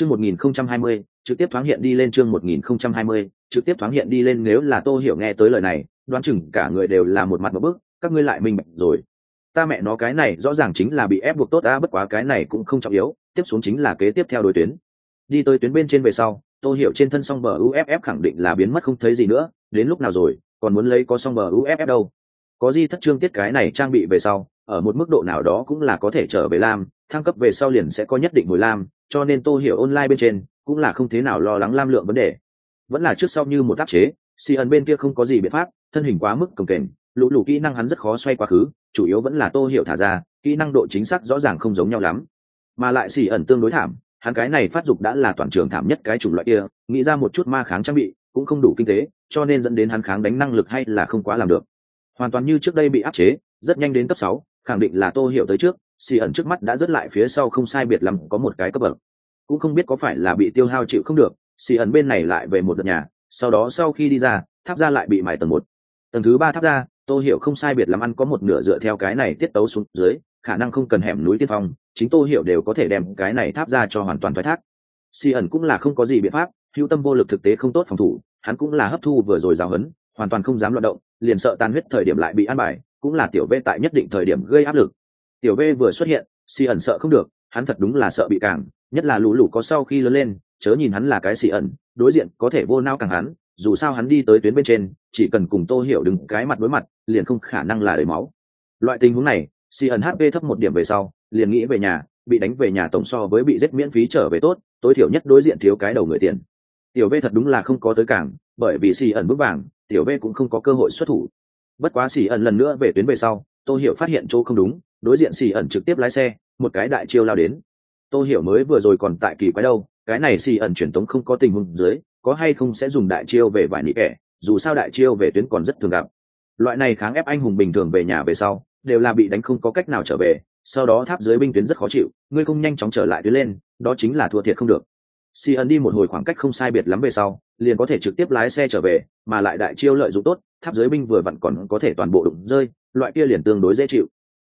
chương 1020, trực tiếp thoáng hiện đi lên chương 1020, trực tiếp thoáng hiện đi lên nếu là tô hiểu nghe tới lời này đoán chừng cả người đều là một mặt một bước các ngươi lại minh bạch rồi. Ta mẹ nó cái này rõ ràng chính là bị ép buộc tốt á, bất quá cái này cũng không trọng yếu tiếp xuống chính là kế tiếp theo đối tuyến. Đi tới tuyến bên trên về sau tô hiểu trên thân song bờ uff khẳng định là biến mất không thấy gì nữa đến lúc nào rồi còn muốn lấy có song bờ uff đâu? Có gì thất trương tiết cái này trang bị về sau ở một mức độ nào đó cũng là có thể trở về lam thăng cấp về sau liền sẽ có nhất định ngồi lam cho nên tô hiểu online bên trên cũng là không thế nào lo lắng lam lượng vấn đề. Vẫn là trước sau như một tác chế si ẩn bên kia không có gì biện pháp, thân hình quá mức cồng kềnh, lũ lũ kỹ năng hắn rất khó xoay quá khứ, chủ yếu vẫn là tô hiểu thả ra, kỹ năng độ chính xác rõ ràng không giống nhau lắm. Mà lại xì ẩn tương đối thảm, hắn cái này phát dục đã là toàn trường thảm nhất cái chủng loại kia, nghĩ ra một chút ma kháng trang bị cũng không đủ kinh tế, cho nên dẫn đến hắn kháng đánh năng lực hay là không quá làm được. Hoàn toàn như trước đây bị áp chế, rất nhanh đến cấp sáu, khẳng định là tô hiểu tới trước xì ẩn trước mắt đã rất lại phía sau không sai biệt lắm, có một cái cấp bậc. Cũng không biết có phải là bị tiêu hao chịu không được, xì ẩn bên này lại về một đợt nhà, sau đó sau khi đi ra, tháp ra lại bị mài tầng một. Tầng thứ ba tháp ra tôi hiểu không sai biệt lắm ăn có một nửa dựa theo cái này tiết tấu xuống dưới, khả năng không cần hẻm núi tiên phong, chính tôi hiểu đều có thể đem cái này tháp ra cho hoàn toàn thoái thác. Xì ẩn cũng là không có gì biện pháp, hữu tâm vô lực thực tế không tốt phòng thủ, hắn cũng là hấp thu vừa rồi giáo hấn hoàn toàn không dám loạt động, liền sợ tan huyết thời điểm lại bị ăn bài, cũng là tiểu vê tại nhất định thời điểm gây áp lực tiểu v vừa xuất hiện xì ẩn sợ không được, hắn thật đúng là sợ bị cảng nhất là lũ lũ có sau khi lớn lên, chớ nhìn hắn là cái xì ẩn, đối diện có thể vô nao càng hắn, dù sao hắn đi tới tuyến bên trên, chỉ cần cùng tô hiểu đứng cái mặt đối mặt, liền không khả năng là đầy máu. Loại tình huống này xì ẩn hp thấp một điểm về sau, liền nghĩ về nhà, bị đánh về nhà tổng so với bị giết miễn phí trở về tốt, tối thiểu nhất đối diện thiếu cái đầu người tiền. Tiểu v thật đúng là không có tới cảng bởi vì xì ẩn bước vàng, tiểu v cũng không có cơ hội xuất thủ. Bất quá xì ẩn lần nữa về tuyến về sau, tô hiểu phát hiện chỗ không đúng đối diện xì ẩn trực tiếp lái xe, một cái đại chiêu lao đến. Tô hiểu mới vừa rồi còn tại kỳ quái đâu, cái này xì ẩn truyền tống không có tình huống dưới, có hay không sẽ dùng đại chiêu về vài nị kẻ, dù sao đại chiêu về tuyến còn rất thường gặp. Loại này kháng ép anh hùng bình thường về nhà về sau, đều là bị đánh không có cách nào trở về, sau đó tháp dưới binh tuyến rất khó chịu, ngươi không nhanh chóng trở lại tuyến lên, đó chính là thua thiệt không được. Si ẩn đi một hồi khoảng cách không sai biệt lắm về sau, liền có thể trực tiếp lái xe trở về, mà lại đại chiêu lợi dụng tốt, tháp dưới binh vừa vặn còn có thể toàn bộ đụng rơi, loại kia liền tương đối dễ chịu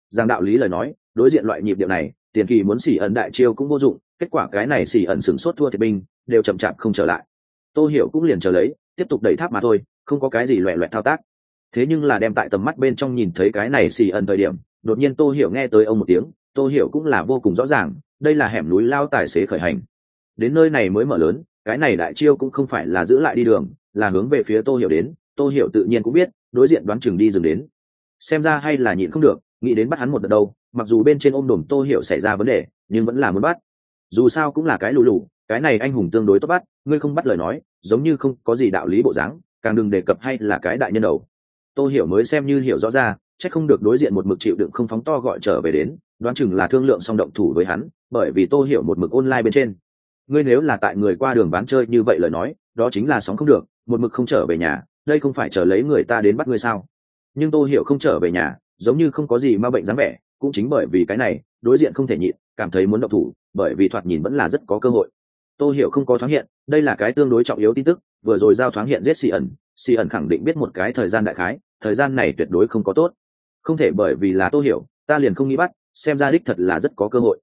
giang đạo lý lời nói, đối diện loại nhịp điệu này, tiền kỳ muốn xỉ ẩn đại chiêu cũng vô dụng, kết quả cái này xỉ ẩn sửng sốt thua thiệt binh, đều chậm chạp không trở lại. Tô hiểu cũng liền chờ lấy, tiếp tục đẩy tháp mà thôi, không có cái gì loẹ loẹt thao tác. Thế nhưng là đem tại tầm mắt bên trong nhìn thấy cái này xì ẩn thời điểm, đột nhiên tô hiểu nghe tới ông một tiếng, tô hiểu cũng là vô cùng rõ ràng, đây là hẻm núi lao tài xế khởi hành. Đến nơi này mới mở lớn, cái này đại chiêu cũng không phải là giữ lại đi đường, là hướng về phía tô hiểu đến, tô hiểu tự nhiên cũng biết, đối diện đoán chừng đi dừng đến. Xem ra hay là nhịn không được nghĩ đến bắt hắn một đợt đâu, mặc dù bên trên ôm đồm tô hiểu xảy ra vấn đề, nhưng vẫn là muốn bắt. Dù sao cũng là cái lù lù, cái này anh hùng tương đối tốt bắt, ngươi không bắt lời nói, giống như không có gì đạo lý bộ dáng, càng đừng đề cập hay là cái đại nhân đầu. Tô hiểu mới xem như hiểu rõ ra, chắc không được đối diện một mực chịu đựng không phóng to gọi trở về đến, đoán chừng là thương lượng song động thủ với hắn, bởi vì tô hiểu một mực online bên trên. Ngươi nếu là tại người qua đường bán chơi như vậy lời nói, đó chính là sóng không được, một mực không trở về nhà, đây không phải chờ lấy người ta đến bắt ngươi sao? Nhưng tô hiểu không trở về nhà giống như không có gì ma bệnh dáng vẻ, cũng chính bởi vì cái này, đối diện không thể nhịn, cảm thấy muốn động thủ, bởi vì thoạt nhìn vẫn là rất có cơ hội. Tô hiểu không có thoáng hiện, đây là cái tương đối trọng yếu tin tức, vừa rồi giao thoáng hiện giết xì ẩn xì ẩn khẳng định biết một cái thời gian đại khái, thời gian này tuyệt đối không có tốt. Không thể bởi vì là tô hiểu, ta liền không nghĩ bắt, xem ra đích thật là rất có cơ hội.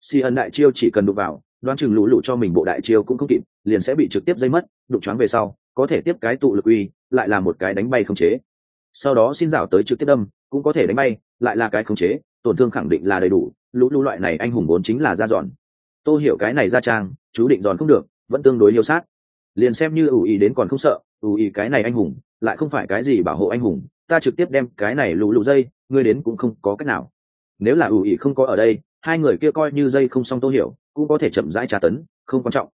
Xì ẩn đại chiêu chỉ cần đụng vào, đoán chừng lũ lụ cho mình bộ đại chiêu cũng không kịp, liền sẽ bị trực tiếp dây mất, đụng choáng về sau, có thể tiếp cái tụ lực uy, lại là một cái đánh bay không chế. Sau đó xin rảo tới trực tiếp đâm cũng có thể đánh bay, lại là cái không chế, tổn thương khẳng định là đầy đủ, lũ lũ loại này anh hùng vốn chính là ra giòn tôi hiểu cái này ra trang, chú định giòn không được, vẫn tương đối liêu sát. Liền xem như ủ ý đến còn không sợ, ủ ý cái này anh hùng, lại không phải cái gì bảo hộ anh hùng, ta trực tiếp đem cái này lũ lũ dây, ngươi đến cũng không có cách nào. Nếu là ủ ý không có ở đây, hai người kia coi như dây không xong tôi hiểu, cũng có thể chậm rãi trả tấn, không quan trọng.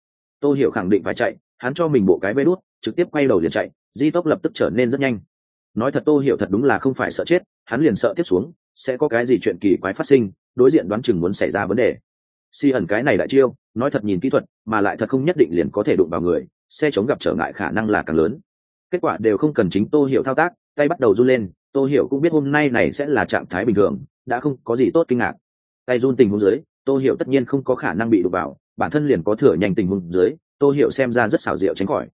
Tôi hiểu khẳng định phải chạy, hắn cho mình bộ cái vê đút, trực tiếp quay đầu liền chạy, di tốc lập tức trở nên rất nhanh nói thật tô hiểu thật đúng là không phải sợ chết, hắn liền sợ tiếp xuống, sẽ có cái gì chuyện kỳ quái phát sinh, đối diện đoán chừng muốn xảy ra vấn đề. Si ẩn cái này đại chiêu, nói thật nhìn kỹ thuật, mà lại thật không nhất định liền có thể đụng vào người, xe chống gặp trở ngại khả năng là càng lớn. Kết quả đều không cần chính tô hiểu thao tác, tay bắt đầu run lên, tô hiểu cũng biết hôm nay này sẽ là trạng thái bình thường, đã không có gì tốt kinh ngạc. Tay run tình huống dưới, tô hiểu tất nhiên không có khả năng bị đụng vào, bản thân liền có thừa nhanh tình huống dưới, tô hiểu xem ra rất xảo diệu tránh khỏi.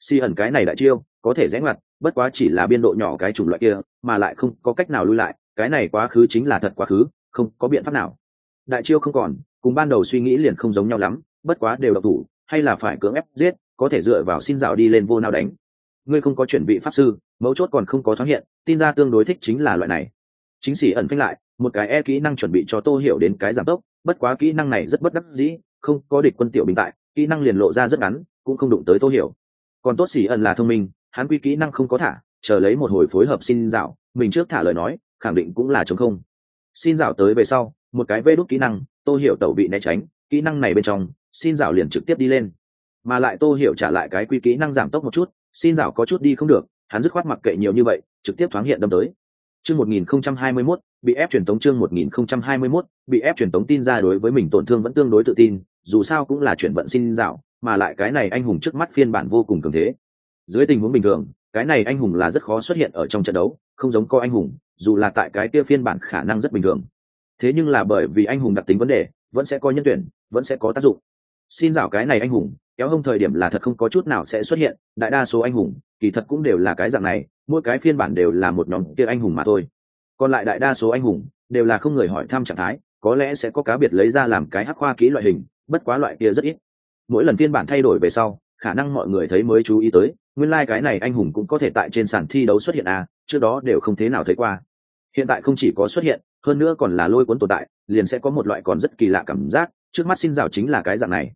Si ẩn cái này đại chiêu, có thể rẽ ngoặt bất quá chỉ là biên độ nhỏ cái chủng loại kia, mà lại không có cách nào lui lại, cái này quá khứ chính là thật quá khứ, không có biện pháp nào. Đại chiêu không còn, cùng ban đầu suy nghĩ liền không giống nhau lắm, bất quá đều độc thủ, hay là phải cưỡng ép giết, có thể dựa vào xin rào đi lên vô nào đánh. Ngươi không có chuẩn bị pháp sư, mấu chốt còn không có thoáng hiện, tin ra tương đối thích chính là loại này. Chính sĩ ẩn phanh lại, một cái e kỹ năng chuẩn bị cho tô hiểu đến cái giảm tốc, bất quá kỹ năng này rất bất đắc dĩ, không có địch quân tiểu bình tại, kỹ năng liền lộ ra rất ngắn, cũng không đụng tới tô hiểu. Còn tốt sĩ ẩn là thông minh hắn quy kỹ năng không có thả chờ lấy một hồi phối hợp xin dạo mình trước thả lời nói khẳng định cũng là chống không. Xin dạo tới về sau một cái vê đốt kỹ năng tô hiểu tẩu vị né tránh kỹ năng này bên trong xin dạo liền trực tiếp đi lên. Mà lại tô hiểu trả lại cái quy kỹ năng giảm tốc một chút xin dạo có chút đi không được hắn dứt khoát mặc kệ nhiều như vậy trực tiếp thoáng hiện đâm tới. Chương 1021, bị ép truyền tống chương 1021, bị ép truyền tống tin ra đối với mình tổn thương vẫn tương đối tự tin dù sao cũng là chuyển vận xin dạo mà lại cái này anh hùng trước mắt phiên bản vô cùng cường thế dưới tình huống bình thường, cái này anh hùng là rất khó xuất hiện ở trong trận đấu, không giống coi anh hùng, dù là tại cái kia phiên bản khả năng rất bình thường. Thế nhưng là bởi vì anh hùng đặc tính vấn đề, vẫn sẽ có nhân tuyển, vẫn sẽ có tác dụng. Xin dạo cái này anh hùng, kéo hông thời điểm là thật không có chút nào sẽ xuất hiện, đại đa số anh hùng, kỳ thật cũng đều là cái dạng này, mỗi cái phiên bản đều là một nhóm kia anh hùng mà thôi. Còn lại đại đa số anh hùng, đều là không người hỏi thăm trạng thái, có lẽ sẽ có cá biệt lấy ra làm cái hắc khoa kỹ loại hình, bất quá loại kia rất ít. Mỗi lần phiên bản thay đổi về sau, khả năng mọi người thấy mới chú ý tới nguyên lai、like、cái này anh hùng cũng có thể tại trên sàn thi đấu xuất hiện à trước đó đều không thế nào thấy qua. Hiện tại không chỉ có xuất hiện, hơn nữa còn là lôi cuốn tồn tại, liền sẽ có một loại còn rất kỳ lạ cảm giác, trước mắt xin rào chính là cái dạng này.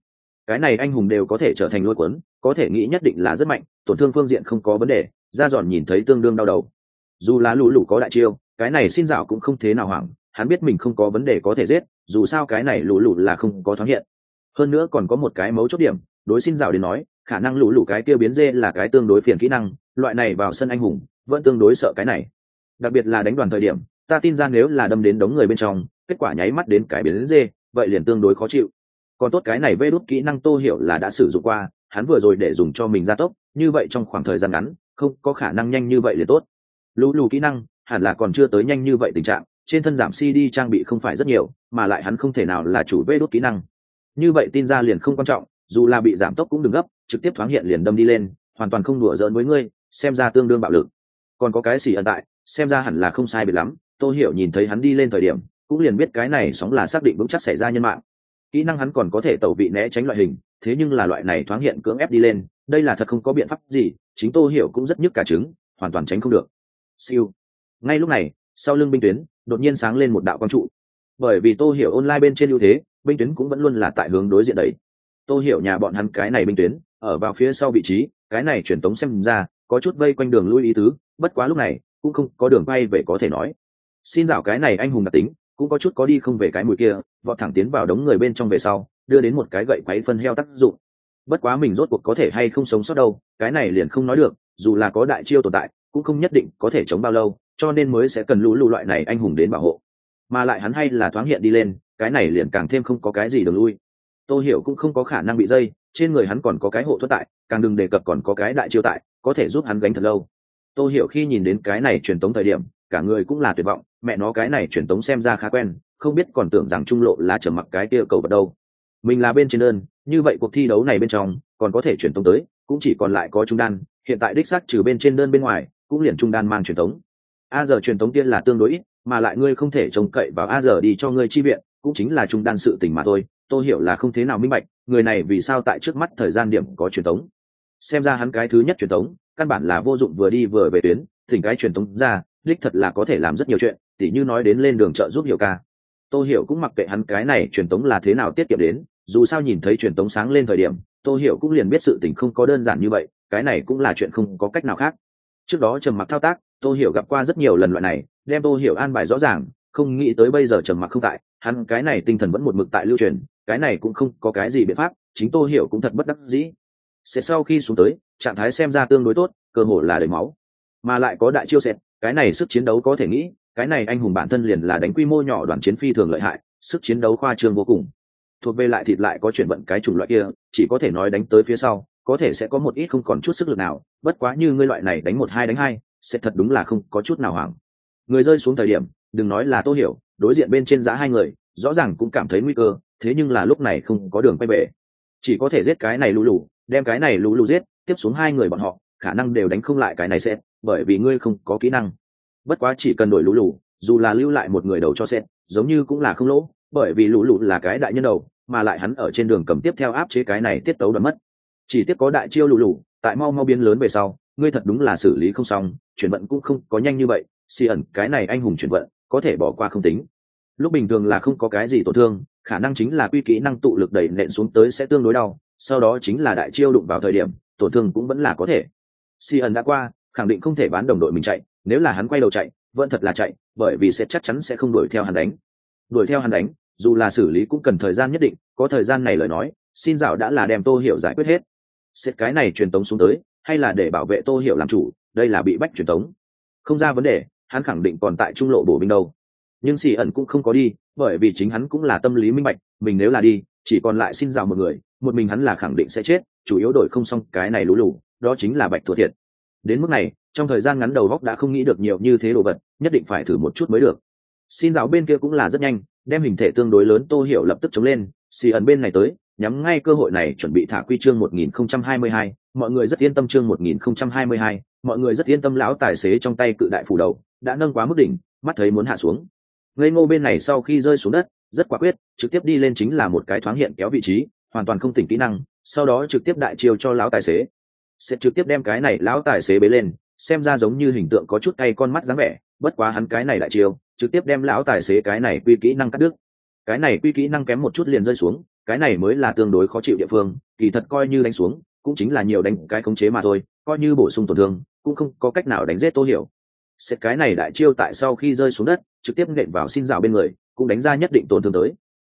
Cái này anh hùng đều có thể trở thành lôi cuốn, có thể nghĩ nhất định là rất mạnh, tổn thương phương diện không có vấn đề, ra dọn nhìn thấy tương đương đau đầu. Dù lá lũ lũ có đại chiêu, cái này xin rào cũng không thế nào hoảng, hắn biết mình không có vấn đề có thể giết, dù sao cái này lũ lũ là không có thoáng hiện. Hơn nữa còn có một cái mấu chốt điểm, đối xin rào đến nói khả năng lũ lũ cái tiêu biến dê là cái tương đối phiền kỹ năng, loại này vào sân anh hùng, vẫn tương đối sợ cái này. Đặc biệt là đánh đoàn thời điểm, ta tin ra nếu là đâm đến đống người bên trong, kết quả nháy mắt đến cái biến dê, vậy liền tương đối khó chịu. Còn tốt cái này vê đốt kỹ năng tô hiểu là đã sử dụng qua, hắn vừa rồi để dùng cho mình gia tốc, như vậy trong khoảng thời gian ngắn, không có khả năng nhanh như vậy liền tốt. Lũ lù kỹ năng, hẳn là còn chưa tới nhanh như vậy tình trạng, trên thân giảm cd trang bị không phải rất nhiều, mà lại hắn không thể nào là chủ vê đốt kỹ năng. Như vậy tin ra liền không quan trọng, dù là bị giảm tốc cũng đừng gấp trực tiếp thoáng hiện liền đâm đi lên, hoàn toàn không đùa giỡn với ngươi, xem ra tương đương bạo lực. Còn có cái gì ẩn tại, xem ra hẳn là không sai biệt lắm, tô hiểu nhìn thấy hắn đi lên thời điểm, cũng liền biết cái này sóng là xác định vững chắc xảy ra nhân mạng. Kỹ năng hắn còn có thể tẩu vị né tránh loại hình, thế nhưng là loại này thoáng hiện cưỡng ép đi lên, đây là thật không có biện pháp gì, chính tô hiểu cũng rất nhức cả trứng, hoàn toàn tránh không được. Siêu. Ngay lúc này, sau lưng binh tuyến, đột nhiên sáng lên một đạo quang trụ. Bởi vì tô hiểu online bên trên ưu thế, binh tuyến cũng vẫn luôn là tại hướng đối diện đấy. Tô hiểu nhà bọn hắn cái này binh tuyến ở vào phía sau vị trí, cái này truyền tống xem ra, có chút vây quanh đường lui ý tứ, bất quá lúc này, cũng không có đường bay về có thể nói. Xin dạo cái này anh hùng đặc tính, cũng có chút có đi không về cái mùi kia, vọt thẳng tiến vào đống người bên trong về sau, đưa đến một cái gậy quáy phân heo tác dụng. Bất quá mình rốt cuộc có thể hay không sống sót đâu, cái này liền không nói được, dù là có đại chiêu tồn tại, cũng không nhất định có thể chống bao lâu, cho nên mới sẽ cần lũ lụ loại này anh hùng đến bảo hộ. Mà lại hắn hay là thoáng hiện đi lên, cái này liền càng thêm không có cái gì đường lui. Tôi hiểu cũng không có khả năng bị dây trên người hắn còn có cái hộ thuất tại, càng đừng đề cập còn có cái đại chiêu tại, có thể giúp hắn gánh thật lâu. Tôi hiểu khi nhìn đến cái này truyền tống thời điểm, cả người cũng là tuyệt vọng, mẹ nó cái này truyền tống xem ra khá quen, không biết còn tưởng rằng trung lộ là trở mặc cái kia cầu vật đâu. Mình là bên trên đơn, như vậy cuộc thi đấu này bên trong, còn có thể truyền tống tới, cũng chỉ còn lại có trung đan, hiện tại đích xác trừ bên trên đơn bên ngoài, cũng liền trung đan mang truyền tống. A giờ truyền tống tiên là tương đối ít, mà lại ngươi không thể trông cậy vào a giờ đi cho ngươi chi viện, cũng chính là trung đan sự tình mà thôi tôi hiểu là không thế nào minh bạch, người này vì sao tại trước mắt thời gian điểm có truyền tống? Xem ra hắn cái thứ nhất truyền tống, căn bản là vô dụng vừa đi vừa về tuyến, thỉnh cái truyền tống ra, đích thật là có thể làm rất nhiều chuyện, tỉ như nói đến lên đường chợ giúp hiểu ca. Tô hiểu cũng mặc kệ hắn cái này truyền tống là thế nào tiết kiệm đến, dù sao nhìn thấy truyền tống sáng lên thời điểm, tô hiểu cũng liền biết sự tình không có đơn giản như vậy, cái này cũng là chuyện không có cách nào khác. Trước đó trầm mặc thao tác, tô hiểu gặp qua rất nhiều lần loại này, đem tô hiểu an bài rõ ràng, không nghĩ tới bây giờ trầm mặc không tại, hắn cái này tinh thần vẫn một mực tại lưu truyền cái này cũng không có cái gì biện pháp, chính tô hiểu cũng thật bất đắc dĩ. Sẽ sau khi xuống tới, trạng thái xem ra tương đối tốt, cơ hồ là đầy máu. Mà lại có đại chiêu sệt cái này sức chiến đấu có thể nghĩ, cái này anh hùng bản thân liền là đánh quy mô nhỏ đoàn chiến phi thường lợi hại, sức chiến đấu khoa trương vô cùng. Thuộc về lại thịt lại có chuyển vận cái chủng loại kia, chỉ có thể nói đánh tới phía sau, có thể sẽ có một ít không còn chút sức lực nào, bất quá như ngươi loại này đánh một hai đánh hai, sẽ thật đúng là không có chút nào hoảng. Người rơi xuống thời điểm, đừng nói là tô hiểu, đối diện bên trên giá hai người, rõ ràng cũng cảm thấy nguy cơ thế nhưng là lúc này không có đường quay về. Chỉ có thể giết cái này lũ lù, đem cái này lũ lù giết, tiếp xuống hai người bọn họ, khả năng đều đánh không lại cái này sẽ, bởi vì ngươi không có kỹ năng. Bất quá chỉ cần đổi lũ lù, dù là lưu lại một người đầu cho sẽ, giống như cũng là không lỗ, bởi vì lũ lù là cái đại nhân đầu, mà lại hắn ở trên đường cầm tiếp theo áp chế cái này tiết tấu đoán mất. Chỉ tiếp có đại chiêu lũ lù, tại mau mau biến lớn về sau, ngươi thật đúng là xử lý không xong, chuyển vận cũng không có nhanh như vậy, xì ẩn, cái này anh hùng chuyển vận, có thể bỏ qua không tính. Lúc bình thường là không có cái gì tổn thương khả năng chính là quy kỹ năng tụ lực đẩy nện xuống tới sẽ tương đối đau, sau đó chính là đại chiêu đụng vào thời điểm, tổn thương cũng vẫn là có thể. Si ẩn đã qua, khẳng định không thể bán đồng đội mình chạy, nếu là hắn quay đầu chạy, vẫn thật là chạy, bởi vì sẽ chắc chắn sẽ không đuổi theo hắn đánh. Đuổi theo hắn đánh, dù là xử lý cũng cần thời gian nhất định, có thời gian này lời nói, xin dạo đã là đem tô hiểu giải quyết hết. Xét cái này truyền tống xuống tới, hay là để bảo vệ tô hiểu làm chủ, đây là bị bách truyền tống. Không ra vấn đề, hắn khẳng định còn tại trung lộ bổ binh đâu. Nhưng xì ẩn cũng không có đi bởi vì chính hắn cũng là tâm lý minh bạch mình nếu là đi chỉ còn lại xin rào một người một mình hắn là khẳng định sẽ chết chủ yếu đổi không xong cái này lũ lù đó chính là bạch thua thiệt. Đến mức này trong thời gian ngắn đầu góc đã không nghĩ được nhiều như thế đồ vật nhất định phải thử một chút mới được. Xin rào bên kia cũng là rất nhanh đem hình thể tương đối lớn tô hiểu lập tức chống lên xì ẩn bên này tới nhắm ngay cơ hội này chuẩn bị thả quy chương 1022, mọi người rất yên tâm chương 1022, mọi người rất yên tâm lão tài xế trong tay cự đại phủ đầu đã nâng quá mức đỉnh mắt thấy muốn hạ xuống ngây ngô bên này sau khi rơi xuống đất, rất quả quyết, trực tiếp đi lên chính là một cái thoáng hiện kéo vị trí, hoàn toàn không tỉnh kỹ năng, sau đó trực tiếp đại chiêu cho lão tài xế. Sẽ trực tiếp đem cái này lão tài xế bế lên, xem ra giống như hình tượng có chút cay con mắt dáng vẻ, bất quá hắn cái này đại chiêu, trực tiếp đem lão tài xế cái này quy kỹ năng cắt đứt. Cái này quy kỹ năng kém một chút liền rơi xuống, cái này mới là tương đối khó chịu địa phương, kỳ thật coi như đánh xuống, cũng chính là nhiều đánh cái khống chế mà thôi, coi như bổ sung tổn thương, cũng không có cách nào đánh giết tô hiểu. Xét cái này đại chiêu tại sau khi rơi xuống đất trực tiếp nện vào xin rào bên người, cũng đánh ra nhất định tổn thương tới.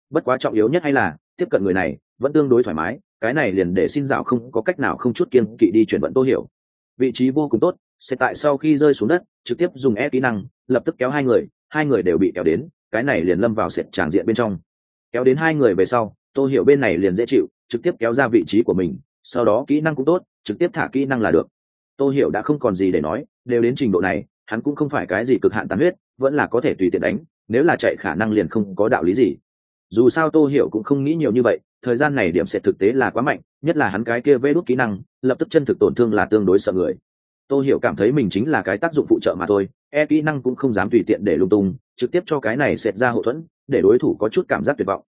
Bất quá trọng yếu nhất hay là, tiếp cận người này, vẫn tương đối thoải mái, cái này liền để xin rào không có cách nào không chút kiên kỵ đi chuyển vận tô hiểu. Vị trí vô cùng tốt, sẽ tại sau khi rơi xuống đất, trực tiếp dùng e kỹ năng, lập tức kéo hai người hai người đều bị kéo đến, cái này liền lâm vào sệt tràng diện bên trong. Kéo đến hai người về sau, tô hiểu bên này liền dễ chịu, trực tiếp kéo ra vị trí của mình, sau đó kỹ năng cũng tốt, trực tiếp thả kỹ năng là được. Tô hiểu đã không còn gì để nói, đều đến trình độ này hắn cũng không phải cái gì cực hạn tàn huyết, vẫn là có thể tùy tiện đánh, nếu là chạy khả năng liền không có đạo lý gì. Dù sao tô hiểu cũng không nghĩ nhiều như vậy, thời gian này điểm sẽ thực tế là quá mạnh, nhất là hắn cái kia vê đốt kỹ năng, lập tức chân thực tổn thương là tương đối sợ người. Tô hiểu cảm thấy mình chính là cái tác dụng phụ trợ mà thôi e kỹ năng cũng không dám tùy tiện để lung tung, trực tiếp cho cái này xẹt ra hậu thuẫn, để đối thủ có chút cảm giác tuyệt vọng.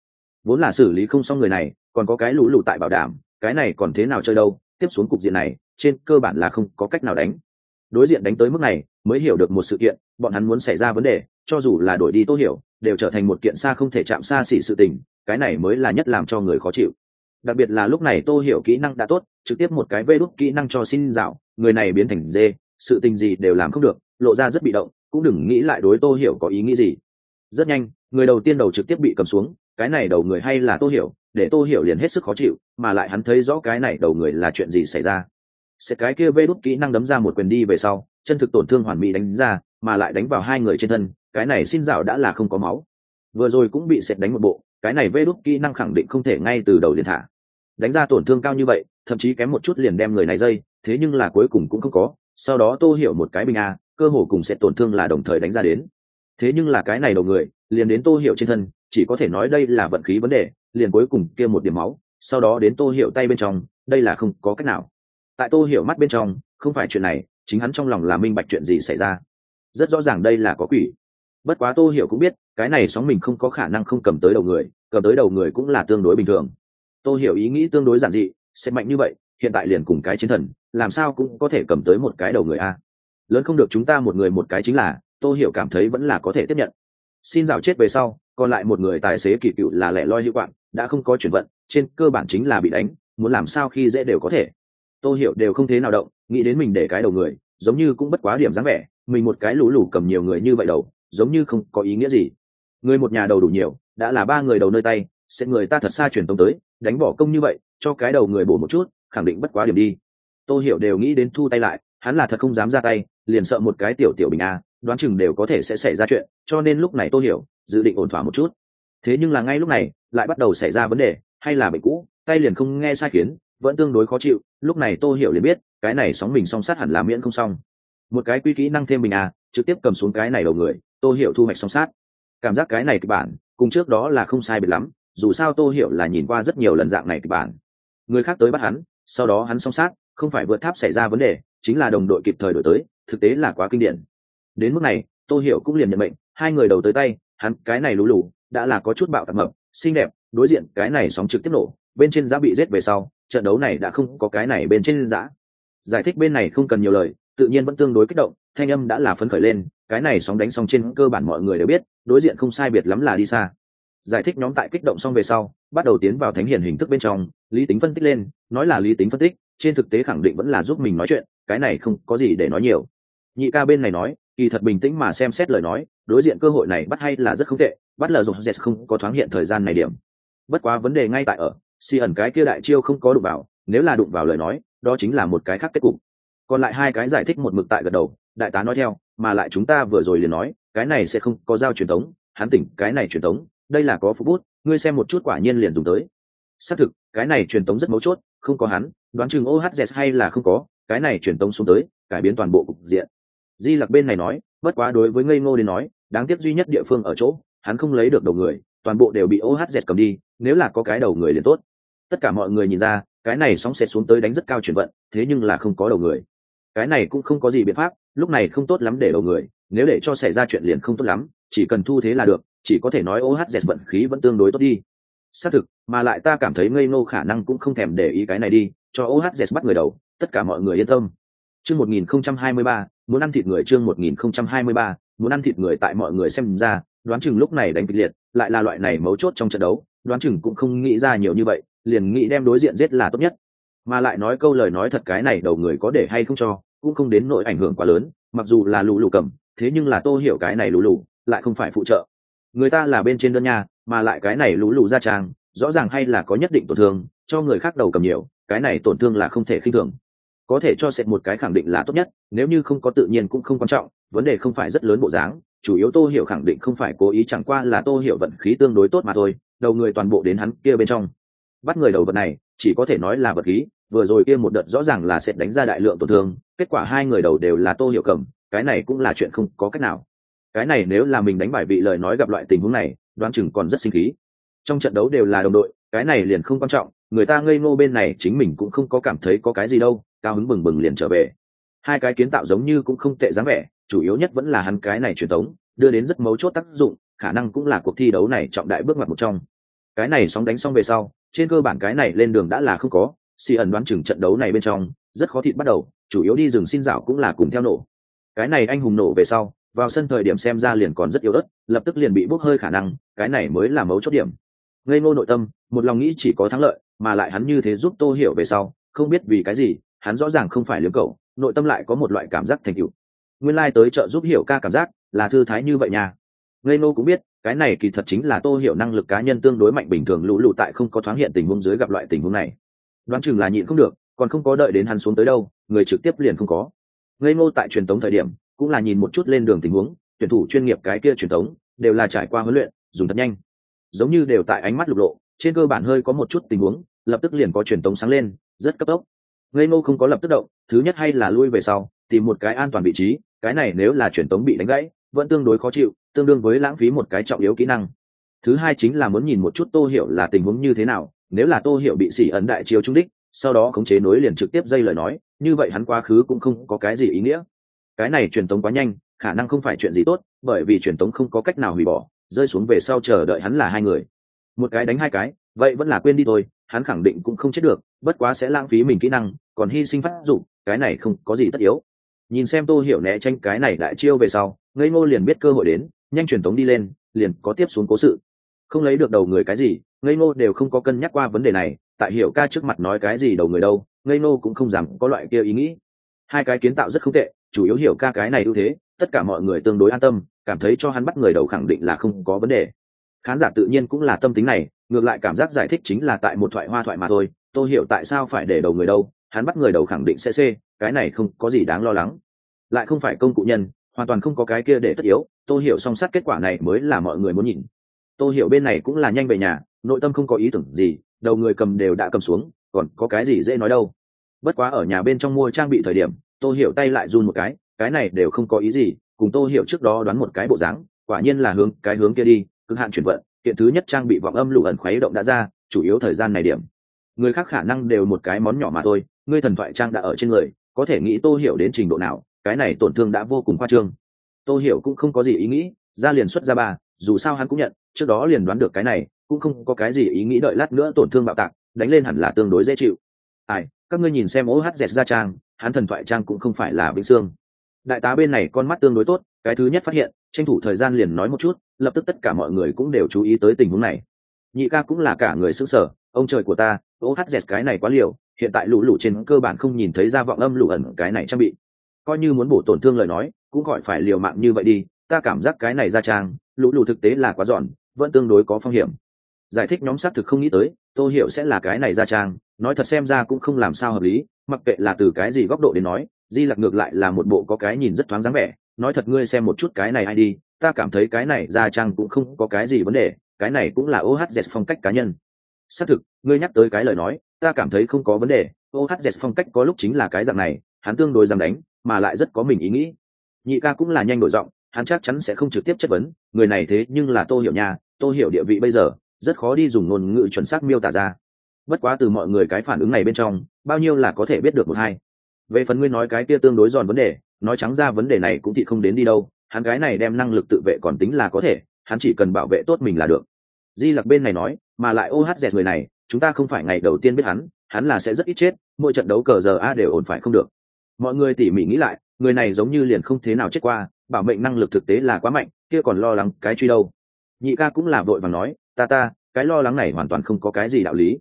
Vốn là xử lý không xong người này, còn có cái lũ lụt tại bảo đảm, cái này còn thế nào chơi đâu, tiếp xuống cục diện này, trên cơ bản là không có cách nào đánh đối diện đánh tới mức này, mới hiểu được một sự kiện, bọn hắn muốn xảy ra vấn đề, cho dù là đổi đi tô hiểu, đều trở thành một kiện xa không thể chạm xa xỉ sự tình, cái này mới là nhất làm cho người khó chịu. Đặc biệt là lúc này tô hiểu kỹ năng đã tốt, trực tiếp một cái vê đúc kỹ năng cho xin dạo, người này biến thành dê, sự tình gì đều làm không được, lộ ra rất bị động, cũng đừng nghĩ lại đối tô hiểu có ý nghĩ gì. Rất nhanh, người đầu tiên đầu trực tiếp bị cầm xuống, cái này đầu người hay là tô hiểu, để tô hiểu liền hết sức khó chịu, mà lại hắn thấy rõ cái này đầu người là chuyện gì xảy ra sẽ cái kia vê đút kỹ năng đấm ra một quyền đi về sau, chân thực tổn thương hoàn mỹ đánh ra, mà lại đánh vào hai người trên thân, cái này xin dạo đã là không có máu. Vừa rồi cũng bị sệt đánh một bộ, cái này vê đút kỹ năng khẳng định không thể ngay từ đầu liền thả. Đánh ra tổn thương cao như vậy, thậm chí kém một chút liền đem người này dây, thế nhưng là cuối cùng cũng không có, sau đó tô hiểu một cái bình a, cơ hồ cùng sẽ tổn thương là đồng thời đánh ra đến. Thế nhưng là cái này đầu người, liền đến tô hiểu trên thân, chỉ có thể nói đây là vận khí vấn đề, liền cuối cùng kia một điểm máu, sau đó đến tô hiểu tay bên trong, đây là không có cách nào tại tô hiểu mắt bên trong, không phải chuyện này, chính hắn trong lòng là minh bạch chuyện gì xảy ra. Rất rõ ràng đây là có quỷ. Bất quá tô hiểu cũng biết, cái này sóng mình không có khả năng không cầm tới đầu người, cầm tới đầu người cũng là tương đối bình thường. Tô hiểu ý nghĩ tương đối giản dị, sẽ mạnh như vậy, hiện tại liền cùng cái chiến thần, làm sao cũng có thể cầm tới một cái đầu người a. Lớn không được chúng ta một người một cái chính là, tô hiểu cảm thấy vẫn là có thể tiếp nhận. Xin rào chết về sau, còn lại một người tài xế kỳ cựu là lẻ loi hữu quạng, đã không có chuyển vận, trên cơ bản chính là bị đánh, muốn làm sao khi dễ đều có thể tô hiểu đều không thế nào động, nghĩ đến mình để cái đầu người, giống như cũng bất quá điểm dáng vẻ, mình một cái lũ lủ cầm nhiều người như vậy đầu, giống như không có ý nghĩa gì. Người một nhà đầu đủ nhiều, đã là ba người đầu nơi tay, sẽ người ta thật xa truyền tông tới, đánh bỏ công như vậy, cho cái đầu người bổ một chút, khẳng định bất quá điểm đi. Tô hiểu đều nghĩ đến thu tay lại, hắn là thật không dám ra tay, liền sợ một cái tiểu tiểu bình a, đoán chừng đều có thể sẽ xảy ra chuyện, cho nên lúc này tô hiểu, dự định ổn thỏa một chút. Thế nhưng là ngay lúc này, lại bắt đầu xảy ra vấn đề, hay là bệnh cũ, tay liền không nghe sai khiến vẫn tương đối khó chịu, lúc này tô hiểu liền biết, cái này sóng mình song sát hẳn là miễn không xong. Một cái quy kỹ năng thêm mình à trực tiếp cầm xuống cái này đầu người, tô hiểu thu hoạch song sát. Cảm giác cái này kịch bản, cùng trước đó là không sai biệt lắm, dù sao tô hiểu là nhìn qua rất nhiều lần dạng này kịch bản. Người khác tới bắt hắn, sau đó hắn song sát, không phải vượt tháp xảy ra vấn đề, chính là đồng đội kịp thời đổi tới, thực tế là quá kinh điển. Đến mức này, tô hiểu cũng liền nhận mệnh, hai người đầu tới tay, hắn cái này lù lù, đã là có chút bạo tạc mập, xinh đẹp, đối diện cái này sóng trực tiếp nổ, bên trên giá bị rết về sau trận đấu này đã không có cái này bên trên giã. Giải thích bên này không cần nhiều lời, tự nhiên vẫn tương đối kích động, thanh âm đã là phấn khởi lên, cái này sóng đánh xong trên cơ bản mọi người đều biết, đối diện không sai biệt lắm là đi xa. Giải thích nhóm tại kích động xong về sau, bắt đầu tiến vào thánh hiển hình thức bên trong, lý tính phân tích lên, nói là lý tính phân tích, trên thực tế khẳng định vẫn là giúp mình nói chuyện, cái này không có gì để nói nhiều. Nhị ca bên này nói, kỳ thật bình tĩnh mà xem xét lời nói, đối diện cơ hội này bắt hay là rất không tệ, bắt lờ dùng z không có thoáng hiện thời gian này điểm. Bất quá vấn đề ngay tại ở si ẩn cái kia đại chiêu không có đụng vào, nếu là đụng vào lời nói, đó chính là một cái khác kết cục. Còn lại hai cái giải thích một mực tại gật đầu, đại tá nói theo, mà lại chúng ta vừa rồi liền nói, cái này sẽ không có giao truyền tống hắn tỉnh, cái này truyền tống đây là có phút bút, ngươi xem một chút quả nhiên liền dùng tới. Xác thực, cái này truyền tống rất mấu chốt, không có hắn, đoán chừng ohz hay là không có, cái này truyền tống xuống tới, cải biến toàn bộ cục diện. Di lặc bên này nói, bất quá đối với ngây ngô đến nói, đáng tiếc duy nhất địa phương ở chỗ, hắn không lấy được đầu người toàn bộ đều bị ohz cầm đi nếu là có cái đầu người liền tốt. Tất cả mọi người nhìn ra cái này sóng sẽ xuống tới đánh rất cao chuyển vận thế nhưng là không có đầu người. Cái này cũng không có gì biện pháp lúc này không tốt lắm để đầu người nếu để cho xảy ra chuyện liền không tốt lắm chỉ cần thu thế là được chỉ có thể nói ohz vận khí vẫn tương đối tốt đi. Xác thực mà lại ta cảm thấy ngây ngô khả năng cũng không thèm để ý cái này đi cho ohz bắt người đầu tất cả mọi người yên tâm. Chương 1023, muốn ăn thịt người chương 1023, muốn ăn thịt người tại mọi người xem ra đoán chừng lúc này đánh kịch liệt, lại là loại này mấu chốt trong trận đấu, đoán chừng cũng không nghĩ ra nhiều như vậy, liền nghĩ đem đối diện giết là tốt nhất. Mà lại nói câu lời nói thật cái này đầu người có để hay không cho, cũng không đến nỗi ảnh hưởng quá lớn, mặc dù là lũ lù cầm, thế nhưng là tô hiểu cái này lũ lù, lại không phải phụ trợ. Người ta là bên trên đơn nha, mà lại cái này lũ lù ra trang rõ ràng hay là có nhất định tổn thương, cho người khác đầu cầm nhiều, cái này tổn thương là không thể khinh thường. Có thể cho sệt một cái khẳng định là tốt nhất, nếu như không có tự nhiên cũng không quan trọng, vấn đề không phải rất lớn bộ dáng chủ yếu tô hiểu khẳng định không phải cố ý, chẳng qua là tô hiểu vận khí tương đối tốt mà thôi, đầu người toàn bộ đến hắn kia bên trong. Bắt người đầu vật này, chỉ có thể nói là vật khí, vừa rồi kia một đợt rõ ràng là sẽ đánh ra đại lượng tổn thương, kết quả hai người đầu đều là tô hiểu cầm, cái này cũng là chuyện không có cách nào. Cái này nếu là mình đánh bại bị lời nói gặp loại tình huống này, đoán chừng còn rất sinh khí. Trong trận đấu đều là đồng đội, cái này liền không quan trọng, người ta ngây ngô bên này chính mình cũng không có cảm thấy có cái gì đâu, cao hứng bừng bừng liền trở về. Hai cái kiến tạo giống như cũng không tệ dáng vẻ chủ yếu nhất vẫn là hắn cái này truyền thống, đưa đến rất mấu chốt tác dụng, khả năng cũng là cuộc thi đấu này trọng đại bước ngoặt một trong. Cái này sóng đánh xong về sau, trên cơ bản cái này lên đường đã là không có si ẩn đoán chừng trận đấu này bên trong, rất khó thịt bắt đầu, chủ yếu đi rừng xin dạo cũng là cùng theo nổ. Cái này anh hùng nổ về sau, vào sân thời điểm xem ra liền còn rất yếu ớt, lập tức liền bị bốc hơi khả năng, cái này mới là mấu chốt điểm. Ngây ngô nội tâm, một lòng nghĩ chỉ có thắng lợi, mà lại hắn như thế giúp tô hiểu về sau, không biết vì cái gì, hắn rõ ràng không phải liếm cầu nội tâm lại có một loại cảm giác thành tựu nguyên lai、like、tới chợ giúp hiểu ca cảm giác là thư thái như vậy nha. Ngây nô cũng biết, cái này kỳ thật chính là tô hiểu năng lực cá nhân tương đối mạnh bình thường lũ lụ tại không có thoáng hiện tình huống dưới gặp loại tình huống này. Đoán chừng là nhịn không được, còn không có đợi đến hắn xuống tới đâu, người trực tiếp liền không có. Ngây ngô tại truyền tống thời điểm, cũng là nhìn một chút lên đường tình huống, tuyển thủ chuyên nghiệp cái kia truyền tống, đều là trải qua huấn luyện, dùng thật nhanh. Giống như đều tại ánh mắt lục lộ, trên cơ bản hơi có một chút tình huống, lập tức liền có truyền tống sáng lên, rất cấp tốc. Ngây ngô không có lập tức động, thứ nhất hay là lui về sau, tìm một cái an toàn vị trí cái này nếu là truyền tống bị đánh gãy, vẫn tương đối khó chịu, tương đương với lãng phí một cái trọng yếu kỹ năng. Thứ hai chính là muốn nhìn một chút tô hiểu là tình huống như thế nào, nếu là tô hiểu bị xỉ ấn đại chiếu trung đích, sau đó khống chế nối liền trực tiếp dây lời nói, như vậy hắn quá khứ cũng không có cái gì ý nghĩa. Cái này truyền tống quá nhanh, khả năng không phải chuyện gì tốt, bởi vì truyền tống không có cách nào hủy bỏ, rơi xuống về sau chờ đợi hắn là hai người. Một cái đánh hai cái, vậy vẫn là quên đi thôi, hắn khẳng định cũng không chết được, bất quá sẽ lãng phí mình kỹ năng, còn hy sinh phát dụng, cái này không có gì tất yếu nhìn xem tô hiểu né tranh cái này đại chiêu về sau, ngây ngô liền biết cơ hội đến, nhanh truyền tống đi lên, liền có tiếp xuống cố sự. Không lấy được đầu người cái gì, ngây ngô đều không có cân nhắc qua vấn đề này, tại hiểu ca trước mặt nói cái gì đầu người đâu, ngây ngô cũng không dám có loại kia ý nghĩ. Hai cái kiến tạo rất không tệ, chủ yếu hiểu ca cái này ưu thế, tất cả mọi người tương đối an tâm, cảm thấy cho hắn bắt người đầu khẳng định là không có vấn đề. Khán giả tự nhiên cũng là tâm tính này, ngược lại cảm giác giải thích chính là tại một thoại hoa thoại mà thôi tôi hiểu tại sao phải để đầu người đâu, hắn bắt người đầu khẳng định sẽ c cái này không có gì đáng lo lắng. Lại không phải công cụ nhân, hoàn toàn không có cái kia để tất yếu tôi hiểu song sát kết quả này mới là mọi người muốn nhìn. Tôi hiểu bên này cũng là nhanh về nhà, nội tâm không có ý tưởng gì, đầu người cầm đều đã cầm xuống, còn có cái gì dễ nói đâu. Bất quá ở nhà bên trong mua trang bị thời điểm tôi hiểu tay lại run một cái cái này đều không có ý gì, cùng tôi hiểu trước đó đoán một cái bộ dáng, quả nhiên là hướng, cái hướng kia đi, cực hạn chuyển vận, kiện thứ nhất trang bị vọng âm lụ ẩn khuấy động đã ra, chủ yếu thời gian này điểm. Người khác khả năng đều một cái món nhỏ mà thôi, ngươi thần thoại trang đã ở trên người có thể nghĩ tô hiểu đến trình độ nào, cái này tổn thương đã vô cùng khoa trương. Tô hiểu cũng không có gì ý nghĩ, ra liền xuất ra ba, dù sao hắn cũng nhận, trước đó liền đoán được cái này, cũng không có cái gì ý nghĩ đợi lát nữa tổn thương bạo tạc, đánh lên hẳn là tương đối dễ chịu. Ai, các ngươi nhìn xem ohz ra trang, hắn thần thoại trang cũng không phải là vĩnh xương. Đại tá bên này con mắt tương đối tốt, cái thứ nhất phát hiện, tranh thủ thời gian liền nói một chút, lập tức tất cả mọi người cũng đều chú ý tới tình huống này nhị ca cũng là cả người xứng sở ông trời của ta ô hát dẹt cái này quá liều, hiện tại lũ lũ trên cơ bản không nhìn thấy ra vọng âm lũ ẩn cái này trang bị. Coi như muốn bổ tổn thương lời nói, cũng gọi phải liều mạng như vậy đi, ta cảm giác cái này ra trang, lũ lũ thực tế là quá giòn, vẫn tương đối có phong hiểm. Giải thích nhóm xác thực không nghĩ tới, tô hiểu sẽ là cái này ra trang, nói thật xem ra cũng không làm sao hợp lý, mặc kệ là từ cái gì góc độ đến nói, di lặc ngược lại là một bộ có cái nhìn rất thoáng dáng vẻ, nói thật ngươi xem một chút cái này ai đi, ta cảm thấy cái này ra trang cũng không có cái gì vấn đề cái này cũng là ohz phong cách cá nhân. Xác thực, ngươi nhắc tới cái lời nói, ta cảm thấy không có vấn đề. Ohz phong cách có lúc chính là cái dạng này, hắn tương đối dám đánh, mà lại rất có mình ý nghĩ. Nhị ca cũng là nhanh đổi giọng, hắn chắc chắn sẽ không trực tiếp chất vấn, người này thế nhưng là tô hiểu nha, tô hiểu địa vị bây giờ, rất khó đi dùng ngôn ngữ chuẩn xác miêu tả ra. Bất quá từ mọi người cái phản ứng này bên trong, bao nhiêu là có thể biết được một hai. Về phần ngươi nói cái kia tương đối giòn vấn đề, nói trắng ra vấn đề này cũng thì không đến đi đâu, hắn cái này đem năng lực tự vệ còn tính là có thể hắn chỉ cần bảo vệ tốt mình là được. Di lặc bên này nói mà lại ô hát dẹt người này chúng ta không phải ngày đầu tiên biết hắn hắn là sẽ rất ít chết mỗi trận đấu cờ giờ a đều ổn phải không được. Mọi người tỉ mỉ nghĩ lại người này giống như liền không thế nào chết qua bảo mệnh năng lực thực tế là quá mạnh kia còn lo lắng cái truy đâu. Nhị ca cũng là vội và nói ta ta cái lo lắng này hoàn toàn không có cái gì đạo lý.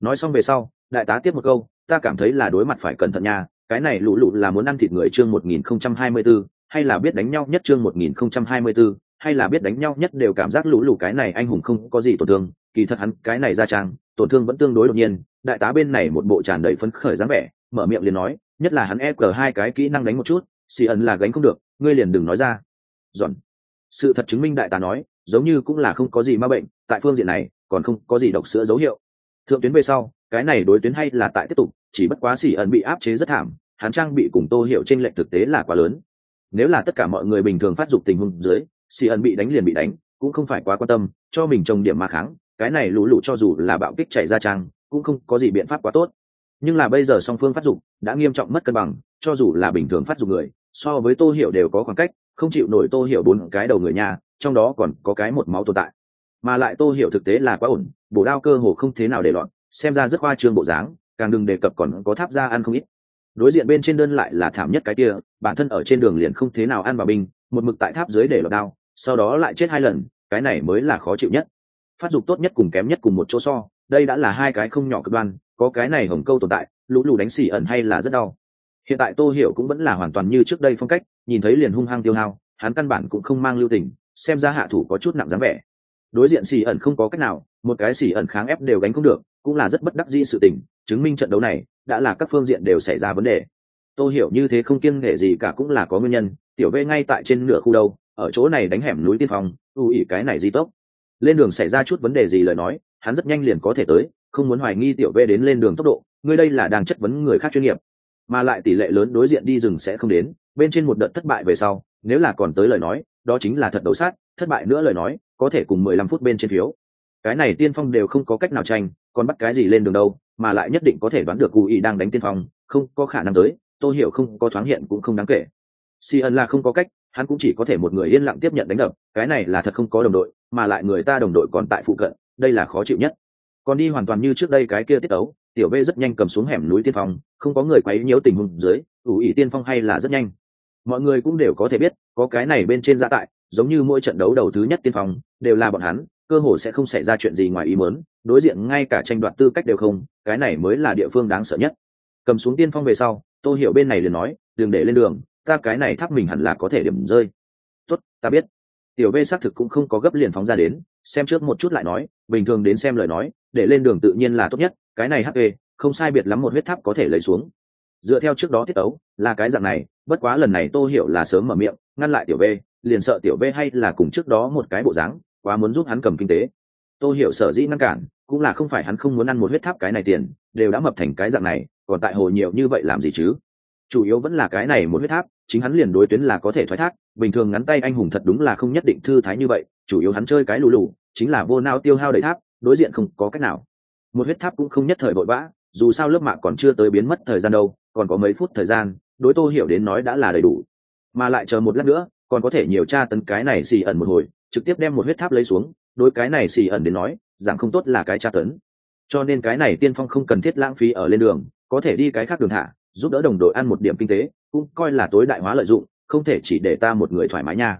Nói xong về sau đại tá tiếp một câu ta cảm thấy là đối mặt phải cẩn thận nha cái này lũ lụ là muốn ăn thịt người chương 1024, hay là biết đánh nhau nhất chương 1024, hay là biết đánh nhau nhất đều cảm giác lũ lũ cái này anh hùng không có gì tổn thương, kỳ thật hắn cái này ra trang, tổn thương vẫn tương đối đột nhiên, đại tá bên này một bộ tràn đầy phấn khởi dáng vẻ, mở miệng liền nói, nhất là hắn e cờ hai cái kỹ năng đánh một chút, xì ẩn là gánh không được, ngươi liền đừng nói ra. Dọn sự thật chứng minh đại tá nói, giống như cũng là không có gì ma bệnh, tại phương diện này, còn không có gì độc sữa dấu hiệu. Thượng tuyến về sau, cái này đối tuyến hay là tại tiếp tục, chỉ bất quá xỉ ẩn bị áp chế rất thảm, hắn trang bị cùng tô hiệu trên lệch thực tế là quá lớn. Nếu là tất cả mọi người bình thường phát dục tình huống dưới xì ẩn bị đánh liền bị đánh, cũng không phải quá quan tâm, cho mình trồng điểm mà kháng, cái này lũ lụ cho dù là bạo kích chạy ra trang, cũng không có gì biện pháp quá tốt. Nhưng là bây giờ song phương phát dục, đã nghiêm trọng mất cân bằng, cho dù là bình thường phát dục người, so với tô hiểu đều có khoảng cách, không chịu nổi tô hiểu bốn cái đầu người nhà, trong đó còn có cái một máu tồn tại. Mà lại tô hiểu thực tế là quá ổn, bổ đao cơ hồ không thế nào để loạn, xem ra rất khoa trương bộ dáng, càng đừng đề cập còn có tháp ra ăn không ít. Đối diện bên trên đơn lại là thảm nhất cái kia, bản thân ở trên đường liền không thế nào ăn vào binh một mực tại tháp dưới để lọt đao, sau đó lại chết hai lần, cái này mới là khó chịu nhất. Phát dục tốt nhất cùng kém nhất cùng một chỗ so, đây đã là hai cái không nhỏ cực đoan, có cái này hồng câu tồn tại, lũ lù đánh xì ẩn hay là rất đau. Hiện tại tô hiểu cũng vẫn là hoàn toàn như trước đây phong cách, nhìn thấy liền hung hăng tiêu hao, hắn căn bản cũng không mang lưu tình, xem ra hạ thủ có chút nặng dáng vẻ. Đối diện xì ẩn không có cách nào, một cái xì ẩn kháng ép đều gánh không được, cũng là rất bất đắc dĩ sự tình, chứng minh trận đấu này, đã là các phương diện đều xảy ra vấn đề. Tô hiểu như thế không kiêng nghệ gì cả cũng là có nguyên nhân tiểu vê ngay tại trên nửa khu đâu, ở chỗ này đánh hẻm núi tiên phong ưu ỉ cái này di tốc. Lên đường xảy ra chút vấn đề gì lời nói, hắn rất nhanh liền có thể tới, không muốn hoài nghi tiểu vê đến lên đường tốc độ ngươi đây là đang chất vấn người khác chuyên nghiệp. Mà lại tỷ lệ lớn đối diện đi rừng sẽ không đến, bên trên một đợt thất bại về sau, nếu là còn tới lời nói, đó chính là thật đầu sát, thất bại nữa lời nói, có thể cùng mười lăm phút bên trên phiếu. Cái này tiên phong đều không có cách nào tranh, còn bắt cái gì lên đường đâu, mà lại nhất định có thể đoán được cụ ý đang đánh tiên phong, không có khả năng tới, tôi hiểu không có thoáng hiện cũng không đáng kể si ân là không có cách, hắn cũng chỉ có thể một người yên lặng tiếp nhận đánh đập, cái này là thật không có đồng đội, mà lại người ta đồng đội còn tại phụ cận, đây là khó chịu nhất. Còn đi hoàn toàn như trước đây cái kia tiết ấu tiểu v rất nhanh cầm xuống hẻm núi tiên phong, không có người quấy nhiễu tình huống dưới, ủ ỉ tiên phong hay là rất nhanh. Mọi người cũng đều có thể biết, có cái này bên trên gia tại, giống như mỗi trận đấu đầu thứ nhất tiên phong, đều là bọn hắn, cơ hồ sẽ không xảy ra chuyện gì ngoài ý muốn, đối diện ngay cả tranh đoạt tư cách đều không, cái này mới là địa phương đáng sợ nhất. Cầm xuống tiên phong về sau tôi hiểu bên này liền nói, đừng để lên đường ta cái này tháp mình hẳn là có thể điểm rơi. Tốt, ta biết. Tiểu v xác thực cũng không có gấp liền phóng ra đến, xem trước một chút lại nói, bình thường đến xem lời nói, để lên đường tự nhiên là tốt nhất, cái này hp không sai biệt lắm một huyết tháp có thể lấy xuống. Dựa theo trước đó tiết ấu là cái dạng này, bất quá lần này tô hiểu là sớm mở miệng, ngăn lại tiểu v liền sợ tiểu v hay là cùng trước đó một cái bộ dáng, quá muốn giúp hắn cầm kinh tế. Tô hiểu sở dĩ ngăn cản, cũng là không phải hắn không muốn ăn một huyết tháp cái này tiền, đều đã mập thành cái dạng này, còn tại hồ nhiều như vậy làm gì chứ? Chủ yếu vẫn là cái này một huyết tháp chính hắn liền đối tuyến là có thể thoái thác, bình thường ngắn tay anh hùng thật đúng là không nhất định thư thái như vậy, chủ yếu hắn chơi cái lù lù, chính là vô nao tiêu hao đầy tháp, đối diện không có cách nào. Một huyết tháp cũng không nhất thời vội vã, dù sao lớp mạng còn chưa tới biến mất thời gian đâu, còn có mấy phút thời gian, đối tô hiểu đến nói đã là đầy đủ. Mà lại chờ một lát nữa, còn có thể nhiều tra tấn cái này xì ẩn một hồi, trực tiếp đem một huyết tháp lấy xuống, đối cái này xì ẩn đến nói, rằng không tốt là cái tra tấn. Cho nên cái này tiên phong không cần thiết lãng phí ở lên đường, có thể đi cái khác đường thả, giúp đỡ đồng đội ăn một điểm kinh tế cũng coi là tối đại hóa lợi dụng, không thể chỉ để ta một người thoải mái nha.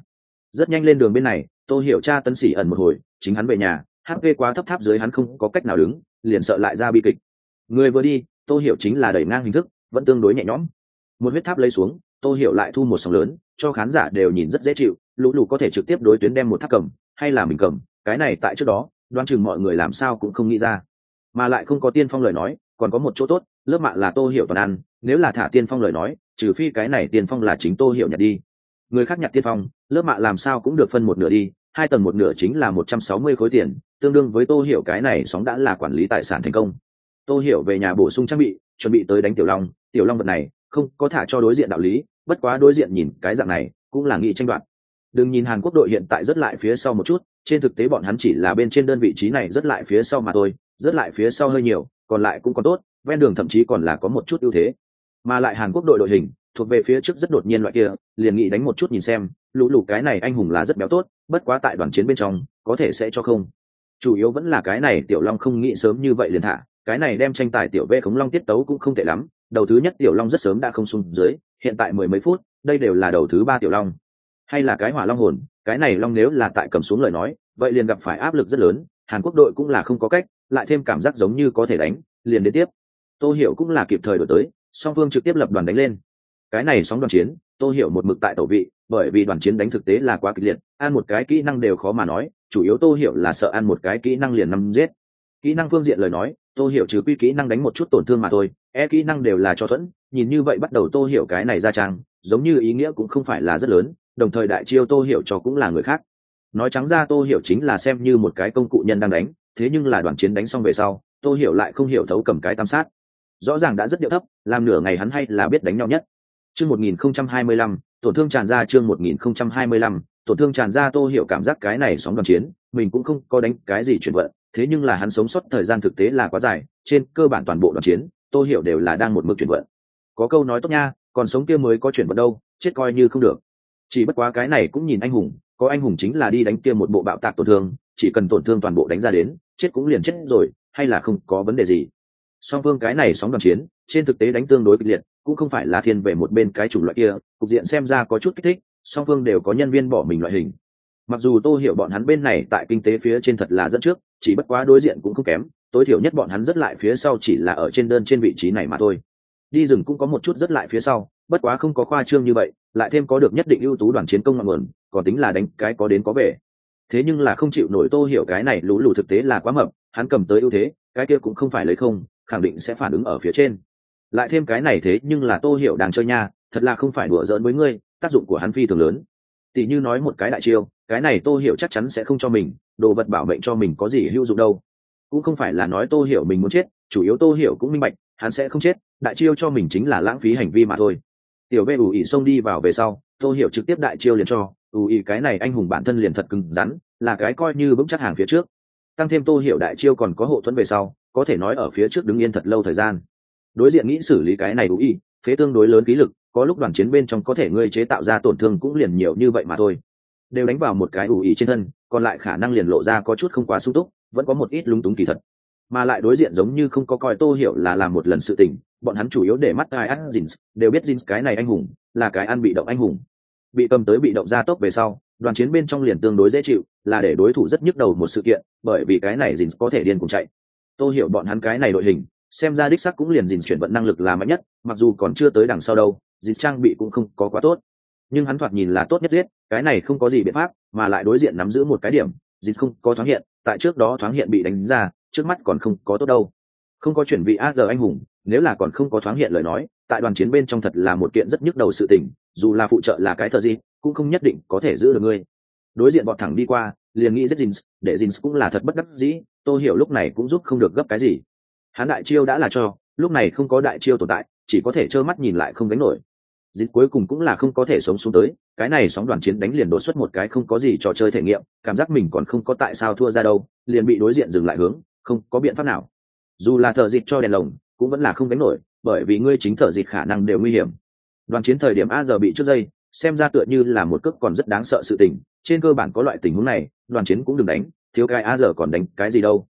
Rất nhanh lên đường bên này tôi hiểu cha tân sĩ ẩn một hồi, chính hắn về nhà hp quá thấp tháp dưới hắn không có cách nào đứng, liền sợ lại ra bi kịch. Người vừa đi tôi hiểu chính là đẩy ngang hình thức, vẫn tương đối nhẹ nhõm. Một huyết tháp lấy xuống tôi hiểu lại thu một sóng lớn, cho khán giả đều nhìn rất dễ chịu, lũ lụ có thể trực tiếp đối tuyến đem một tháp cầm, hay là mình cầm, cái này tại trước đó đoan chừng mọi người làm sao cũng không nghĩ ra. Mà lại không có tiên phong lời nói, còn có một chỗ tốt, lớp mạng là tô hiểu toàn ăn, nếu là thả tiên phong lời nói trừ phi cái này tiên phong là chính tô hiểu nhặt đi. Người khác nhặt tiên phong, lớp mạng làm sao cũng được phân một nửa đi, hai tầng một nửa chính là một trăm sáu mươi khối tiền, tương đương với tô hiểu cái này sóng đã là quản lý tài sản thành công. Tô hiểu về nhà bổ sung trang bị, chuẩn bị tới đánh tiểu long tiểu long vật này, không có thả cho đối diện đạo lý, bất quá đối diện nhìn cái dạng này, cũng là nghị tranh đoạt. Đừng nhìn hàn quốc đội hiện tại rất lại phía sau một chút, trên thực tế bọn hắn chỉ là bên trên đơn vị trí này rất lại phía sau mà thôi, rất lại phía sau hơi nhiều, còn lại cũng có tốt, ven đường thậm chí còn là có một chút ưu thế mà lại hàn quốc đội đội hình, thuộc về phía trước rất đột nhiên loại kia, liền nghĩ đánh một chút nhìn xem, lũ lụ cái này anh hùng là rất béo tốt, bất quá tại đoàn chiến bên trong, có thể sẽ cho không. Chủ yếu vẫn là cái này tiểu long không nghĩ sớm như vậy liền thả, cái này đem tranh tài tiểu v khống long tiết tấu cũng không tệ lắm, đầu thứ nhất tiểu long rất sớm đã không xuống dưới, hiện tại mười mấy phút, đây đều là đầu thứ ba tiểu long. Hay là cái hỏa long hồn, cái này long nếu là tại cầm xuống lời nói, vậy liền gặp phải áp lực rất lớn, hàn quốc đội cũng là không có cách, lại thêm cảm giác giống như có thể đánh, liền đến tiếp. Tô hiểu cũng là kịp thời đổi tới song phương trực tiếp lập đoàn đánh lên. Cái này sóng đoàn chiến tôi hiểu một mực tại tổ vị, bởi vì đoàn chiến đánh thực tế là quá kịch liệt, ăn một cái kỹ năng đều khó mà nói, chủ yếu tôi hiểu là sợ ăn một cái kỹ năng liền năm giết. Kỹ năng phương diện lời nói tôi hiểu trừ quy kỹ năng đánh một chút tổn thương mà thôi e kỹ năng đều là cho thuẫn, nhìn như vậy bắt đầu tôi hiểu cái này ra trang, giống như ý nghĩa cũng không phải là rất lớn, đồng thời đại chiêu tôi hiểu cho cũng là người khác. Nói trắng ra tôi hiểu chính là xem như một cái công cụ nhân đang đánh, thế nhưng là đoàn chiến đánh xong về sau tôi hiểu lại không hiểu thấu cầm cái tam sát rõ ràng đã rất điệu thấp, làm nửa ngày hắn hay là biết đánh nhau nhất. Chương một nghìn không trăm hai mươi lăm, tổn thương tràn ra chương một nghìn không trăm hai mươi lăm, tổn thương tràn ra tô hiểu cảm giác cái này sóng đoàn chiến, mình cũng không có đánh cái gì chuyển vận, thế nhưng là hắn sống sót thời gian thực tế là quá dài, trên cơ bản toàn bộ đoàn chiến, tô hiểu đều là đang một mực chuyển vận. Có câu nói tốt nha, còn sống kia mới có chuyển vận đâu, chết coi như không được. Chỉ bất quá cái này cũng nhìn anh hùng, có anh hùng chính là đi đánh kia một bộ bạo tạc tổn thương, chỉ cần tổn thương toàn bộ đánh ra đến, chết cũng liền chết rồi, hay là không có vấn đề gì song phương cái này sóng đoàn chiến, trên thực tế đánh tương đối kịch liệt, cũng không phải là thiên về một bên cái chủng loại kia, cục diện xem ra có chút kích thích, song phương đều có nhân viên bỏ mình loại hình. Mặc dù tô hiểu bọn hắn bên này tại kinh tế phía trên thật là dẫn trước, chỉ bất quá đối diện cũng không kém, tối thiểu nhất bọn hắn rất lại phía sau chỉ là ở trên đơn trên vị trí này mà thôi. Đi rừng cũng có một chút rất lại phía sau, bất quá không có khoa trương như vậy, lại thêm có được nhất định ưu tú đoàn chiến công ngọn nguồn, còn tính là đánh cái có đến có về. Thế nhưng là không chịu nổi tô hiểu cái này lũ lù thực tế là quá mập, hắn cầm tới ưu thế, cái kia cũng không phải lấy không khẳng định sẽ phản ứng ở phía trên. Lại thêm cái này thế nhưng là tô hiểu đang chơi nha, thật là không phải đùa giỡn với ngươi, tác dụng của hắn phi thường lớn. Tỷ như nói một cái đại chiêu, cái này tô hiểu chắc chắn sẽ không cho mình, đồ vật bảo mệnh cho mình có gì hữu dụng đâu. Cũng không phải là nói tô hiểu mình muốn chết, chủ yếu tô hiểu cũng minh bạch, hắn sẽ không chết, đại chiêu cho mình chính là lãng phí hành vi mà thôi. Tiểu vệ ủ ỉ xông đi vào về sau, tô hiểu trực tiếp đại chiêu liền cho, ủ ỉ cái này anh hùng bản thân liền thật cứng rắn, là cái coi như vững chắc hàng phía trước. Tăng thêm tô hiểu đại chiêu còn có hộ thuẫn về sau có thể nói ở phía trước đứng yên thật lâu thời gian. Đối diện nghĩ xử lý cái này đủ y phế tương đối lớn khí lực, có lúc đoàn chiến bên trong có thể ngươi chế tạo ra tổn thương cũng liền nhiều như vậy mà thôi. Đều đánh vào một cái ủ ý trên thân, còn lại khả năng liền lộ ra có chút không quá sung túc, vẫn có một ít lúng túng kỳ thật. Mà lại đối diện giống như không có coi tô hiểu là làm một lần sự tình, bọn hắn chủ yếu để mắt ai ăn jeans đều biết jeans cái này anh hùng, là cái ăn bị động anh hùng. Bị cầm tới bị động ra tốc về sau, đoàn chiến bên trong liền tương đối dễ chịu, là để đối thủ rất nhức đầu một sự kiện, bởi vì cái này jeans có thể điên cùng chạy. Tôi hiểu bọn hắn cái này đội hình, xem ra đích sắc cũng liền dình chuyển vận năng lực là mạnh nhất, mặc dù còn chưa tới đằng sau đâu dịch trang bị cũng không có quá tốt. Nhưng hắn thoạt nhìn là tốt nhất giết, cái này không có gì biện pháp, mà lại đối diện nắm giữ một cái điểm dịch không có thoáng hiện, tại trước đó thoáng hiện bị đánh ra, trước mắt còn không có tốt đâu. Không có chuyển vị ag anh hùng, nếu là còn không có thoáng hiện lời nói, tại đoàn chiến bên trong thật là một kiện rất nhức đầu sự tình, dù là phụ trợ là cái thợ gì, cũng không nhất định có thể giữ được ngươi. Đối diện bọn thẳng đi qua liền nghĩ rất jeans để jeans cũng là thật bất đắc dĩ tô hiểu lúc này cũng giúp không được gấp cái gì. Hắn đại chiêu đã là cho lúc này không có đại chiêu tồn tại chỉ có thể trơ mắt nhìn lại không đánh nổi. Dịch cuối cùng cũng là không có thể sống xuống tới cái này sóng đoàn chiến đánh liền đột xuất một cái không có gì trò chơi thể nghiệm cảm giác mình còn không có tại sao thua ra đâu liền bị đối diện dừng lại hướng không có biện pháp nào. Dù là thợ dịch cho đèn lồng cũng vẫn là không đánh nổi bởi vì ngươi chính thợ dịch khả năng đều nguy hiểm. Đoàn chiến thời điểm a giờ bị trước dây, xem ra tựa như là một cước còn rất đáng sợ sự tình trên cơ bản có loại tình huống này, đoàn chiến cũng đừng đánh, thiếu cái a giờ còn đánh cái gì đâu.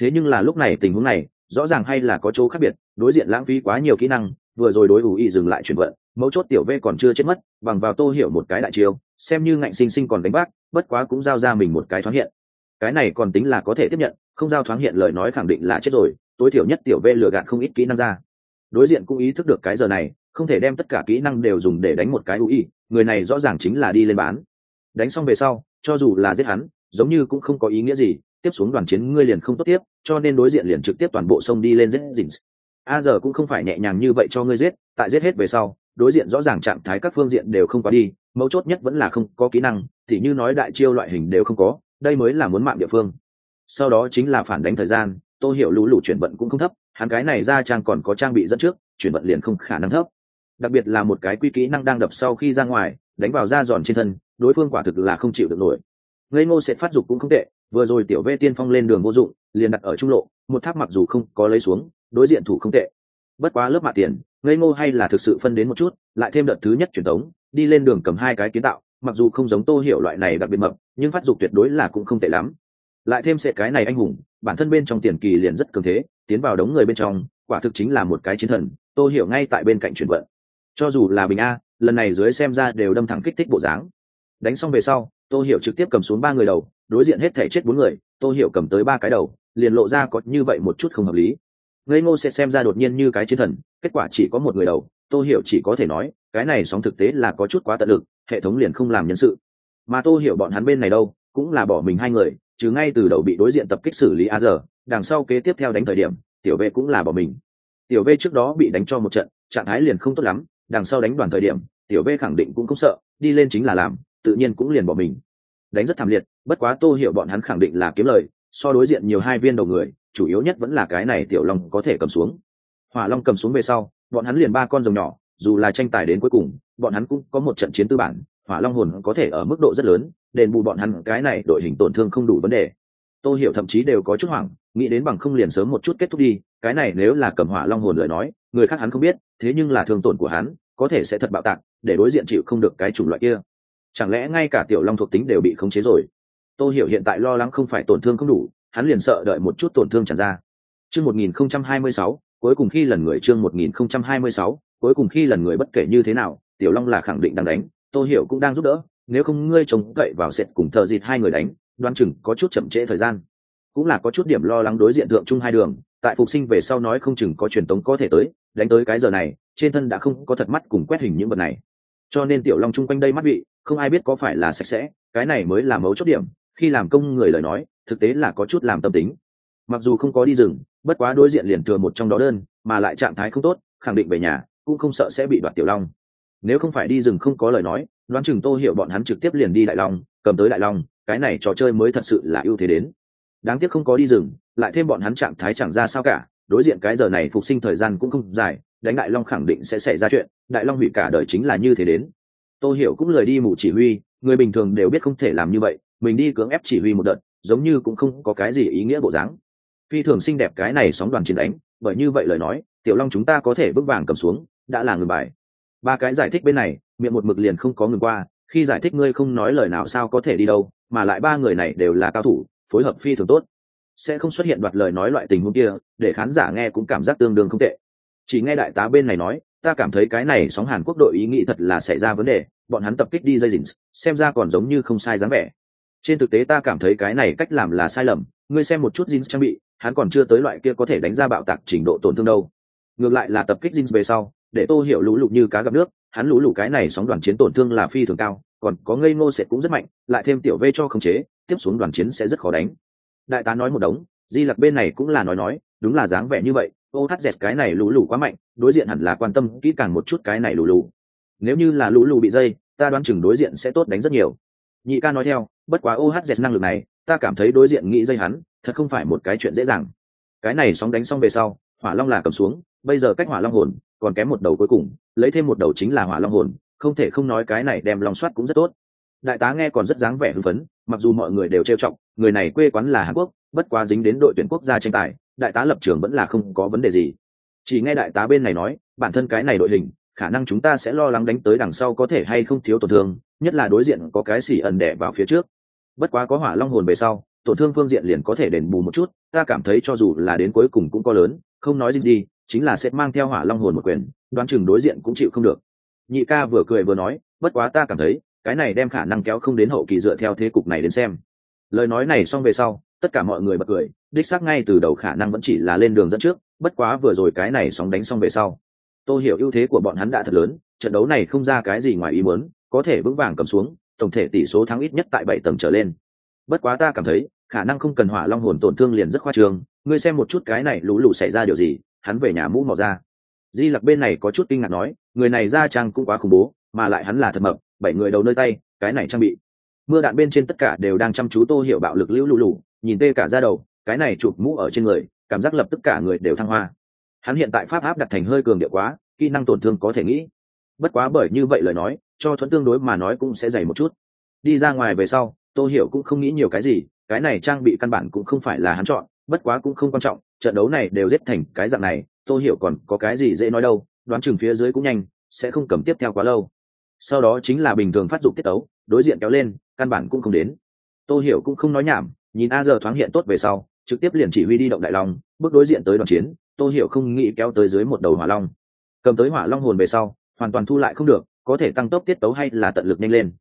Thế nhưng là lúc này tình huống này, rõ ràng hay là có chỗ khác biệt, đối diện lãng phí quá nhiều kỹ năng, vừa rồi đối ủ ý dừng lại chuyển vận, mấu chốt tiểu v còn chưa chết mất, bằng vào tô hiểu một cái đại chiêu, xem như ngạnh sinh sinh còn đánh bác, bất quá cũng giao ra mình một cái thoáng hiện. Cái này còn tính là có thể tiếp nhận, không giao thoáng hiện lời nói khẳng định là chết rồi, tối thiểu nhất tiểu v lừa gạt không ít kỹ năng ra. Đối diện cũng ý thức được cái giờ này, không thể đem tất cả kỹ năng đều dùng để đánh một cái ui người này rõ ràng chính là đi lên bán đánh xong về sau, cho dù là giết hắn, giống như cũng không có ý nghĩa gì, tiếp xuống đoàn chiến ngươi liền không tốt tiếp, cho nên đối diện liền trực tiếp toàn bộ sông đi lên giết dình a giờ cũng không phải nhẹ nhàng như vậy cho ngươi giết, tại giết hết về sau, đối diện rõ ràng trạng thái các phương diện đều không có đi, mấu chốt nhất vẫn là không có kỹ năng thì như nói đại chiêu loại hình đều không có, đây mới là muốn mạng địa phương. Sau đó chính là phản đánh thời gian, tô hiểu lũ lũ chuyển vận cũng không thấp, hắn cái này ra trang còn có trang bị dẫn trước, chuyển vận liền không khả năng thấp. Đặc biệt là một cái quy kỹ năng đang đập sau khi ra ngoài đánh vào da giòn trên thân, đối phương quả thực là không chịu được nổi. Ngây ngô sẽ phát dục cũng không tệ, vừa rồi tiểu vê tiên phong lên đường vô dụng, liền đặt ở trung lộ, một tháp mặc dù không có lấy xuống, đối diện thủ không tệ. Bất quá lớp mạ tiền, ngây ngô hay là thực sự phân đến một chút, lại thêm đợt thứ nhất truyền thống đi lên đường cầm hai cái kiến tạo, mặc dù không giống tô hiểu loại này đặc biệt mập, nhưng phát dục tuyệt đối là cũng không tệ lắm. Lại thêm sẽ cái này anh hùng, bản thân bên trong tiền kỳ liền rất cường thế, tiến vào đống người bên trong, quả thực chính là một cái chiến thần, tô hiểu ngay tại bên cạnh chuyển vận. Cho dù là bình a lần này dưới xem ra đều đâm thẳng kích thích bộ dáng. Đánh xong về sau, tô hiểu trực tiếp cầm xuống ba người đầu, đối diện hết thể chết bốn người, tô hiểu cầm tới ba cái đầu, liền lộ ra có như vậy một chút không hợp lý. Ngây ngô sẽ xem ra đột nhiên như cái chiến thần, kết quả chỉ có một người đầu, tô hiểu chỉ có thể nói, cái này sóng thực tế là có chút quá tận lực, hệ thống liền không làm nhân sự. Mà tô hiểu bọn hắn bên này đâu, cũng là bỏ mình hai người, chứ ngay từ đầu bị đối diện tập kích xử lý a giờ đằng sau kế tiếp theo đánh thời điểm, tiểu vệ cũng là bỏ mình. Tiểu vệ trước đó bị đánh cho một trận, trạng thái liền không tốt lắm đằng sau đánh đoàn thời điểm, tiểu v khẳng định cũng không sợ, đi lên chính là làm, tự nhiên cũng liền bỏ mình. Đánh rất thảm liệt, bất quá tô hiểu bọn hắn khẳng định là kiếm lời, so đối diện nhiều hai viên đầu người, chủ yếu nhất vẫn là cái này tiểu long có thể cầm xuống. Hỏa long cầm xuống về sau, bọn hắn liền ba con rồng nhỏ, dù là tranh tài đến cuối cùng, bọn hắn cũng có một trận chiến tư bản, hỏa long hồn có thể ở mức độ rất lớn, đền bù bọn hắn cái này đội hình tổn thương không đủ vấn đề. Tôi hiểu thậm chí đều có chút hoảng, nghĩ đến bằng không liền sớm một chút kết thúc đi cái này nếu là cầm hỏa long hồn lời nói người khác hắn không biết thế nhưng là thương tổn của hắn có thể sẽ thật bạo tạc để đối diện chịu không được cái chủng loại kia. Chẳng lẽ ngay cả tiểu long thuộc tính đều bị khống chế rồi? Tôi hiểu hiện tại lo lắng không phải tổn thương không đủ hắn liền sợ đợi một chút tổn thương tràn ra. Chương 1026, cuối cùng khi lần người chương 1026, cuối cùng khi lần người bất kể như thế nào tiểu long là khẳng định đang đánh tôi hiểu cũng đang giúp đỡ nếu không ngươi trông cậy vào sệt cùng thợ dịt hai người đánh đoan chừng có chút chậm trễ thời gian. Cũng là có chút điểm lo lắng đối diện thượng chung hai đường tại phục sinh về sau nói không chừng có truyền tống có thể tới, đánh tới cái giờ này, trên thân đã không có thật mắt cùng quét hình những vật này. Cho nên tiểu long chung quanh đây mắt bị, không ai biết có phải là sạch sẽ, cái này mới là mấu chốt điểm, khi làm công người lời nói, thực tế là có chút làm tâm tính. Mặc dù không có đi rừng, bất quá đối diện liền thừa một trong đó đơn, mà lại trạng thái không tốt, khẳng định về nhà, cũng không sợ sẽ bị đoạt tiểu long. Nếu không phải đi rừng không có lời nói, đoán chừng tô hiểu bọn hắn trực tiếp liền đi đại long, cầm tới đại long, cái này trò chơi mới thật sự là ưu thế đến. Đáng tiếc không có đi rừng lại thêm bọn hắn trạng thái chẳng ra sao cả, đối diện cái giờ này phục sinh thời gian cũng không dài, đánh đại long khẳng định sẽ xảy ra chuyện, đại long hủy cả đời chính là như thế đến. Tô hiểu cũng lời đi mù chỉ huy, người bình thường đều biết không thể làm như vậy, mình đi cưỡng ép chỉ huy một đợt, giống như cũng không có cái gì ý nghĩa bộ dáng. Phi thường xinh đẹp cái này sóng đoàn chiến đánh, bởi như vậy lời nói, tiểu long chúng ta có thể bước vàng cầm xuống, đã là ngừng bài. Ba cái giải thích bên này, miệng một mực liền không có ngừng qua, khi giải thích ngươi không nói lời nào sao có thể đi đâu, mà lại ba người này đều là cao thủ, phối hợp phi thường tốt sẽ không xuất hiện đoạt lời nói loại tình huống kia, để khán giả nghe cũng cảm giác tương đương không tệ. Chỉ nghe đại tá bên này nói, ta cảm thấy cái này sóng hàn quốc đội ý nghĩ thật là xảy ra vấn đề, bọn hắn tập kích đi dây dình xem ra còn giống như không sai dáng vẻ. Trên thực tế ta cảm thấy cái này cách làm là sai lầm, ngươi xem một chút jeans trang bị, hắn còn chưa tới loại kia có thể đánh ra bạo tạc trình độ tổn thương đâu. Ngược lại là tập kích jeans về sau, để tô hiểu lũ lụt như cá gặp nước, hắn lũ lụt cái này sóng đoàn chiến tổn thương là phi thường cao, còn có ngây ngô sẽ cũng rất mạnh, lại thêm tiểu v cho khống chế, tiếp xuống đoàn chiến sẽ rất khó đánh đại tá nói một đống, di lặc bên này cũng là nói nói, đúng là dáng vẻ như vậy ô hát dẹt cái này lũ lù quá mạnh, đối diện hẳn là quan tâm kỹ càng một chút cái này lũ lù. Nếu như là lũ lù bị dây, ta đoán chừng đối diện sẽ tốt đánh rất nhiều. Nhị ca nói theo, bất quá ô hát dẹt năng lực này, ta cảm thấy đối diện nghĩ dây hắn, thật không phải một cái chuyện dễ dàng. Cái này sóng đánh xong về sau, hỏa long là cầm xuống, bây giờ cách hỏa long hồn, còn kém một đầu cuối cùng, lấy thêm một đầu chính là hỏa long hồn, không thể không nói cái này đem lòng soát cũng rất tốt. Đại tá nghe còn rất dáng vẻ hưng phấn mặc dù mọi người đều trêu trọng người này quê quán là hàn quốc, bất quá dính đến đội tuyển quốc gia tranh tài, đại tá lập trường vẫn là không có vấn đề gì. Chỉ nghe đại tá bên này nói, bản thân cái này đội hình, khả năng chúng ta sẽ lo lắng đánh tới đằng sau có thể hay không thiếu tổn thương, nhất là đối diện có cái xỉ ẩn đẻ vào phía trước. Bất quá có hỏa long hồn về sau, tổn thương phương diện liền có thể đền bù một chút, ta cảm thấy cho dù là đến cuối cùng cũng có lớn, không nói gì đi, chính là sẽ mang theo hỏa long hồn một quyền, đoán chừng đối diện cũng chịu không được. Nhị ca vừa cười vừa nói, bất quá ta cảm thấy cái này đem khả năng kéo không đến hậu kỳ dựa theo thế cục này đến xem. Lời nói này xong về sau, tất cả mọi người bật cười, đích xác ngay từ đầu khả năng vẫn chỉ là lên đường dẫn trước, bất quá vừa rồi cái này sóng đánh xong về sau. Tôi hiểu ưu thế của bọn hắn đã thật lớn, trận đấu này không ra cái gì ngoài ý muốn, có thể vững vàng cầm xuống, tổng thể tỷ số thắng ít nhất tại bảy tầng trở lên. Bất quá ta cảm thấy, khả năng không cần hỏa long hồn tổn thương liền rất khoa trường ngươi xem một chút cái này lũ lụ xảy ra điều gì, hắn về nhà mũ mò ra. Di lặc bên này có chút kinh ngạc nói, người này ra trang cũng quá khủng bố, mà lại hắn là thật mập bảy người đầu nơi tay cái này trang bị. Mưa đạn bên trên tất cả đều đang chăm chú tô hiểu bạo lực lũ lũ, lụ nhìn tê cả ra đầu cái này chụp mũ ở trên người cảm giác lập tức cả người đều thăng hoa. Hắn hiện tại pháp áp đặt thành hơi cường điệu quá kỹ năng tổn thương có thể nghĩ. Bất quá bởi như vậy lời nói cho thuẫn tương đối mà nói cũng sẽ dày một chút. Đi ra ngoài về sau tô hiểu cũng không nghĩ nhiều cái gì cái này trang bị căn bản cũng không phải là hắn chọn bất quá cũng không quan trọng trận đấu này đều giết thành cái dạng này tô hiểu còn có cái gì dễ nói đâu đoán chừng phía dưới cũng nhanh sẽ không cầm tiếp theo quá lâu sau đó chính là bình thường phát dụng tiết tấu, đối diện kéo lên, căn bản cũng không đến. Tô hiểu cũng không nói nhảm, nhìn a giờ thoáng hiện tốt về sau, trực tiếp liền chỉ huy đi động đại long, bước đối diện tới đoàn chiến, tô hiểu không nghĩ kéo tới dưới một đầu hỏa long. Cầm tới hỏa long hồn về sau, hoàn toàn thu lại không được, có thể tăng tốc tiết tấu hay là tận lực nhanh lên.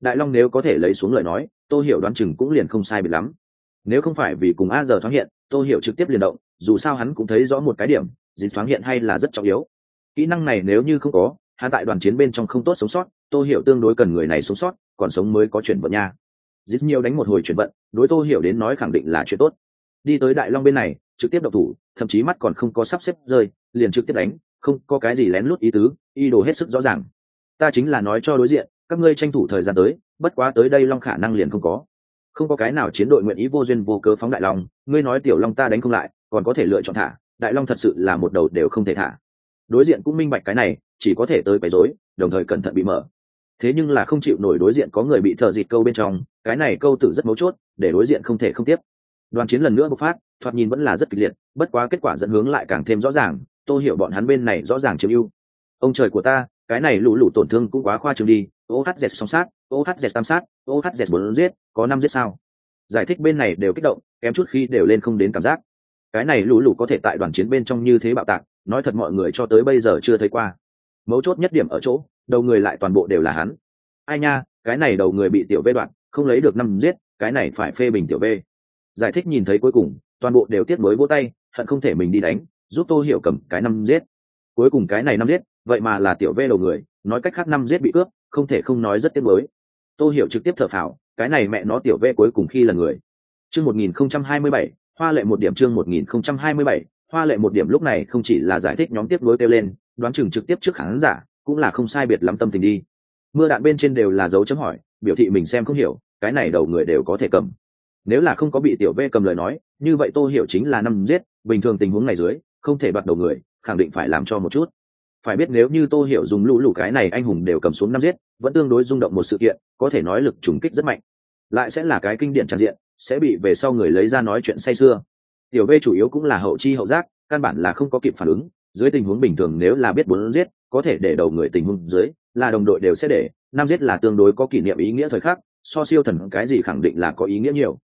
Đại long nếu có thể lấy xuống lời nói, tô hiểu đoán chừng cũng liền không sai biệt lắm. Nếu không phải vì cùng a giờ thoáng hiện, tô hiểu trực tiếp liền động, dù sao hắn cũng thấy rõ một cái điểm, dịch thoáng hiện hay là rất trọng yếu. Kỹ năng này nếu như không có hắn tại đoàn chiến bên trong không tốt sống sót, tô hiểu tương đối cần người này sống sót, còn sống mới có chuyển vận nha. Dít nhiều đánh một hồi chuyển vận, đối tô hiểu đến nói khẳng định là chuyện tốt. Đi tới đại long bên này, trực tiếp độc thủ, thậm chí mắt còn không có sắp xếp rơi, liền trực tiếp đánh, không có cái gì lén lút ý tứ, ý đồ hết sức rõ ràng. Ta chính là nói cho đối diện, các ngươi tranh thủ thời gian tới, bất quá tới đây long khả năng liền không có. Không có cái nào chiến đội nguyện ý vô duyên vô cớ phóng đại long, ngươi nói tiểu long ta đánh không lại, còn có thể lựa chọn thả, đại long thật sự là một đầu đều không thể thả. Đối diện cũng minh bạch cái này chỉ có thể tới quấy rối, đồng thời cẩn thận bị mở. Thế nhưng là không chịu nổi đối diện có người bị thợ dịt câu bên trong, cái này câu tử rất mấu chốt, để đối diện không thể không tiếp. Đoàn chiến lần nữa bộc phát, thoạt nhìn vẫn là rất kịch liệt, bất quá kết quả dẫn hướng lại càng thêm rõ ràng tôi hiểu bọn hắn bên này rõ ràng chiếm ưu. Ông trời của ta, cái này lũ lũ tổn thương cũng quá khoa trương đi ohz song sát ohz tam sát ohz bốn giết, có năm giết sao? Giải thích bên này đều kích động, kém chút khi đều lên không đến cảm giác. Cái này lũ lũ có thể tại đoàn chiến bên trong như thế bạo tạc, nói thật mọi người cho tới bây giờ chưa thấy qua mấu chốt nhất điểm ở chỗ, đầu người lại toàn bộ đều là hắn. Ai nha, cái này đầu người bị tiểu vê đoạn, không lấy được năm giết, cái này phải phê bình tiểu vê giải thích nhìn thấy cuối cùng, toàn bộ đều tiết mới vỗ tay, hận không thể mình đi đánh, giúp tô hiểu cầm cái năm giết. Cuối cùng cái này năm giết, vậy mà là tiểu vê đầu người, nói cách khác năm giết bị cướp, không thể không nói rất tiếc mới tô hiểu trực tiếp thở phào, cái này mẹ nó tiểu vê cuối cùng khi là người. Chương một nghìn không trăm hai mươi bảy, hoa lệ một điểm chương một nghìn không trăm hai mươi bảy, hoa lệ một điểm lúc này không chỉ là giải thích nhóm tiếp nối kêu lên đoán chừng trực tiếp trước khán giả, cũng là không sai biệt lắm tâm tình đi. Mưa đạn bên trên đều là dấu chấm hỏi, biểu thị mình xem không hiểu, cái này đầu người đều có thể cầm. Nếu là không có bị tiểu v cầm lời nói, như vậy tô hiểu chính là năm giết, bình thường tình huống này dưới, không thể bắt đầu người, khẳng định phải làm cho một chút. Phải biết nếu như tô hiểu dùng lũ lũ cái này anh hùng đều cầm xuống năm giết, vẫn tương đối rung động một sự kiện, có thể nói lực trùng kích rất mạnh. Lại sẽ là cái kinh điển tràn diện, sẽ bị về sau người lấy ra nói chuyện say xưa tiểu v chủ yếu cũng là hậu chi hậu giác, căn bản là không có kịp phản ứng dưới tình huống bình thường nếu là biết bốn giết, có thể để đầu người tình huống dưới là đồng đội đều sẽ để, năm giết là tương đối có kỷ niệm ý nghĩa thời khắc, so siêu thần cái gì khẳng định là có ý nghĩa nhiều.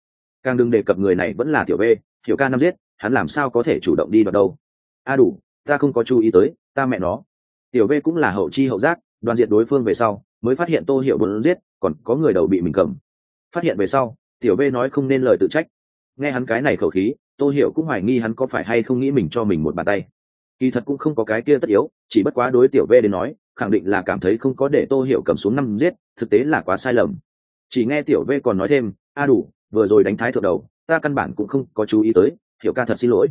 Càng đừng đề cập người này vẫn là tiểu b, tiểu ca năm giết, hắn làm sao có thể chủ động đi đoạt đâu. A đủ, ta không có chú ý tới, ta mẹ nó. Tiểu v cũng là hậu chi hậu giác, đoàn diệt đối phương về sau, mới phát hiện tô hiệu bốn giết, còn có người đầu bị mình cầm. Phát hiện về sau, tiểu v nói không nên lời tự trách. Nghe hắn cái này khẩu khí, tô hiểu cũng hoài nghi hắn có phải hay không nghĩ mình cho mình một bàn tay kỳ thật cũng không có cái kia tất yếu, chỉ bất quá đối tiểu v đến nói, khẳng định là cảm thấy không có để tô hiểu cầm xuống năm giết, thực tế là quá sai lầm. Chỉ nghe tiểu v còn nói thêm, a đủ, vừa rồi đánh thái thượng đầu, ta căn bản cũng không có chú ý tới, hiểu ca thật xin lỗi.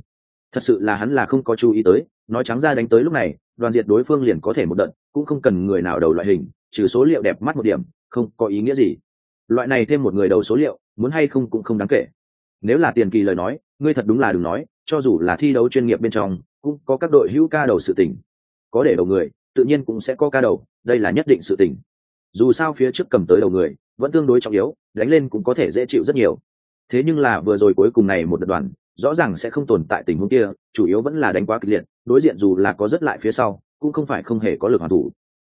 Thật sự là hắn là không có chú ý tới, nói trắng ra đánh tới lúc này, đoàn diệt đối phương liền có thể một đợt, cũng không cần người nào đầu loại hình, trừ số liệu đẹp mắt một điểm, không có ý nghĩa gì. Loại này thêm một người đầu số liệu, muốn hay không cũng không đáng kể. Nếu là tiền kỳ lời nói, ngươi thật đúng là đừng nói, cho dù là thi đấu chuyên nghiệp bên trong cũng có các đội hữu ca đầu sự tỉnh có để đầu người, tự nhiên cũng sẽ có ca đầu, đây là nhất định sự tỉnh dù sao phía trước cầm tới đầu người, vẫn tương đối trọng yếu, đánh lên cũng có thể dễ chịu rất nhiều. Thế nhưng là vừa rồi cuối cùng này một đợt đoàn, rõ ràng sẽ không tồn tại tình huống kia, chủ yếu vẫn là đánh quá kịch liệt, đối diện dù là có rất lại phía sau, cũng không phải không hề có lực hoàn thủ.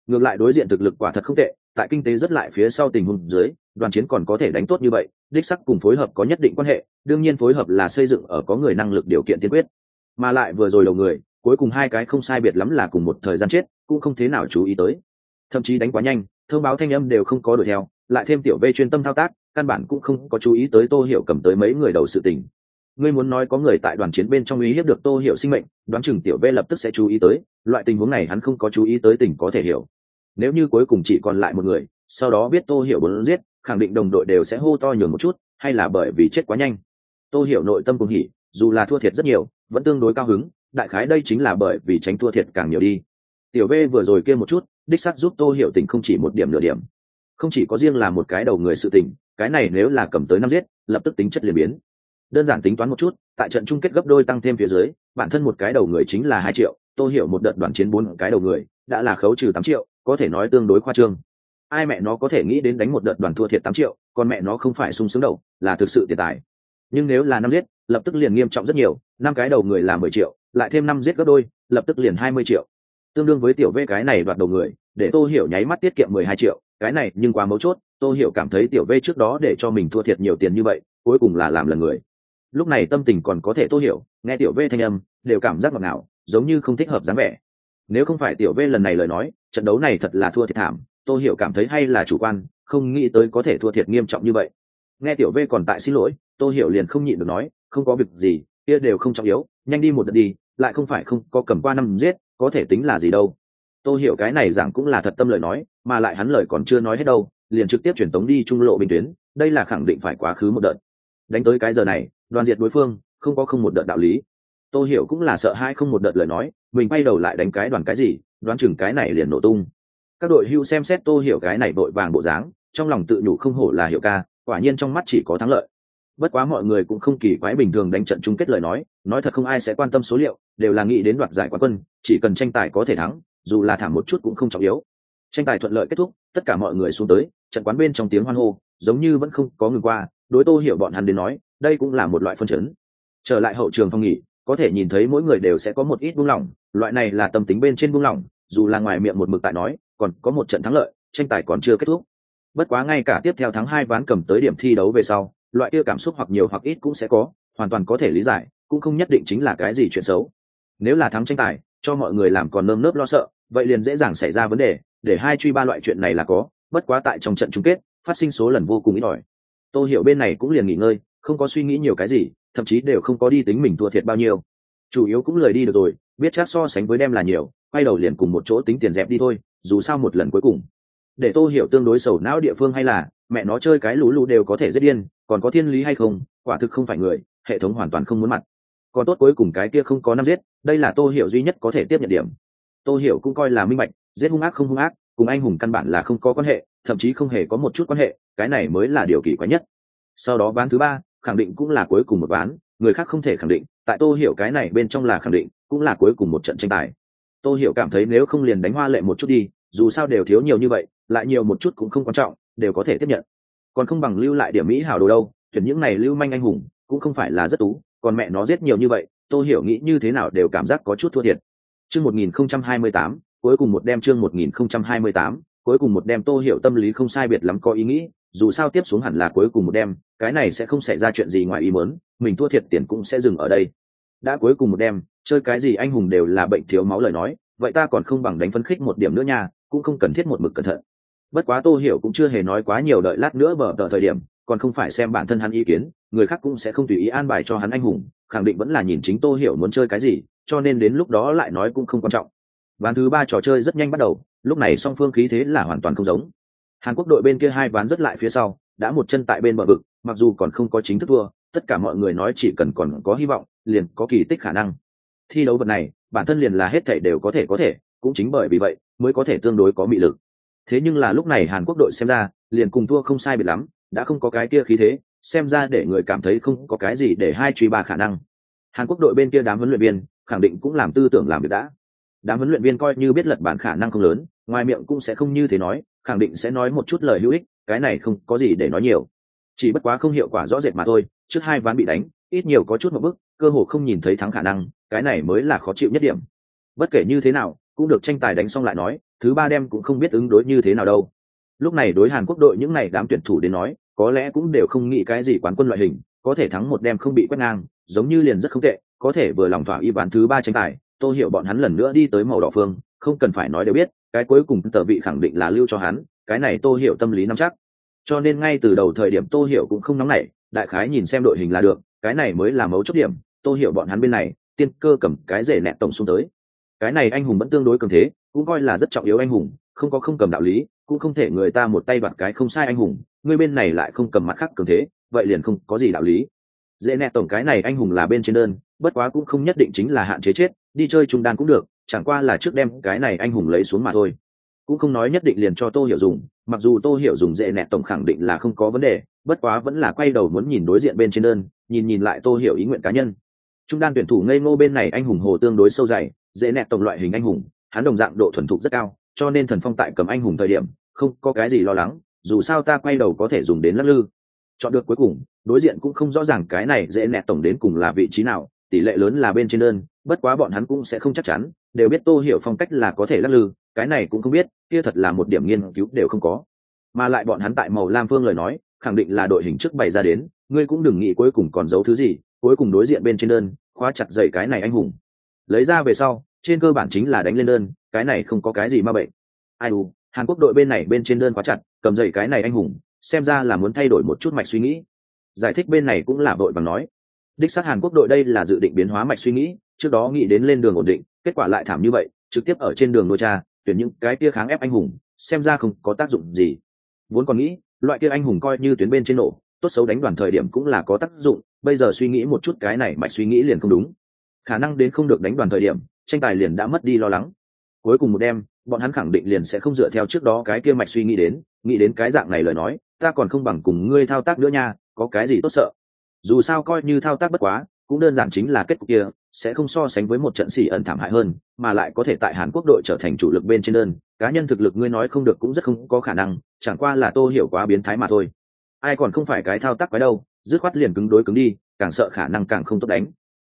Ngược lại đối diện thực lực quả thật không tệ, tại kinh tế rất lại phía sau tình huống dưới, đoàn chiến còn có thể đánh tốt như vậy, đích sắc cùng phối hợp có nhất định quan hệ, đương nhiên phối hợp là xây dựng ở có người năng lực điều kiện tiên quyết mà lại vừa rồi đầu người, cuối cùng hai cái không sai biệt lắm là cùng một thời gian chết, cũng không thế nào chú ý tới. Thậm chí đánh quá nhanh, thông báo thanh âm đều không có đuổi theo, lại thêm tiểu vê chuyên tâm thao tác, căn bản cũng không có chú ý tới tô hiểu cầm tới mấy người đầu sự tình. Ngươi muốn nói có người tại đoàn chiến bên trong uy hiếp được tô hiểu sinh mệnh, đoán chừng tiểu vê lập tức sẽ chú ý tới, loại tình huống này hắn không có chú ý tới tình có thể hiểu. Nếu như cuối cùng chỉ còn lại một người, sau đó biết tô hiểu bốn giết, khẳng định đồng đội đều sẽ hô to nhường một chút, hay là bởi vì chết quá nhanh. Tô hiểu nội tâm cùng hỉ, dù là thua thiệt rất nhiều vẫn tương đối cao hứng, đại khái đây chính là bởi vì tránh thua thiệt càng nhiều đi. Tiểu v vừa rồi kia một chút, đích xác giúp tô hiểu tình không chỉ một điểm nửa điểm. Không chỉ có riêng là một cái đầu người sự tình, cái này nếu là cầm tới năm giết, lập tức tính chất liền biến. Đơn giản tính toán một chút, tại trận chung kết gấp đôi tăng thêm phía dưới, bản thân một cái đầu người chính là hai triệu, tô hiểu một đợt đoàn chiến bốn cái đầu người, đã là khấu trừ tám triệu, có thể nói tương đối khoa trương. Ai mẹ nó có thể nghĩ đến đánh một đợt đoàn thua thiệt tám triệu, còn mẹ nó không phải sung sướng đầu là thực sự tiền tài. Nhưng nếu là năm giết, lập tức liền nghiêm trọng rất nhiều năm cái đầu người là mười triệu, lại thêm năm giết gấp đôi, lập tức liền hai mươi triệu. Tương đương với tiểu v cái này đoạt đầu người, để tô hiểu nháy mắt tiết kiệm mười hai triệu, cái này nhưng quá mấu chốt, tô hiểu cảm thấy tiểu v trước đó để cho mình thua thiệt nhiều tiền như vậy, cuối cùng là làm lần người. Lúc này tâm tình còn có thể tô hiểu, nghe tiểu v thanh âm, đều cảm giác ngọt ngào, giống như không thích hợp dáng vẻ. Nếu không phải tiểu v lần này lời nói, trận đấu này thật là thua thiệt thảm, tô hiểu cảm thấy hay là chủ quan, không nghĩ tới có thể thua thiệt nghiêm trọng như vậy. Nghe tiểu v còn tại xin lỗi, tô hiểu liền không nhịn được nói, không có việc gì kia đều không trọng yếu, nhanh đi một đợt đi, lại không phải không có cầm qua năm giết, có thể tính là gì đâu. Tôi hiểu cái này giảng cũng là thật tâm lời nói, mà lại hắn lời còn chưa nói hết đâu, liền trực tiếp chuyển tống đi trung lộ bình tuyến, đây là khẳng định phải quá khứ một đợt. Đánh tới cái giờ này, đoàn diệt đối phương, không có không một đợt đạo lý. Tôi hiểu cũng là sợ hai không một đợt lời nói, mình bay đầu lại đánh cái đoàn cái gì, đoán chừng cái này liền nổ tung. Các đội hưu xem xét tôi hiểu cái này đội vàng bộ dáng, trong lòng tự nhủ không hổ là hiệu ca, quả nhiên trong mắt chỉ có thắng lợi bất quá mọi người cũng không kỳ quái bình thường đánh trận chung kết lời nói nói thật không ai sẽ quan tâm số liệu, đều là nghĩ đến đoạt giải quán quân, chỉ cần tranh tài có thể thắng, dù là thảm một chút cũng không trọng yếu. Tranh tài thuận lợi kết thúc, tất cả mọi người xuống tới, trận quán bên trong tiếng hoan hô, giống như vẫn không có ngừng qua, đối tô hiểu bọn hắn đến nói, đây cũng là một loại phân chấn. Trở lại hậu trường phong nghỉ, có thể nhìn thấy mỗi người đều sẽ có một ít buông lỏng, loại này là tâm tính bên trên buông lỏng, dù là ngoài miệng một mực tại nói, còn có một trận thắng lợi, tranh tài còn chưa kết thúc. Bất quá ngay cả tiếp theo tháng hai ván cầm tới điểm thi đấu về sau loại kia cảm xúc hoặc nhiều hoặc ít cũng sẽ có, hoàn toàn có thể lý giải, cũng không nhất định chính là cái gì chuyện xấu. Nếu là thắng tranh tài, cho mọi người làm còn nơm nớp lo sợ, vậy liền dễ dàng xảy ra vấn đề, để hai truy ba loại chuyện này là có, bất quá tại trong trận chung kết, phát sinh số lần vô cùng ít ỏi. Tô hiểu bên này cũng liền nghỉ ngơi, không có suy nghĩ nhiều cái gì, thậm chí đều không có đi tính mình thua thiệt bao nhiêu. Chủ yếu cũng lời đi được rồi, biết chắc so sánh với đem là nhiều, quay đầu liền cùng một chỗ tính tiền dẹp đi thôi, dù sao một lần cuối cùng. Để tô hiểu tương đối sầu não địa phương hay là, mẹ nó chơi cái lú lú đều có thể rất điên còn có thiên lý hay không, quả thực không phải người, hệ thống hoàn toàn không muốn mặt. Còn tốt cuối cùng cái kia không có năm giết, đây là tô hiểu duy nhất có thể tiếp nhận điểm. Tô hiểu cũng coi là minh bạch, giết hung ác không hung ác, cùng anh hùng căn bản là không có quan hệ, thậm chí không hề có một chút quan hệ, cái này mới là điều kỳ quái nhất. Sau đó ván thứ ba, khẳng định cũng là cuối cùng một ván, người khác không thể khẳng định, tại tô hiểu cái này bên trong là khẳng định, cũng là cuối cùng một trận tranh tài. Tô hiểu cảm thấy nếu không liền đánh hoa lệ một chút đi, dù sao đều thiếu nhiều như vậy, lại nhiều một chút cũng không quan trọng, đều có thể tiếp nhận còn không bằng lưu lại điểm mỹ hảo đồ đâu, tuyển những này lưu manh anh hùng, cũng không phải là rất tú, còn mẹ nó giết nhiều như vậy tô hiểu nghĩ như thế nào đều cảm giác có chút thua thiệt. Chương 1028 cuối cùng một đêm chương 1028 cuối cùng một đêm tô hiểu tâm lý không sai biệt lắm có ý nghĩ, dù sao tiếp xuống hẳn là cuối cùng một đêm, cái này sẽ không xảy ra chuyện gì ngoài ý muốn, mình thua thiệt tiền cũng sẽ dừng ở đây. Đã cuối cùng một đêm, chơi cái gì anh hùng đều là bệnh thiếu máu lời nói, vậy ta còn không bằng đánh phấn khích một điểm nữa nha, cũng không cần thiết một mực cẩn thận bất quá tô hiểu cũng chưa hề nói quá nhiều đợi lát nữa bờ tờ thời điểm, còn không phải xem bản thân hắn ý kiến, người khác cũng sẽ không tùy ý an bài cho hắn anh hùng, khẳng định vẫn là nhìn chính tô hiểu muốn chơi cái gì, cho nên đến lúc đó lại nói cũng không quan trọng. Ván thứ ba trò chơi rất nhanh bắt đầu, lúc này song phương khí thế là hoàn toàn không giống. Hàn quốc đội bên kia hai ván rất lại phía sau, đã một chân tại bên bờ vực, mặc dù còn không có chính thức thua, tất cả mọi người nói chỉ cần còn có hy vọng, liền có kỳ tích khả năng. Thi đấu vật này, bản thân liền là hết thảy đều có thể có thể, cũng chính bởi vì vậy, mới có thể tương đối có mị lực thế nhưng là lúc này hàn quốc đội xem ra, liền cùng thua không sai biệt lắm, đã không có cái kia khí thế, xem ra để người cảm thấy không có cái gì để hai truy ba khả năng. Hàn quốc đội bên kia đám huấn luyện viên, khẳng định cũng làm tư tưởng làm việc đã. Đám huấn luyện viên coi như biết lật bản khả năng không lớn, ngoài miệng cũng sẽ không như thế nói, khẳng định sẽ nói một chút lời hữu ích, cái này không có gì để nói nhiều. Chỉ bất quá không hiệu quả rõ rệt mà thôi, trước hai ván bị đánh, ít nhiều có chút một bức cơ hồ không nhìn thấy thắng khả năng, cái này mới là khó chịu nhất điểm. Bất kể như thế nào, cũng được tranh tài đánh xong lại nói thứ ba đem cũng không biết ứng đối như thế nào đâu. Lúc này đối hàn quốc đội những này đám tuyển thủ đến nói, có lẽ cũng đều không nghĩ cái gì quán quân loại hình, có thể thắng một đêm không bị quét ngang, giống như liền rất không tệ, có thể vừa lòng thỏa y ván thứ ba tranh tài tôi hiểu bọn hắn lần nữa đi tới màu đỏ phương, không cần phải nói đều biết, cái cuối cùng tờ vị khẳng định là lưu cho hắn, cái này tôi hiểu tâm lý nắm chắc. Cho nên ngay từ đầu thời điểm tôi hiểu cũng không nóng nảy, đại khái nhìn xem đội hình là được, cái này mới là mấu chốt điểm tôi hiểu bọn hắn bên này, tiên cơ cầm cái rể nẹt tổng xuống tới. Cái này anh hùng vẫn tương đối cường thế cũng coi là rất trọng yếu anh hùng, không có không cầm đạo lý, cũng không thể người ta một tay đoạt cái không sai anh hùng, người bên này lại không cầm mặt khác cường thế, vậy liền không có gì đạo lý. Dễ nẹt tổng cái này anh hùng là bên trên đơn, bất quá cũng không nhất định chính là hạn chế chết, đi chơi trung đan cũng được, chẳng qua là trước đem cái này anh hùng lấy xuống mà thôi. Cũng không nói nhất định liền cho tô hiểu dùng, mặc dù tô hiểu dùng dễ nẹt tổng khẳng định là không có vấn đề, bất quá vẫn là quay đầu muốn nhìn đối diện bên trên đơn, nhìn nhìn lại tô hiểu ý nguyện cá nhân. Trung đan tuyển thủ ngây ngô bên này anh hùng hồ tương đối sâu dày, dễ nẹt tổng loại hình anh hùng hắn đồng dạng độ thuần thục rất cao, cho nên thần phong tại cầm anh hùng thời điểm, không có cái gì lo lắng, dù sao ta quay đầu có thể dùng đến lắc lư. Chọn được cuối cùng, đối diện cũng không rõ ràng cái này dễ nẹt tổng đến cùng là vị trí nào, tỷ lệ lớn là bên trên đơn, bất quá bọn hắn cũng sẽ không chắc chắn, đều biết tô hiểu phong cách là có thể lắc lư, cái này cũng không biết, kia thật là một điểm nghiên cứu đều không có. Mà lại bọn hắn tại màu lam phương lời nói, khẳng định là đội hình trước bày ra đến, ngươi cũng đừng nghĩ cuối cùng còn giấu thứ gì, cuối cùng đối diện bên trên đơn, khóa chặt dậy cái này anh hùng. Lấy ra về sau trên cơ bản chính là đánh lên đơn, cái này không có cái gì ma bệnh. Ai u, hàn quốc đội bên này bên trên đơn quá chặt, cầm dậy cái này anh hùng, xem ra là muốn thay đổi một chút mạch suy nghĩ. Giải thích bên này cũng là đội bằng nói. Đích sát hàn quốc đội đây là dự định biến hóa mạch suy nghĩ, trước đó nghĩ đến lên đường ổn định, kết quả lại thảm như vậy, trực tiếp ở trên đường đô cha, tuyển những cái tia kháng ép anh hùng, xem ra không có tác dụng gì. Vốn còn nghĩ, loại kia anh hùng coi như tuyến bên trên nổ, tốt xấu đánh đoàn thời điểm cũng là có tác dụng, bây giờ suy nghĩ một chút cái này mạch suy nghĩ liền không đúng. Khả năng đến không được đánh đoàn thời điểm tranh tài liền đã mất đi lo lắng. Cuối cùng một đêm, bọn hắn khẳng định liền sẽ không dựa theo trước đó cái kia mạch suy nghĩ đến nghĩ đến cái dạng này lời nói, ta còn không bằng cùng ngươi thao tác nữa nha, có cái gì tốt sợ? Dù sao coi như thao tác bất quá, cũng đơn giản chính là kết cục kia, sẽ không so sánh với một trận xỉ ẩn thảm hại hơn, mà lại có thể tại hàn quốc đội trở thành chủ lực bên trên đơn, cá nhân thực lực ngươi nói không được cũng rất không có khả năng, chẳng qua là tô hiểu quá biến thái mà thôi. Ai còn không phải cái thao tác quái đâu, dứt khoát liền cứng đối cứng đi, càng sợ khả năng càng không tốt đánh.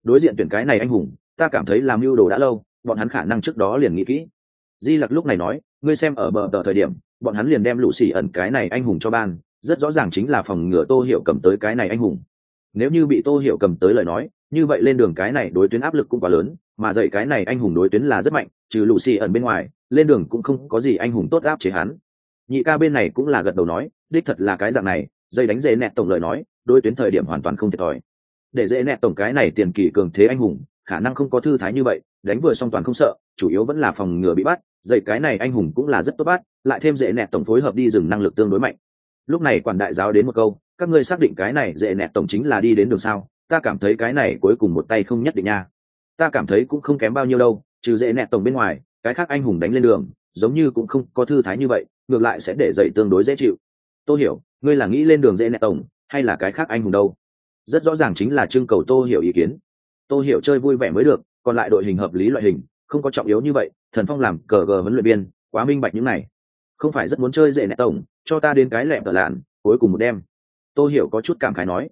Đối diện tuyển cái này anh hùng ta cảm thấy làm mưu đồ đã lâu, bọn hắn khả năng trước đó liền nghĩ kỹ. Di lặc lúc này nói, ngươi xem ở bờ tờ thời điểm, bọn hắn liền đem lũ xỉ ẩn cái này anh hùng cho ban, rất rõ ràng chính là phòng ngừa tô hiểu cầm tới cái này anh hùng. Nếu như bị tô hiểu cầm tới lời nói, như vậy lên đường cái này đối tuyến áp lực cũng quá lớn, mà dạy cái này anh hùng đối tuyến là rất mạnh, trừ lũ xỉ ẩn bên ngoài, lên đường cũng không có gì anh hùng tốt áp chế hắn. Nhị ca bên này cũng là gật đầu nói, đích thật là cái dạng này, dây đánh dễ nẹt tổng lời nói, đối tuyến thời điểm hoàn toàn không thiệt thòi. Để dễ nẹt tổng cái này tiền kỳ cường thế anh hùng khả năng không có thư thái như vậy, đánh vừa xong toàn không sợ, chủ yếu vẫn là phòng ngừa bị bắt, dạy cái này anh hùng cũng là rất tốt bắt, lại thêm dễ nẹt tổng phối hợp đi dừng năng lực tương đối mạnh. Lúc này quản đại giáo đến một câu, các ngươi xác định cái này dễ nẹt tổng chính là đi đến đường sao, ta cảm thấy cái này cuối cùng một tay không nhất định nha. Ta cảm thấy cũng không kém bao nhiêu đâu, trừ dễ nẹt tổng bên ngoài, cái khác anh hùng đánh lên đường, giống như cũng không có thư thái như vậy, ngược lại sẽ để dậy tương đối dễ chịu. Tôi hiểu, ngươi là nghĩ lên đường dễ nẹt tổng, hay là cái khác anh hùng đâu? Rất rõ ràng chính là trưng cầu tô hiểu ý kiến. Tôi hiểu chơi vui vẻ mới được, còn lại đội hình hợp lý loại hình, không có trọng yếu như vậy, thần phong làm cờ gờ huấn luyện viên, quá minh bạch những này. Không phải rất muốn chơi dễ nẹt tổng, cho ta đến cái lẹm tờ lạn, cuối cùng một đêm. Tôi hiểu có chút cảm khái nói.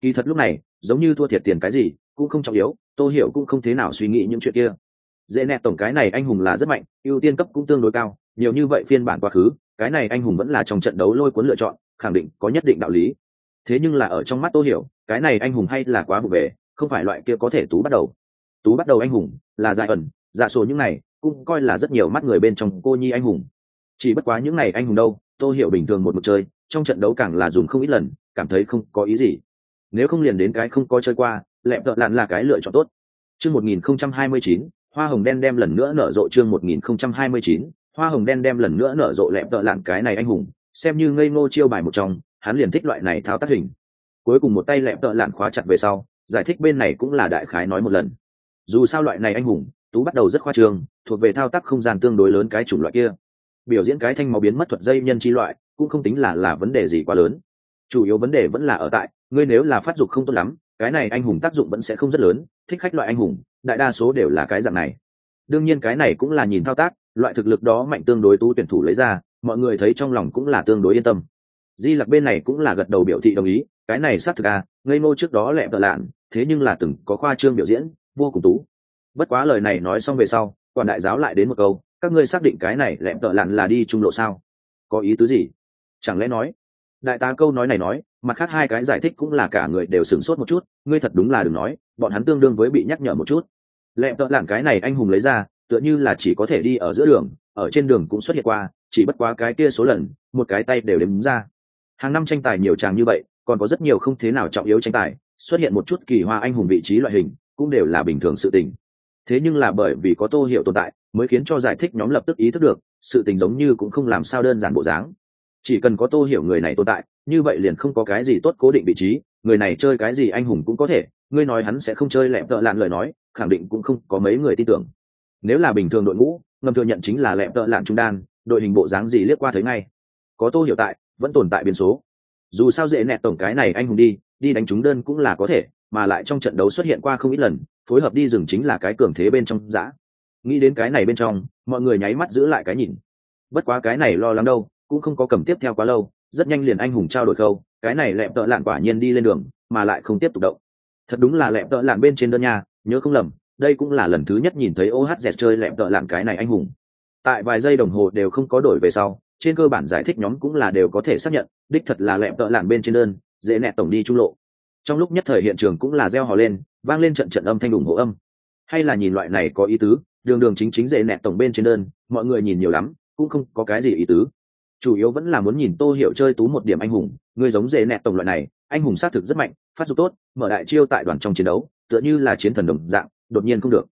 Kỳ thật lúc này, giống như thua thiệt tiền cái gì, cũng không trọng yếu tôi hiểu cũng không thế nào suy nghĩ những chuyện kia. Dễ nẹt tổng cái này anh hùng là rất mạnh, ưu tiên cấp cũng tương đối cao, nhiều như vậy phiên bản quá khứ, cái này anh hùng vẫn là trong trận đấu lôi cuốn lựa chọn, khẳng định có nhất định đạo lý. Thế nhưng là ở trong mắt tôi hiểu, cái này anh hùng hay là quá vụ về không phải loại kia có thể tú bắt đầu. Tú bắt đầu anh hùng là dài ẩn dạ số những này cũng coi là rất nhiều mắt người bên trong cô nhi anh hùng. Chỉ bất quá những này anh hùng đâu tôi hiểu bình thường một một chơi trong trận đấu càng là dùng không ít lần cảm thấy không có ý gì. Nếu không liền đến cái không có chơi qua lẹp tợ lặn là cái lựa chọn tốt. Chương 1029, hoa hồng đen đem lần nữa nở rộ chương 1029, hoa hồng đen đem lần nữa nở rộ lẹp tợ lặn cái này anh hùng xem như ngây ngô chiêu bài một trong hắn liền thích loại này thao tác hình. Cuối cùng một tay lẹp tợ lặn khóa chặt về sau giải thích bên này cũng là đại khái nói một lần. Dù sao loại này anh hùng, tú bắt đầu rất khoa trương, thuộc về thao tác không gian tương đối lớn cái chủng loại kia. Biểu diễn cái thanh máu biến mất thuật dây nhân chi loại, cũng không tính là là vấn đề gì quá lớn. Chủ yếu vấn đề vẫn là ở tại, ngươi nếu là phát dục không tốt lắm, cái này anh hùng tác dụng vẫn sẽ không rất lớn, thích khách loại anh hùng, đại đa số đều là cái dạng này. Đương nhiên cái này cũng là nhìn thao tác, loại thực lực đó mạnh tương đối tú tuyển thủ lấy ra, mọi người thấy trong lòng cũng là tương đối yên tâm di lặc bên này cũng là gật đầu biểu thị đồng ý, cái này xác thực à ngây ngô trước đó lẹ vợ lạn, thế nhưng là từng có khoa trương biểu diễn, vô cùng tú. Bất quá lời này nói xong về sau, quản đại giáo lại đến một câu, các ngươi xác định cái này lẹ vợ lạn là đi trung lộ sao? Có ý tứ gì? Chẳng lẽ nói? Đại tá câu nói này nói, mặt khác hai cái giải thích cũng là cả người đều sửng sốt một chút, ngươi thật đúng là đừng nói, bọn hắn tương đương với bị nhắc nhở một chút. Lẹm vợ lạn cái này anh hùng lấy ra, tựa như là chỉ có thể đi ở giữa đường, ở trên đường cũng xuất hiện qua, chỉ bất quá cái kia số lần, một cái tay đều đếm ra hàng năm tranh tài nhiều tràng như vậy, còn có rất nhiều không thế nào trọng yếu tranh tài, xuất hiện một chút kỳ hoa anh hùng vị trí loại hình, cũng đều là bình thường sự tình. Thế nhưng là bởi vì có tô hiểu tồn tại, mới khiến cho giải thích nhóm lập tức ý thức được, sự tình giống như cũng không làm sao đơn giản bộ dáng. Chỉ cần có tô hiểu người này tồn tại, như vậy liền không có cái gì tốt cố định vị trí, người này chơi cái gì anh hùng cũng có thể, ngươi nói hắn sẽ không chơi lẹm tợ lạn lời nói, khẳng định cũng không có mấy người tin tưởng. Nếu là bình thường đội ngũ, ngầm thừa nhận chính là lẹm tợ lạn trung đan, đội hình bộ dáng gì liếc qua thấy ngay. Có tô hiểu tại vẫn tồn tại biến số. Dù sao dễ nẹt tổng cái này anh hùng đi đi đánh trúng đơn cũng là có thể, mà lại trong trận đấu xuất hiện qua không ít lần, phối hợp đi rừng chính là cái cường thế bên trong giã nghĩ đến cái này bên trong, mọi người nháy mắt giữ lại cái nhìn. Bất quá cái này lo lắng đâu, cũng không có cầm tiếp theo quá lâu, rất nhanh liền anh hùng trao đổi khâu, cái này lẹm tợ lạn quả nhiên đi lên đường, mà lại không tiếp tục động. Thật đúng là lẹm tợ lạn bên trên đơn nhà nhớ không lầm, đây cũng là lần thứ nhất nhìn thấy ohz chơi lẹm tợ lạn cái này anh hùng. Tại vài giây đồng hồ đều không có đổi về sau trên cơ bản giải thích nhóm cũng là đều có thể xác nhận, đích thật là lẹm tợ làn bên trên đơn, dễ nẹ tổng đi trung lộ. Trong lúc nhất thời hiện trường cũng là reo hò lên, vang lên trận trận âm thanh ủng hộ âm. Hay là nhìn loại này có ý tứ, đường đường chính chính dễ nẹ tổng bên trên đơn, mọi người nhìn nhiều lắm, cũng không có cái gì ý tứ. Chủ yếu vẫn là muốn nhìn tô hiểu chơi tú một điểm anh hùng, người giống dễ nẹ tổng loại này, anh hùng xác thực rất mạnh, phát dục tốt, mở đại chiêu tại đoàn trong chiến đấu, tựa như là chiến thần đồng dạng, đột nhiên không được.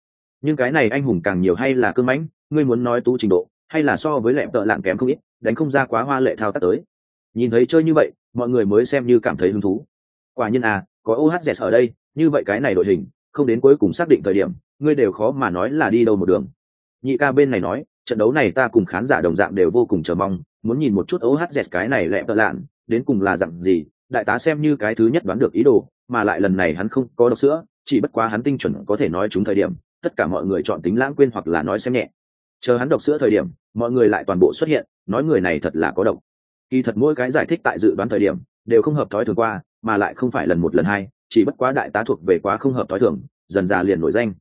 Nhưng cái này anh hùng càng nhiều hay là cương mãnh, ngươi muốn nói tú trình độ hay là so với lẹm tợ lạng kém không ít, đánh không ra quá hoa lệ thao tác tới. Nhìn thấy chơi như vậy, mọi người mới xem như cảm thấy hứng thú. Quả nhiên à có ohz ở đây, như vậy cái này đội hình, không đến cuối cùng xác định thời điểm, ngươi đều khó mà nói là đi đâu một đường. Nhị ca bên này nói, trận đấu này ta cùng khán giả đồng dạng đều vô cùng chờ mong, muốn nhìn một chút ohz cái này lẹm tợ lạn, đến cùng là dặn gì, đại tá xem như cái thứ nhất đoán được ý đồ, mà lại lần này hắn không có độc sữa, chỉ bất quá hắn tinh chuẩn có thể nói chúng thời điểm, tất cả mọi người chọn tính lãng quên hoặc là nói xem nhẹ. Chờ hắn độc sữa thời điểm mọi người lại toàn bộ xuất hiện, nói người này thật là có độc. Kỳ thật mỗi cái giải thích tại dự đoán thời điểm, đều không hợp thói thường qua, mà lại không phải lần một lần hai, chỉ bất quá đại tá thuộc về quá không hợp thói thường, dần già liền nổi danh.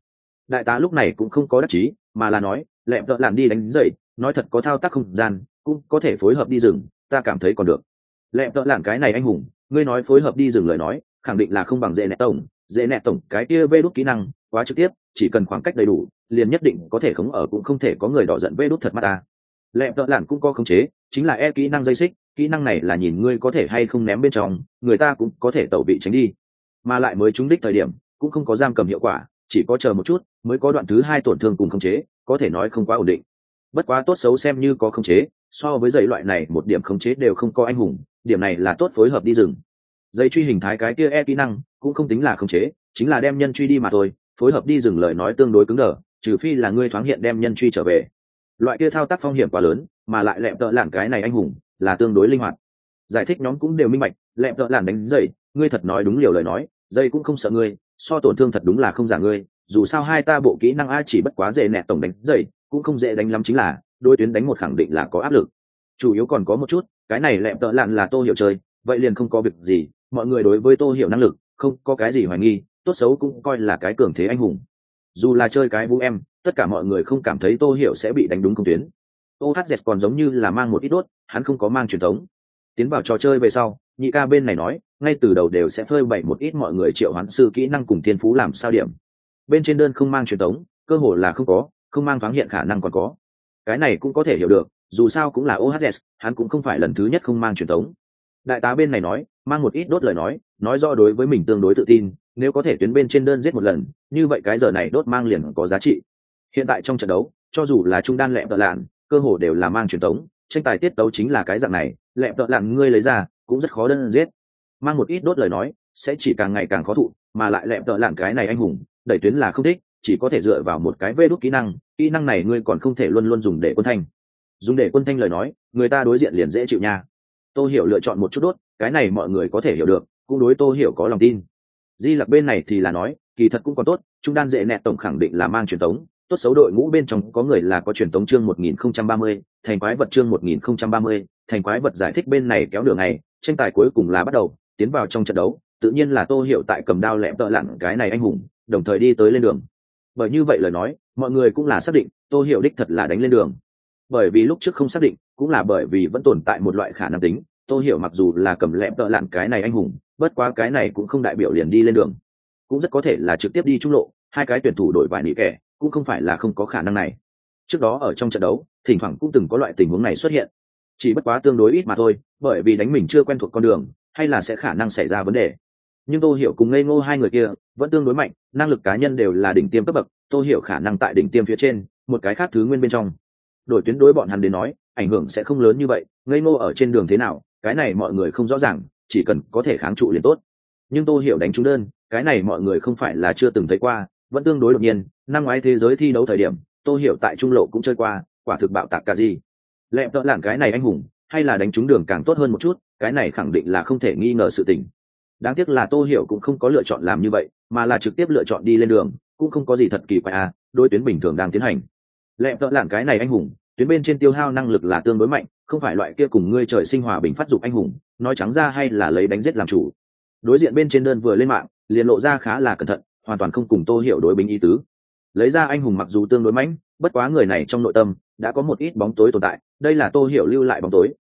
Đại tá lúc này cũng không có đắc chí, mà là nói, lẹm tợ làm đi đánh dậy nói thật có thao tác không gian, cũng có thể phối hợp đi rừng, ta cảm thấy còn được. Lẹm tợ làm cái này anh hùng, ngươi nói phối hợp đi rừng lời nói, khẳng định là không bằng dễ nẹ tổng, dễ nẹ tổng, cái kia vê đốt kỹ năng quá trực tiếp, chỉ cần khoảng cách đầy đủ, liền nhất định có thể khống ở cũng không thể có người đỏ giận vê đốt thật mắt ta. Lẹ tợ lặn cũng có khống chế, chính là e kỹ năng dây xích, kỹ năng này là nhìn ngươi có thể hay không ném bên trong, người ta cũng có thể tẩu bị tránh đi. Mà lại mới trúng đích thời điểm, cũng không có giam cầm hiệu quả, chỉ có chờ một chút, mới có đoạn thứ hai tổn thương cùng khống chế, có thể nói không quá ổn định. Bất quá tốt xấu xem như có khống chế, so với dây loại này, một điểm khống chế đều không có anh hùng, điểm này là tốt phối hợp đi rừng dây truy hình thái cái kia e kỹ năng, cũng không tính là khống chế, chính là đem nhân truy đi mà thôi phối hợp đi dừng lời nói tương đối cứng đờ trừ phi là ngươi thoáng hiện đem nhân truy trở về. Loại kia thao tác phong hiểm quá lớn mà lại lẹm tợ làng cái này anh hùng là tương đối linh hoạt. Giải thích nhóm cũng đều minh bạch lẹm tợ làng đánh dây, ngươi thật nói đúng liều lời nói dây cũng không sợ ngươi so tổn thương thật đúng là không giả ngươi dù sao hai ta bộ kỹ năng a chỉ bất quá dễ nẹt tổng đánh dây, cũng không dễ đánh lắm chính là đôi tuyến đánh một khẳng định là có áp lực. Chủ yếu còn có một chút cái này lẹm tợ lạn là tô hiểu chơi vậy liền không có việc gì mọi người đối với tô hiểu năng lực không có cái gì hoài nghi tốt xấu cũng coi là cái cường thế anh hùng. Dù là chơi cái vũ em, tất cả mọi người không cảm thấy tô hiểu sẽ bị đánh đúng không tuyến. Ohz còn giống như là mang một ít đốt, hắn không có mang truyền thống. Tiến vào trò chơi về sau, nhị ca bên này nói, ngay từ đầu đều sẽ phơi bày một ít mọi người triệu hoán sư kỹ năng cùng thiên phú làm sao điểm. Bên trên đơn không mang truyền thống, cơ hội là không có, không mang thoáng hiện khả năng còn có. Cái này cũng có thể hiểu được, dù sao cũng là ohz hắn cũng không phải lần thứ nhất không mang truyền thống. Đại tá bên này nói, mang một ít đốt lời nói nói do đối với mình tương đối tự tin nếu có thể tuyến bên trên đơn giết một lần, như vậy cái giờ này đốt mang liền có giá trị. Hiện tại trong trận đấu, cho dù là trung đan lẹm tợ lạn, cơ hồ đều là mang truyền tống tranh tài tiết tấu chính là cái dạng này lẹm tợ lạn ngươi lấy ra, cũng rất khó đơn giết. Mang một ít đốt lời nói, sẽ chỉ càng ngày càng khó thụ, mà lại lẹm tợ lạn cái này anh hùng, đẩy tuyến là không thích, chỉ có thể dựa vào một cái vê đốt kỹ năng kỹ năng này ngươi còn không thể luôn luôn dùng để quân thanh. Dùng để quân thanh lời nói, người ta đối diện liền dễ chịu nha. Tôi hiểu lựa chọn một chút đốt, cái này mọi người có thể hiểu được, cũng đối tôi hiểu có lòng tin di lặc bên này thì là nói kỳ thật cũng còn tốt trung đan dễ nẹt tổng khẳng định là mang truyền thống tốt xấu đội ngũ bên trong có người là có truyền thống chương 1030, thành quái vật chương 1030, thành quái vật giải thích bên này kéo đường này tranh tài cuối cùng là bắt đầu tiến vào trong trận đấu tự nhiên là tô hiệu tại cầm đao lẹm tợ lặn cái này anh hùng đồng thời đi tới lên đường. Bởi như vậy lời nói mọi người cũng là xác định tô hiệu đích thật là đánh lên đường. Bởi vì lúc trước không xác định cũng là bởi vì vẫn tồn tại một loại khả năng tính tô hiểu mặc dù là cầm lẹm tợ lặn cái này anh hùng bất quá cái này cũng không đại biểu liền đi lên đường. Cũng rất có thể là trực tiếp đi trung lộ, hai cái tuyển thủ đổi vài nỉ kẻ, cũng không phải là không có khả năng này. Trước đó ở trong trận đấu, thỉnh thoảng cũng từng có loại tình huống này xuất hiện. Chỉ bất quá tương đối ít mà thôi, bởi vì đánh mình chưa quen thuộc con đường, hay là sẽ khả năng xảy ra vấn đề. Nhưng tôi hiểu cùng ngây ngô hai người kia, vẫn tương đối mạnh, năng lực cá nhân đều là đỉnh tiêm cấp bậc tôi hiểu khả năng tại đỉnh tiêm phía trên, một cái khác thứ nguyên bên trong. Đổi tuyến đối bọn hắn đến nói, ảnh hưởng sẽ không lớn như vậy, ngây ngô ở trên đường thế nào, cái này mọi người không rõ ràng chỉ cần có thể kháng trụ liền tốt. Nhưng tôi hiểu đánh trúng đơn, cái này mọi người không phải là chưa từng thấy qua, vẫn tương đối đột nhiên, năm ngoái thế giới thi đấu thời điểm tôi hiểu tại trung lộ cũng chơi qua, quả thực bạo tạc cả gì. Lẹp tợ lạng cái này anh hùng, hay là đánh trúng đường càng tốt hơn một chút, cái này khẳng định là không thể nghi ngờ sự tình. Đáng tiếc là tô hiểu cũng không có lựa chọn làm như vậy, mà là trực tiếp lựa chọn đi lên đường, cũng không có gì thật kỳ quái à đôi tuyến bình thường đang tiến hành. Lẹp tợ lạng cái này anh hùng tuyến bên trên tiêu hao năng lực là tương đối mạnh, không phải loại kia cùng ngươi trời sinh hòa bình phát dục anh hùng, nói trắng ra hay là lấy đánh giết làm chủ. Đối diện bên trên đơn vừa lên mạng, liền lộ ra khá là cẩn thận, hoàn toàn không cùng tô hiểu đối binh ý tứ. Lấy ra anh hùng mặc dù tương đối mãnh bất quá người này trong nội tâm đã có một ít bóng tối tồn tại, đây là tô hiểu lưu lại bóng tối.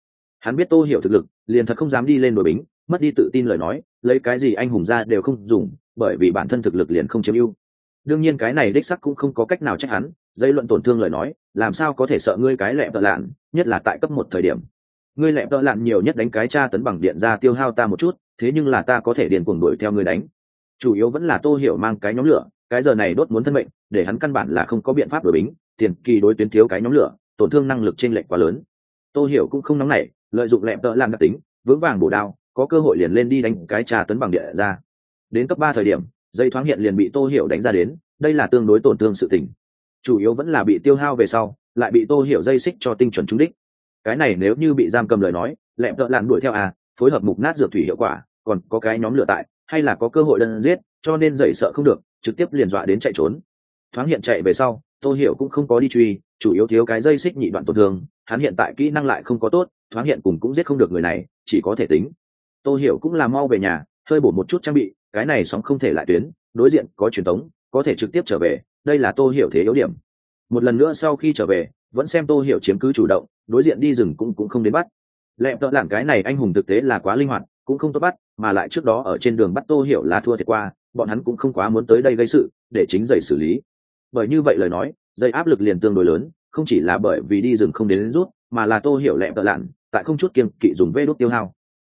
Hắn biết tô hiểu thực lực, liền thật không dám đi lên đối bính, mất đi tự tin lời nói, lấy cái gì anh hùng ra đều không dùng, bởi vì bản thân thực lực liền không chiếm ưu. Đương nhiên cái này đích sắc cũng không có cách nào trách hắn dây luận tổn thương lời nói, làm sao có thể sợ ngươi cái lẹm tợ lạn, nhất là tại cấp một thời điểm. Ngươi lẹm tợ lạn nhiều nhất đánh cái tra tấn bằng điện ra tiêu hao ta một chút, thế nhưng là ta có thể điền cuồng đuổi theo ngươi đánh. Chủ yếu vẫn là tô hiểu mang cái nhóm lửa, cái giờ này đốt muốn thân mệnh, để hắn căn bản là không có biện pháp đổi bính, tiền kỳ đối tuyến thiếu cái nhóm lửa, tổn thương năng lực trên lệch quá lớn. Tô hiểu cũng không nóng nảy, lợi dụng lẹm tợ lạn đặc tính, vững vàng bổ đao, có cơ hội liền lên đi đánh cái trà tấn bằng địa ra. Đến cấp ba thời điểm, dây thoáng hiện liền bị tô hiểu đánh ra đến, đây là tương đối tổn thương sự tình chủ yếu vẫn là bị tiêu hao về sau, lại bị tô hiểu dây xích cho tinh chuẩn trúng đích. Cái này nếu như bị giam cầm lời nói lẹm tợ lặn đuổi theo à phối hợp mục nát dược thủy hiệu quả, còn có cái nhóm lửa tại, hay là có cơ hội đơn giết, cho nên dậy sợ không được, trực tiếp liền dọa đến chạy trốn. Thoáng hiện chạy về sau, tô hiểu cũng không có đi truy, chủ yếu thiếu cái dây xích nhị đoạn tổn thương, hắn hiện tại kỹ năng lại không có tốt, thoáng hiện cùng cũng giết không được người này, chỉ có thể tính. Tô hiểu cũng là mau về nhà, hơi bổ một chút trang bị, cái này sóng không thể lại tuyến, đối diện có truyền thống có thể trực tiếp trở về đây là tô hiểu thế yếu điểm. Một lần nữa sau khi trở về vẫn xem tô hiểu chiếm cứ chủ động đối diện đi rừng cũng cũng không đến bắt. Lẹp tợ lảng cái này anh hùng thực tế là quá linh hoạt cũng không tốt bắt mà lại trước đó ở trên đường bắt tô hiểu là thua thiệt qua bọn hắn cũng không quá muốn tới đây gây sự để chính giày xử lý. Bởi như vậy lời nói dây áp lực liền tương đối lớn không chỉ là bởi vì đi rừng không đến, đến rút mà là tô hiểu lẹp tợ lặn tại không chút kiêng kỵ dùng vê đốt tiêu hao.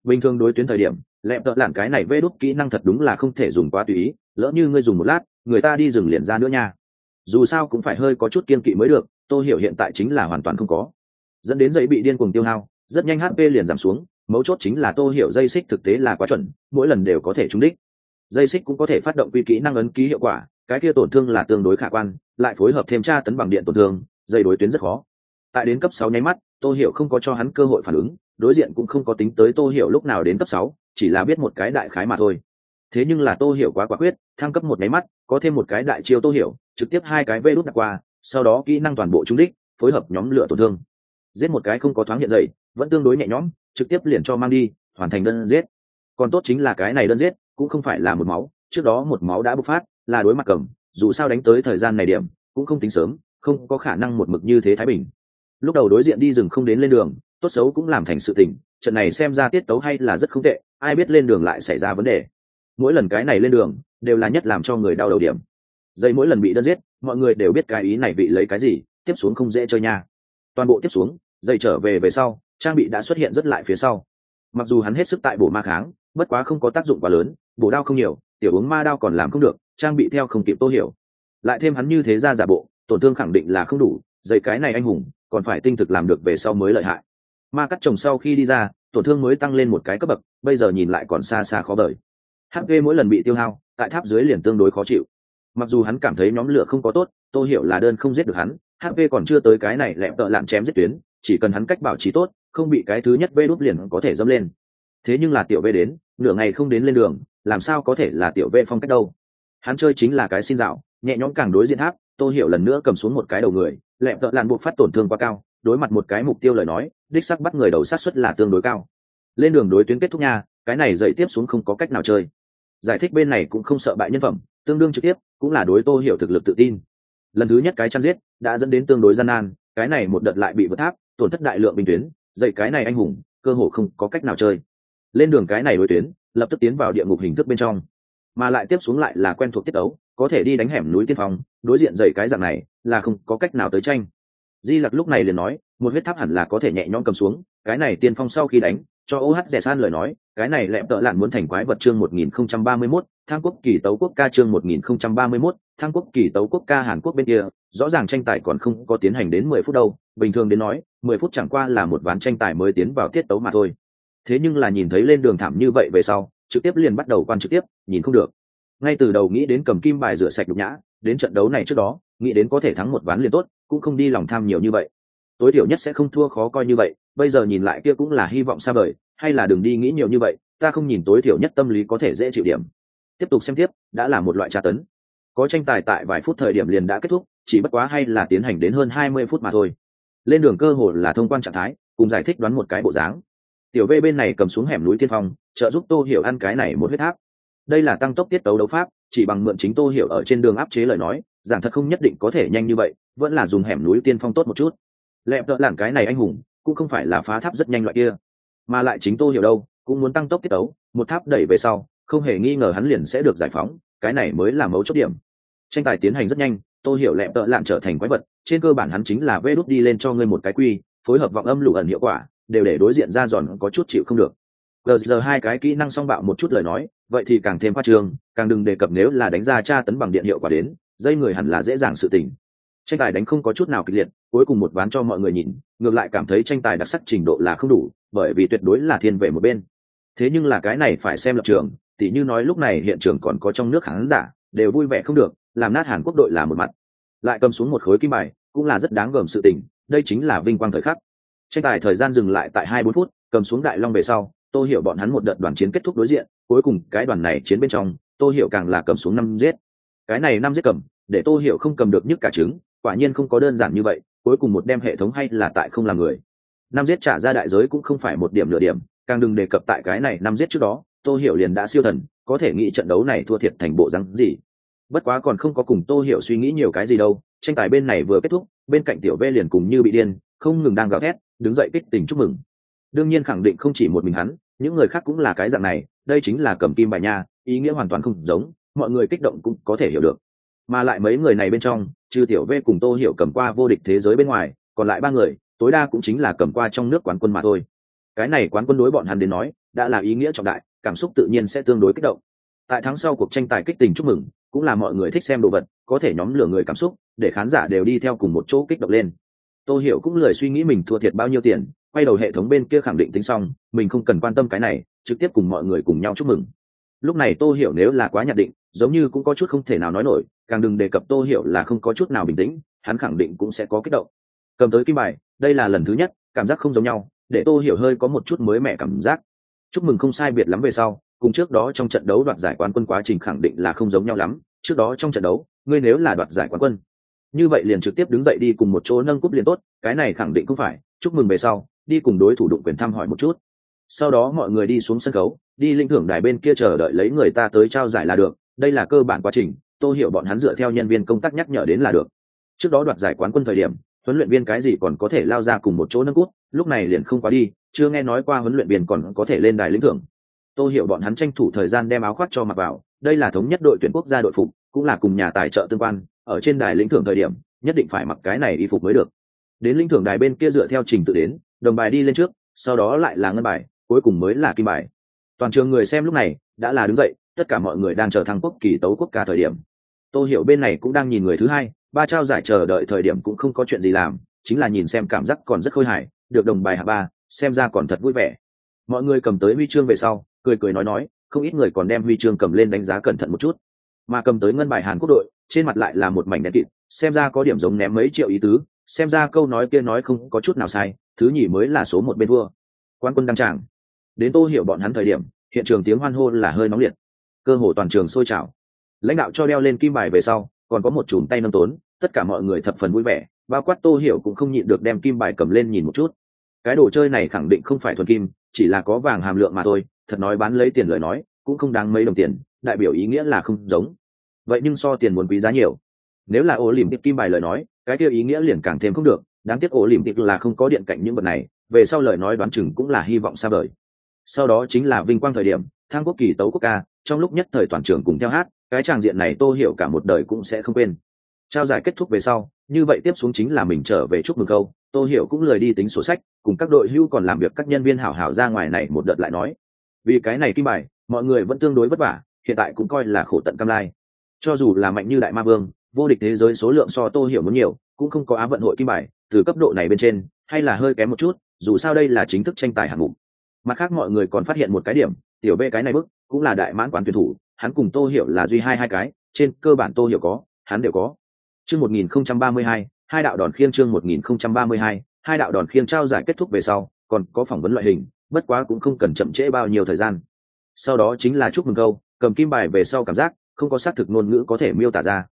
Bình thường đối tuyến thời điểm lẹp tợ lặn cái này vê đốt kỹ năng thật đúng là không thể dùng quá tùy ý lỡ như ngươi dùng một lát người ta đi rừng liền ra nữa nha. Dù sao cũng phải hơi có chút kiên kỵ mới được Tôi hiểu hiện tại chính là hoàn toàn không có. Dẫn đến dây bị điên cuồng tiêu hao, rất nhanh hp liền giảm xuống, mấu chốt chính là tô hiểu dây xích thực tế là quá chuẩn, mỗi lần đều có thể trúng đích. Dây xích cũng có thể phát động quy kỹ năng ấn ký hiệu quả, cái kia tổn thương là tương đối khả quan, lại phối hợp thêm tra tấn bằng điện tổn thương, dây đối tuyến rất khó. Tại đến cấp sáu nháy mắt, tô hiểu không có cho hắn cơ hội phản ứng, đối diện cũng không có tính tới tô hiểu lúc nào đến cấp sáu, chỉ là biết một cái đại khái mà thôi thế nhưng là tô hiểu quá quả quyết, thăng cấp một máy mắt, có thêm một cái đại chiêu tô hiểu, trực tiếp hai cái vê đút đặt qua, sau đó kỹ năng toàn bộ trúng đích, phối hợp nhóm lửa tổn thương. Giết một cái không có thoáng hiện dậy, vẫn tương đối nhẹ nhõm, trực tiếp liền cho mang đi, hoàn thành đơn giết. Còn tốt chính là cái này đơn giết, cũng không phải là một máu, trước đó một máu đã bộc phát, là đối mặt cầm, dù sao đánh tới thời gian này điểm, cũng không tính sớm, không có khả năng một mực như thế thái bình. Lúc đầu đối diện đi rừng không đến lên đường, tốt xấu cũng làm thành sự tình, trận này xem ra tiết tấu hay là rất không tệ, ai biết lên đường lại xảy ra vấn đề mỗi lần cái này lên đường đều là nhất làm cho người đau đầu điểm. Dây mỗi lần bị đơn giết, mọi người đều biết cái ý này bị lấy cái gì, tiếp xuống không dễ chơi nha. Toàn bộ tiếp xuống, dây trở về về sau, trang bị đã xuất hiện rất lại phía sau. Mặc dù hắn hết sức tại bổ ma kháng, bất quá không có tác dụng quá lớn, bổ đao không nhiều, tiểu uống ma đao còn làm không được, trang bị theo không kịp tô hiểu. Lại thêm hắn như thế ra giả bộ, tổn thương khẳng định là không đủ, dây cái này anh hùng, còn phải tinh thực làm được về sau mới lợi hại. Ma cắt chồng sau khi đi ra, tổn thương mới tăng lên một cái cấp bậc, bây giờ nhìn lại còn xa xa khó bởi hp mỗi lần bị tiêu hao, tại tháp dưới liền tương đối khó chịu. Mặc dù hắn cảm thấy nhóm lửa không có tốt, tôi hiểu là đơn không giết được hắn hp còn chưa tới cái này lẹm tợ lạm chém giết tuyến, chỉ cần hắn cách bảo trì tốt, không bị cái thứ nhất vê đốt liền có thể dâm lên. Thế nhưng là tiểu vê đến, nửa ngày không đến lên đường, làm sao có thể là tiểu vê phong cách đâu? Hắn chơi chính là cái xin dạo, nhẹ nhõm càng đối diện tháp tô hiểu lần nữa cầm xuống một cái đầu người, lẹm tợ làn buộc phát tổn thương quá cao, đối mặt một cái mục tiêu lời nói, đích sắc bắt người đầu sát xuất là tương đối cao. Lên đường đối tuyến kết thúc nha, cái này dậy tiếp xuống không có cách nào chơi giải thích bên này cũng không sợ bại nhân phẩm, tương đương trực tiếp, cũng là đối tô hiểu thực lực tự tin. Lần thứ nhất cái chăn giết đã dẫn đến tương đối gian nan, cái này một đợt lại bị vượt tháp, tổn thất đại lượng binh tuyến dậy cái này anh hùng, cơ hồ không có cách nào chơi. Lên đường cái này đối tuyến, lập tức tiến vào địa ngục hình thức bên trong. Mà lại tiếp xuống lại là quen thuộc tiết ấu có thể đi đánh hẻm núi tiên phong, đối diện dậy cái dạng này, là không có cách nào tới tranh. Di lặc lúc này liền nói, một huyết tháp hẳn là có thể nhẹ nhõm cầm xuống, cái này tiên phong sau khi đánh cho Oh rẻ san lời nói cái này lẹm tợ lạn muốn thành quái vật chương 1031, thang quốc kỳ tấu quốc ca chương 1031, thang quốc kỳ tấu quốc ca hàn quốc bên kia rõ ràng tranh tài còn không có tiến hành đến mười phút đâu bình thường đến nói mười phút chẳng qua là một ván tranh tài mới tiến vào tiết tấu mà thôi. Thế nhưng là nhìn thấy lên đường thảm như vậy về sau trực tiếp liền bắt đầu quan trực tiếp nhìn không được. Ngay từ đầu nghĩ đến cầm kim bài rửa sạch nhục nhã đến trận đấu này trước đó nghĩ đến có thể thắng một ván liền tốt cũng không đi lòng tham nhiều như vậy. Tối thiểu nhất sẽ không thua khó coi như vậy bây giờ nhìn lại kia cũng là hy vọng xa vời, hay là đừng đi nghĩ nhiều như vậy, ta không nhìn tối thiểu nhất tâm lý có thể dễ chịu điểm. Tiếp tục xem tiếp, đã là một loại tra tấn. Có tranh tài tại vài phút thời điểm liền đã kết thúc, chỉ bất quá hay là tiến hành đến hơn hai mươi phút mà thôi. Lên đường cơ hội là thông quan trạng thái, cùng giải thích đoán một cái bộ dáng. Tiểu v bên này cầm xuống hẻm núi tiên phong, trợ giúp tô hiểu ăn cái này một huyết tháp đây là tăng tốc tiết tấu đấu pháp, chỉ bằng mượn chính tô hiểu ở trên đường áp chế lời nói, giảng thật không nhất định có thể nhanh như vậy, vẫn là dùng hẻm núi tiên phong tốt một chút. Lẹp đỡ làng cái này anh hùng cũng không phải là phá tháp rất nhanh loại kia. Mà lại chính tô hiểu đâu, cũng muốn tăng tốc tiết tấu, một tháp đẩy về sau, không hề nghi ngờ hắn liền sẽ được giải phóng, cái này mới là mấu chốt điểm. Tranh tài tiến hành rất nhanh, tô hiểu lẹm tợ lạng trở thành quái vật, trên cơ bản hắn chính là vê đút đi lên cho ngươi một cái quy, phối hợp vọng âm lụ ẩn hiệu quả, đều để đối diện ra giòn có chút chịu không được. Gờ giờ hai cái kỹ năng song bạo một chút lời nói, vậy thì càng thêm khoa trương, càng đừng đề cập nếu là đánh ra tra tấn bằng điện hiệu quả đến, dây người hẳn là dễ dàng sự tình tranh tài đánh không có chút nào kịch liệt, cuối cùng một ván cho mọi người nhìn, ngược lại cảm thấy tranh tài đặc sắc trình độ là không đủ, bởi vì tuyệt đối là thiên về một bên. Thế nhưng là cái này phải xem lập trường, tỉ như nói lúc này hiện trường còn có trong nước khán giả, đều vui vẻ không được, làm nát hàn quốc đội là một mặt. Lại cầm xuống một khối kim bài, cũng là rất đáng gờm sự tình, đây chính là vinh quang thời khắc. Tranh tài thời gian dừng lại tại hai bốn phút, cầm xuống đại long về sau tôi hiểu bọn hắn một đợt đoàn chiến kết thúc đối diện, cuối cùng cái đoàn này chiến bên trong tôi hiểu càng là cầm xuống năm giết. Cái này năm giết cầm, để tôi hiểu không cầm được nhức cả trứng quả nhiên không có đơn giản như vậy, cuối cùng một đem hệ thống hay là tại không làm người. Năm giết trả ra đại giới cũng không phải một điểm nửa điểm, càng đừng đề cập tại cái này năm giết trước đó, tô hiểu liền đã siêu thần, có thể nghĩ trận đấu này thua thiệt thành bộ rắn gì. Bất quá còn không có cùng tô hiểu suy nghĩ nhiều cái gì đâu, tranh tài bên này vừa kết thúc, bên cạnh tiểu v liền cùng như bị điên, không ngừng đang gào thét, đứng dậy kích tình chúc mừng. Đương nhiên khẳng định không chỉ một mình hắn, những người khác cũng là cái dạng này, đây chính là cầm kim bài nha, ý nghĩa hoàn toàn không giống, mọi người kích động cũng có thể hiểu được mà lại mấy người này bên trong, trừ tiểu v cùng tô hiểu cầm qua vô địch thế giới bên ngoài, còn lại ba người, tối đa cũng chính là cầm qua trong nước quán quân mà thôi. Cái này quán quân đối bọn hắn đến nói, đã là ý nghĩa trọng đại, cảm xúc tự nhiên sẽ tương đối kích động. Tại tháng sau cuộc tranh tài kích tình chúc mừng, cũng là mọi người thích xem đồ vật, có thể nhóm lửa người cảm xúc, để khán giả đều đi theo cùng một chỗ kích động lên. Tô hiểu cũng lười suy nghĩ mình thua thiệt bao nhiêu tiền, quay đầu hệ thống bên kia khẳng định tính xong, mình không cần quan tâm cái này, trực tiếp cùng mọi người cùng nhau chúc mừng. Lúc này tô hiểu nếu là quá nhận định, giống như cũng có chút không thể nào nói nổi càng đừng đề cập tô hiểu là không có chút nào bình tĩnh, hắn khẳng định cũng sẽ có kích động. Cầm tới kim bài, đây là lần thứ nhất, cảm giác không giống nhau, để tô hiểu hơi có một chút mới mẻ cảm giác. Chúc mừng không sai biệt lắm về sau, cùng trước đó trong trận đấu đoạt giải quán quân quá trình khẳng định là không giống nhau lắm. Trước đó trong trận đấu, ngươi nếu là đoạt giải quán quân, như vậy liền trực tiếp đứng dậy đi cùng một chỗ nâng cúp liền tốt, cái này khẳng định không phải. Chúc mừng về sau, đi cùng đối thủ đụng quyền thăm hỏi một chút. Sau đó mọi người đi xuống sân khấu, đi linh thưởng đài bên kia chờ đợi lấy người ta tới trao giải là được. Đây là cơ bản quá trình tôi hiểu bọn hắn dựa theo nhân viên công tác nhắc nhở đến là được. Trước đó đoạt giải quán quân thời điểm, huấn luyện viên cái gì còn có thể lao ra cùng một chỗ nâng cút, lúc này liền không quá đi, chưa nghe nói qua huấn luyện viên còn có thể lên đài lĩnh thưởng. Tôi hiểu bọn hắn tranh thủ thời gian đem áo khoác cho mặc vào, đây là thống nhất đội tuyển quốc gia đội phục, cũng là cùng nhà tài trợ tương quan, ở trên đài lĩnh thưởng thời điểm, nhất định phải mặc cái này y phục mới được. Đến lĩnh thưởng đài bên kia dựa theo trình tự đến, đồng bài đi lên trước, sau đó lại là ngân bài, cuối cùng mới là kim bài. Toàn trường người xem lúc này, đã là đứng dậy tất cả mọi người đang chờ thăng quốc kỳ tấu quốc ca thời điểm. Tôi hiểu bên này cũng đang nhìn người thứ hai, ba trao giải chờ đợi thời điểm cũng không có chuyện gì làm, chính là nhìn xem cảm giác còn rất khôi hài, được đồng bài hạ ba, xem ra còn thật vui vẻ. Mọi người cầm tới huy chương về sau, cười cười nói nói, không ít người còn đem huy chương cầm lên đánh giá cẩn thận một chút. Mà cầm tới ngân bài hàn quốc đội, trên mặt lại là một mảnh đen kịt, xem ra có điểm giống ném mấy triệu ý tứ, xem ra câu nói kia nói không có chút nào sai, thứ nhì mới là số một bên vua quan quân đăng tràng. Đến tô hiểu bọn hắn thời điểm, hiện trường tiếng hoan hô là hơi nóng liệt cơ hồ toàn trường sôi trào. Lãnh đạo cho đeo lên kim bài về sau, còn có một chùm tay nâng tốn, tất cả mọi người thập phần vui vẻ, bao quát tô hiểu cũng không nhịn được đem kim bài cầm lên nhìn một chút. Cái đồ chơi này khẳng định không phải thuần kim, chỉ là có vàng hàm lượng mà thôi, thật nói bán lấy tiền lời nói, cũng không đáng mấy đồng tiền, đại biểu ý nghĩa là không giống. Vậy nhưng so tiền muốn quý giá nhiều. Nếu là ô lìm tiệp kim bài lời nói, cái kia ý nghĩa liền càng thêm không được, đáng tiếc ổ lìm tiệp là không có điện cạnh những vật này, về sau lời nói đoán chừng cũng là hy vọng xa vời. Sau đó chính là vinh quang thời điểm, thang quốc kỳ tấu quốc ca trong lúc nhất thời toàn trường cùng theo hát, cái tràng diện này tô hiểu cả một đời cũng sẽ không quên. Trao giải kết thúc về sau, như vậy tiếp xuống chính là mình trở về chúc mừng câu. Tô hiểu cũng lời đi tính sổ sách, cùng các đội hưu còn làm việc các nhân viên hảo hảo ra ngoài này một đợt lại nói. Vì cái này kim bài, mọi người vẫn tương đối vất vả, hiện tại cũng coi là khổ tận cam lai. Cho dù là mạnh như đại ma vương, vô địch thế giới số lượng so tô hiểu muốn nhiều, cũng không có á vận hội kim bài, từ cấp độ này bên trên, hay là hơi kém một chút, dù sao đây là chính thức tranh tài hạng mục. Mặt khác mọi người còn phát hiện một cái điểm, tiểu b cái này bức cũng là đại mãn quán tuyển thủ, hắn cùng tô hiểu là duy hai hai cái, trên cơ bản tô hiểu có, hắn đều có. Chương một nghìn không trăm ba mươi hai hai đạo đòn khiêng chương một nghìn không trăm ba mươi hai hai đạo đòn khiêng trao giải kết thúc về sau, còn có phỏng vấn loại hình, bất quá cũng không cần chậm trễ bao nhiêu thời gian. Sau đó chính là chúc mừng câu, cầm kim bài về sau cảm giác, không có xác thực ngôn ngữ có thể miêu tả ra.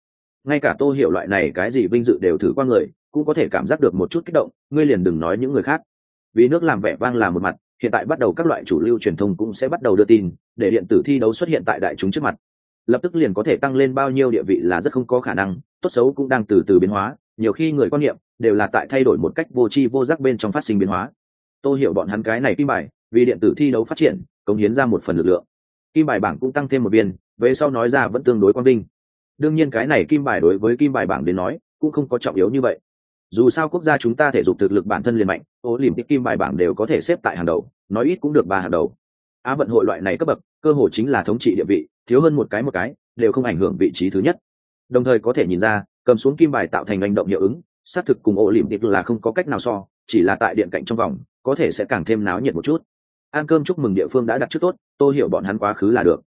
Ngay cả tô hiểu loại này cái gì vinh dự đều thử qua người, cũng có thể cảm giác được một chút kích động, ngươi liền đừng nói những người khác. Vì nước làm vẻ vang là một mặt hiện tại bắt đầu các loại chủ lưu truyền thông cũng sẽ bắt đầu đưa tin, để điện tử thi đấu xuất hiện tại đại chúng trước mặt. Lập tức liền có thể tăng lên bao nhiêu địa vị là rất không có khả năng, tốt xấu cũng đang từ từ biến hóa, nhiều khi người quan niệm đều là tại thay đổi một cách vô tri vô giác bên trong phát sinh biến hóa. Tôi hiểu bọn hắn cái này kim bài, vì điện tử thi đấu phát triển, cống hiến ra một phần lực lượng. Kim bài bảng cũng tăng thêm một viên, về sau nói ra vẫn tương đối quang đinh đương nhiên cái này kim bài đối với kim bài bảng đến nói, cũng không có trọng yếu như vậy dù sao quốc gia chúng ta thể dục thực lực bản thân liền mạnh ô liềm tích kim bài bảng đều có thể xếp tại hàng đầu, nói ít cũng được ba hàng đầu. Á vận hội loại này cấp bậc, cơ hội chính là thống trị địa vị, thiếu hơn một cái một cái, đều không ảnh hưởng vị trí thứ nhất. Đồng thời có thể nhìn ra, cầm xuống kim bài tạo thành hành động hiệu ứng, xác thực cùng ô liềm tích là không có cách nào so, chỉ là tại điện cạnh trong vòng, có thể sẽ càng thêm náo nhiệt một chút. Ăn cơm chúc mừng địa phương đã đặt trước tốt, tôi hiểu bọn hắn quá khứ là được.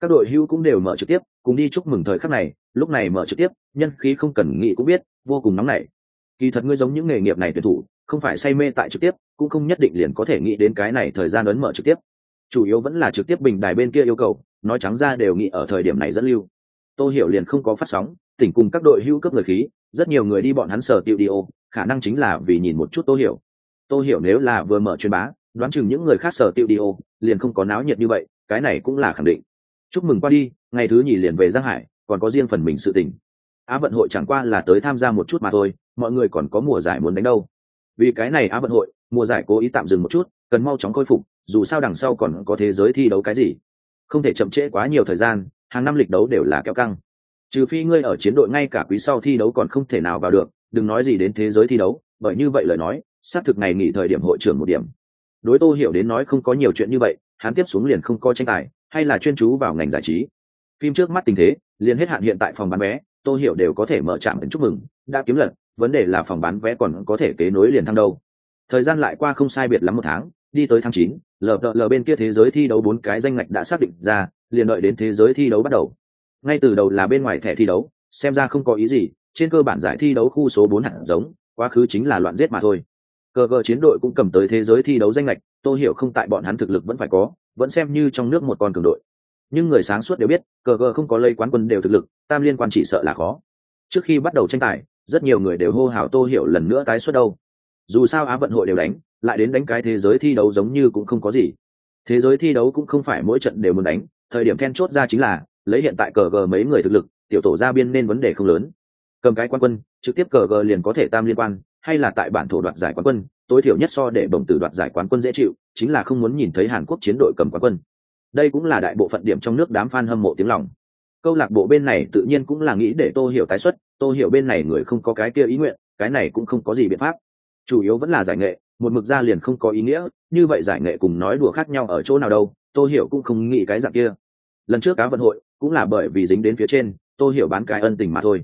Các đội hưu cũng đều mở trực tiếp, cùng đi chúc mừng thời khắc này, lúc này mở trực tiếp, nhân khí không cần nghĩ cũng biết, vô cùng nóng nảy kỳ thật ngươi giống những nghề nghiệp này tuyển thủ, không phải say mê tại trực tiếp, cũng không nhất định liền có thể nghĩ đến cái này thời gian ấn mở trực tiếp. Chủ yếu vẫn là trực tiếp bình đài bên kia yêu cầu, nói trắng ra đều nghĩ ở thời điểm này dẫn lưu. Tôi hiểu liền không có phát sóng, tỉnh cùng các đội hưu cấp người khí, rất nhiều người đi bọn hắn sở tiêu đi ô, khả năng chính là vì nhìn một chút tôi hiểu. Tôi hiểu nếu là vừa mở truyền bá, đoán chừng những người khác sở tiêu đi ô, liền không có náo nhiệt như vậy, cái này cũng là khẳng định. Chúc mừng qua đi, ngày thứ nhì liền về giang hải, còn có riêng phần mình sự tình á vận hội chẳng qua là tới tham gia một chút mà thôi, mọi người còn có mùa giải muốn đánh đâu. Vì cái này á vận hội, mùa giải cố ý tạm dừng một chút, cần mau chóng khôi phục, dù sao đằng sau còn có thế giới thi đấu cái gì. Không thể chậm trễ quá nhiều thời gian, hàng năm lịch đấu đều là kéo căng. Trừ phi ngươi ở chiến đội ngay cả quý sau thi đấu còn không thể nào vào được, đừng nói gì đến thế giới thi đấu, bởi như vậy lời nói, xác thực ngày nghỉ thời điểm hội trưởng một điểm. Đối tô hiểu đến nói không có nhiều chuyện như vậy, hắn tiếp xuống liền không có tranh tài, hay là chuyên chú vào ngành giải trí. Phim trước mắt tình thế, liền hết hạn hiện tại phòng bán vé Tôi hiểu đều có thể mở trạm đến chúc mừng, đã kiếm lần, vấn đề là phòng bán vé còn có thể kế nối liền thăng đâu. Thời gian lại qua không sai biệt lắm một tháng, đi tới tháng chín lờ lờ bên kia thế giới thi đấu bốn cái danh ngạch đã xác định ra, liền đợi đến thế giới thi đấu bắt đầu. Ngay từ đầu là bên ngoài thẻ thi đấu, xem ra không có ý gì, trên cơ bản giải thi đấu khu số bốn hẳn giống, quá khứ chính là loạn giết mà thôi. Cờ cờ chiến đội cũng cầm tới thế giới thi đấu danh lệch tôi hiểu không tại bọn hắn thực lực vẫn phải có, vẫn xem như trong nước một con cường đội nhưng người sáng suốt đều biết, cờ gờ không có lây quán quân đều thực lực, tam liên quan chỉ sợ là khó. Trước khi bắt đầu tranh tài, rất nhiều người đều hô hào tô hiểu lần nữa tái xuất đâu. Dù sao á vận hội đều đánh, lại đến đánh cái thế giới thi đấu giống như cũng không có gì. Thế giới thi đấu cũng không phải mỗi trận đều muốn đánh, thời điểm then chốt ra chính là, lấy hiện tại cờ gờ mấy người thực lực, tiểu tổ ra biên nên vấn đề không lớn. Cầm cái quan quân, trực tiếp cờ gờ liền có thể tam liên quan, hay là tại bản thổ đoạt giải quán quân, tối thiểu nhất so để bổng tử đoạt giải quán quân dễ chịu, chính là không muốn nhìn thấy hàn quốc chiến đội cầm quán quân đây cũng là đại bộ phận điểm trong nước đám fan hâm mộ tiếng lòng. Câu lạc bộ bên này tự nhiên cũng là nghĩ để tô hiểu tái xuất, tô hiểu bên này người không có cái kia ý nguyện, cái này cũng không có gì biện pháp. Chủ yếu vẫn là giải nghệ, một mực ra liền không có ý nghĩa, như vậy giải nghệ cùng nói đùa khác nhau ở chỗ nào đâu, tô hiểu cũng không nghĩ cái dạng kia. Lần trước cá vận hội, cũng là bởi vì dính đến phía trên, tô hiểu bán cái ân tình mà thôi.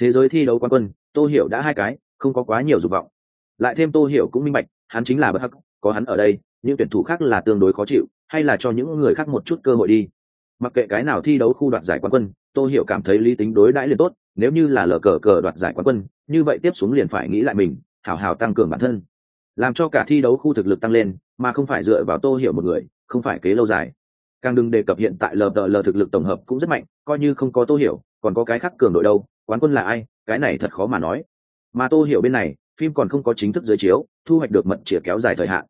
Thế giới thi đấu quan quân, tô hiểu đã hai cái, không có quá nhiều dục vọng. Lại thêm tô hiểu cũng minh bạch, hắn chính là bất hắc, có hắn ở đây, những tuyển thủ khác là tương đối khó chịu hay là cho những người khác một chút cơ hội đi. Mặc kệ cái nào thi đấu khu đoạt giải quán quân, tô hiểu cảm thấy lý tính đối đãi liền tốt, nếu như là lờ cờ cờ đoạt giải quán quân, như vậy tiếp xuống liền phải nghĩ lại mình, hảo hảo tăng cường bản thân. Làm cho cả thi đấu khu thực lực tăng lên, mà không phải dựa vào tô hiểu một người, không phải kế lâu dài. Càng đừng đề cập hiện tại lờ lờ thực lực tổng hợp cũng rất mạnh, coi như không có tô hiểu, còn có cái khác cường đội đâu, quán quân là ai, cái này thật khó mà nói. Mà tô hiểu bên này, phim còn không có chính thức giới chiếu, thu hoạch được mật chĩa kéo dài thời hạn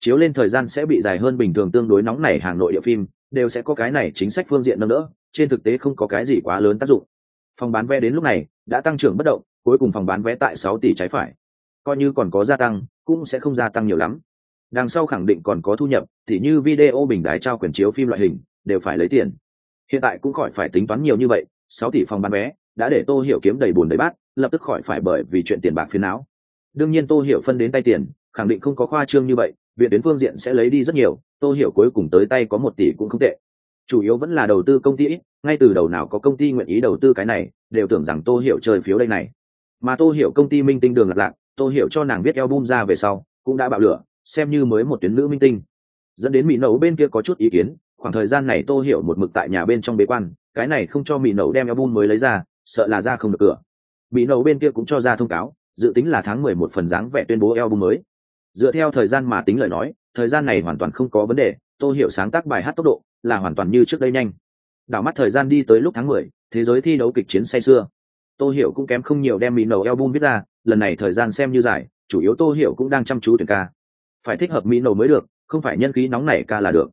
chiếu lên thời gian sẽ bị dài hơn bình thường tương đối nóng nảy hàng nội địa phim, đều sẽ có cái này chính sách phương diện nâng đỡ, trên thực tế không có cái gì quá lớn tác dụng. Phòng bán vé đến lúc này, đã tăng trưởng bất động, cuối cùng phòng bán vé tại sáu tỷ trái phải. Coi như còn có gia tăng, cũng sẽ không gia tăng nhiều lắm. Đằng sau khẳng định còn có thu nhập, thì như video bình đái trao quyền chiếu phim loại hình, đều phải lấy tiền. Hiện tại cũng khỏi phải tính toán nhiều như vậy, sáu tỷ phòng bán vé, đã để tô hiểu kiếm đầy bùn đầy bát, lập tức khỏi phải bởi vì chuyện tiền bạc phiền não. Đương nhiên tô hiểu phân đến tay tiền, khẳng định không có khoa trương như vậy viện đến phương diện sẽ lấy đi rất nhiều, tô hiểu cuối cùng tới tay có một tỷ cũng không tệ. Chủ yếu vẫn là đầu tư công ty, ngay từ đầu nào có công ty nguyện ý đầu tư cái này, đều tưởng rằng tô hiểu chơi phiếu đây này. Mà tô hiểu công ty minh tinh đường lạc lạc, tô hiểu cho nàng biết album ra về sau, cũng đã bạo lửa, xem như mới một tuyến nữ minh tinh. Dẫn đến mỹ nấu bên kia có chút ý kiến, khoảng thời gian này tô hiểu một mực tại nhà bên trong bế quan, cái này không cho mỹ nấu đem album mới lấy ra, sợ là ra không được cửa. Mỹ nấu bên kia cũng cho ra thông cáo, dự tính là tháng mười một phần dáng vẻ tuyên bố album mới dựa theo thời gian mà tính lời nói, thời gian này hoàn toàn không có vấn đề, tô hiểu sáng tác bài hát tốc độ là hoàn toàn như trước đây nhanh. Đảo mắt thời gian đi tới lúc tháng mười, thế giới thi đấu kịch chiến say xưa tô hiểu cũng kém không nhiều đem mỹ nấu album viết ra, lần này thời gian xem như dài, chủ yếu tô hiểu cũng đang chăm chú tuyển ca. Phải thích hợp mỹ nầu mới được, không phải nhân khí nóng này ca là được.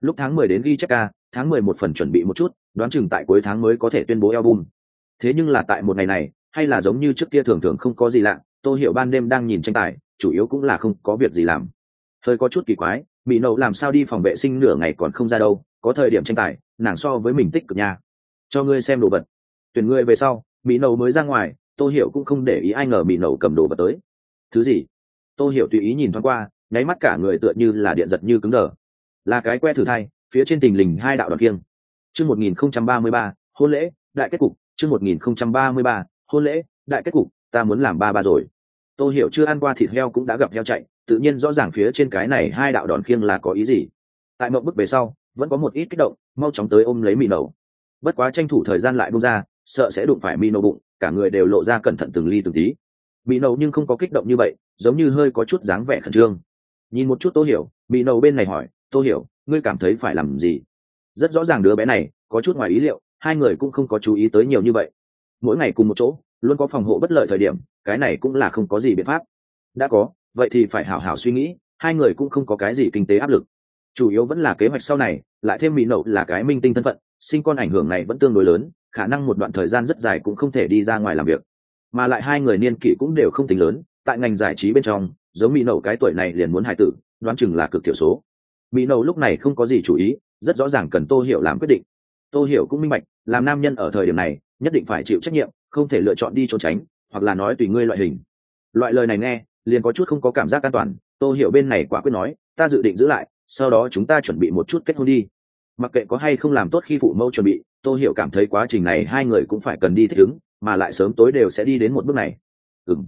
Lúc tháng mười đến ghi chép ca, tháng mười một phần chuẩn bị một chút, đoán chừng tại cuối tháng mới có thể tuyên bố album. Thế nhưng là tại một ngày này, hay là giống như trước kia thường thường không có gì lạ, tô hiểu ban đêm đang nhìn tranh tài chủ yếu cũng là không có việc gì làm. Hơi có chút kỳ quái, mỹ nậu làm sao đi phòng vệ sinh nửa ngày còn không ra đâu, có thời điểm tranh tài, nàng so với mình tích cực nha. Cho ngươi xem đồ vật. Tuyển ngươi về sau, mỹ nậu mới ra ngoài, tô hiểu cũng không để ý ai ngờ mỹ nậu cầm đồ vật tới. Thứ gì? Tô hiểu tùy ý nhìn thoáng qua, nháy mắt cả người tựa như là điện giật như cứng đờ. Là cái que thử thai, phía trên tình lình hai đạo đoàn kiêng. Chương một nghìn không trăm ba mươi ba, hôn lễ, đại kết cục. Chương một nghìn không trăm ba mươi ba, hôn lễ, đại kết cục, ta muốn làm ba ba rồi tô hiểu chưa ăn qua thịt heo cũng đã gặp heo chạy, tự nhiên rõ ràng phía trên cái này hai đạo đòn khiêng là có ý gì. Tại mộng bức về sau, vẫn có một ít kích động, mau chóng tới ôm lấy mì nấu bất quá tranh thủ thời gian lại bung ra, sợ sẽ đụng phải mì nấu bụng, cả người đều lộ ra cẩn thận từng ly từng tí. Mì nấu nhưng không có kích động như vậy, giống như hơi có chút dáng vẻ khẩn trương. Nhìn một chút tô hiểu mì nấu bên này hỏi, tô hiểu, ngươi cảm thấy phải làm gì? Rất rõ ràng đứa bé này, có chút ngoài ý liệu, hai người cũng không có chú ý tới nhiều như vậy. Mỗi ngày cùng một chỗ, luôn có phòng hộ bất lợi thời điểm cái này cũng là không có gì biện pháp. Đã có, vậy thì phải hảo hảo suy nghĩ, hai người cũng không có cái gì kinh tế áp lực. Chủ yếu vẫn là kế hoạch sau này, lại thêm mỹ nậu là cái minh tinh thân phận, sinh con ảnh hưởng này vẫn tương đối lớn, khả năng một đoạn thời gian rất dài cũng không thể đi ra ngoài làm việc. Mà lại hai người niên kỷ cũng đều không tính lớn, tại ngành giải trí bên trong, giống mỹ nậu cái tuổi này liền muốn hài tử, đoán chừng là cực thiểu số. Mỹ nậu lúc này không có gì chủ ý, rất rõ ràng cần tô hiểu làm quyết định. Tô hiểu cũng minh bạch, làm nam nhân ở thời điểm này, nhất định phải chịu trách nhiệm, không thể lựa chọn đi trốn tránh hoặc là nói tùy ngươi loại hình. Loại lời này nghe, liền có chút không có cảm giác an toàn. Tô hiểu bên này quả quyết nói, ta dự định giữ lại, sau đó chúng ta chuẩn bị một chút kết hôn đi. Mặc kệ có hay không làm tốt khi phụ mẫu chuẩn bị, tô hiểu cảm thấy quá trình này hai người cũng phải cần đi thích ứng, mà lại sớm tối đều sẽ đi đến một bước này. Ừng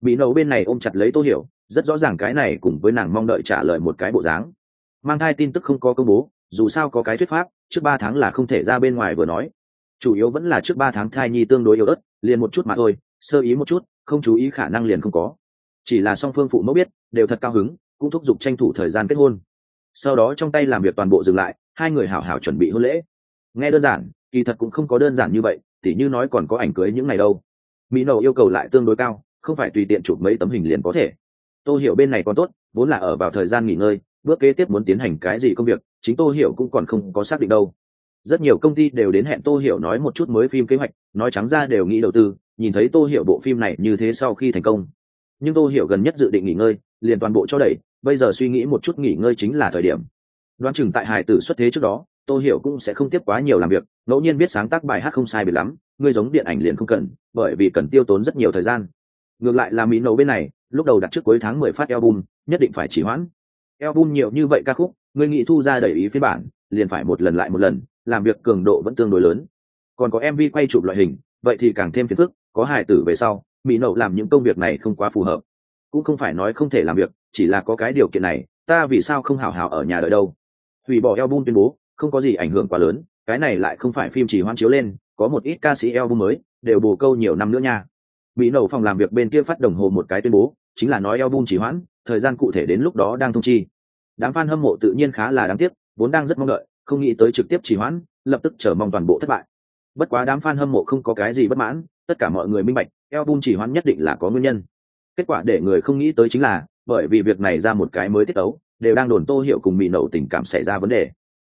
bị nấu bên này ôm chặt lấy tô hiểu, rất rõ ràng cái này cùng với nàng mong đợi trả lời một cái bộ dáng. Mang thai tin tức không có công bố, dù sao có cái thuyết pháp, trước ba tháng là không thể ra bên ngoài vừa nói. Chủ yếu vẫn là trước ba tháng thai nhi tương đối yếu ớt, liền một chút mà thôi sơ ý một chút, không chú ý khả năng liền không có. Chỉ là song phương phụ mẫu biết, đều thật cao hứng, cũng thúc giục tranh thủ thời gian kết hôn. Sau đó trong tay làm việc toàn bộ dừng lại, hai người hảo hảo chuẩn bị hôn lễ. Nghe đơn giản, kỳ thật cũng không có đơn giản như vậy, tỉ như nói còn có ảnh cưới những ngày đâu. Mỹ nầu yêu cầu lại tương đối cao, không phải tùy tiện chụp mấy tấm hình liền có thể. Tôi hiểu bên này còn tốt, vốn là ở vào thời gian nghỉ ngơi, bước kế tiếp muốn tiến hành cái gì công việc, chính tôi hiểu cũng còn không có xác định đâu. Rất nhiều công ty đều đến hẹn tôi hiểu nói một chút mới phim kế hoạch, nói trắng ra đều nghĩ đầu tư nhìn thấy tô hiểu bộ phim này như thế sau khi thành công. Nhưng tô hiểu gần nhất dự định nghỉ ngơi, liền toàn bộ cho đẩy, bây giờ suy nghĩ một chút nghỉ ngơi chính là thời điểm. Đoán chừng tại hải tử xuất thế trước đó, tô hiểu cũng sẽ không tiếp quá nhiều làm việc, ngẫu nhiên biết sáng tác bài hát không sai biệt lắm, ngươi giống điện ảnh liền không cần, bởi vì cần tiêu tốn rất nhiều thời gian. Ngược lại là mỹ nấu bên này, lúc đầu đặt trước cuối tháng mười phát album, nhất định phải chỉ hoãn. Album nhiều như vậy ca khúc, ngươi nghĩ thu ra đầy ý phiên bản, liền phải một lần lại một lần, làm việc cường độ vẫn tương đối lớn. Còn có mv quay chụp loại hình, vậy thì càng thêm phiền phức có hài tử về sau, mỹ nậu làm những công việc này không quá phù hợp. Cũng không phải nói không thể làm việc, chỉ là có cái điều kiện này, ta vì sao không hào hào ở nhà đợi đâu? Hủy bỏ album tuyên bố, không có gì ảnh hưởng quá lớn, cái này lại không phải phim chỉ hoan chiếu lên, có một ít ca sĩ album mới, đều bù câu nhiều năm nữa nha. Mỹ nậu phòng làm việc bên kia phát đồng hồ một cái tuyên bố, chính là nói album chỉ hoãn, thời gian cụ thể đến lúc đó đang thông chi. Đám fan hâm mộ tự nhiên khá là đáng tiếc, vốn đang rất mong đợi, không nghĩ tới trực tiếp chỉ hoãn, lập tức chờ mong toàn bộ thất bại. Bất quá đám fan hâm mộ không có cái gì bất mãn tất cả mọi người minh bạch, album chỉ hoãn nhất định là có nguyên nhân. Kết quả để người không nghĩ tới chính là, bởi vì việc này ra một cái mới tiết tấu, đều đang đồn tô hiểu cùng mỹ nậu tình cảm xảy ra vấn đề.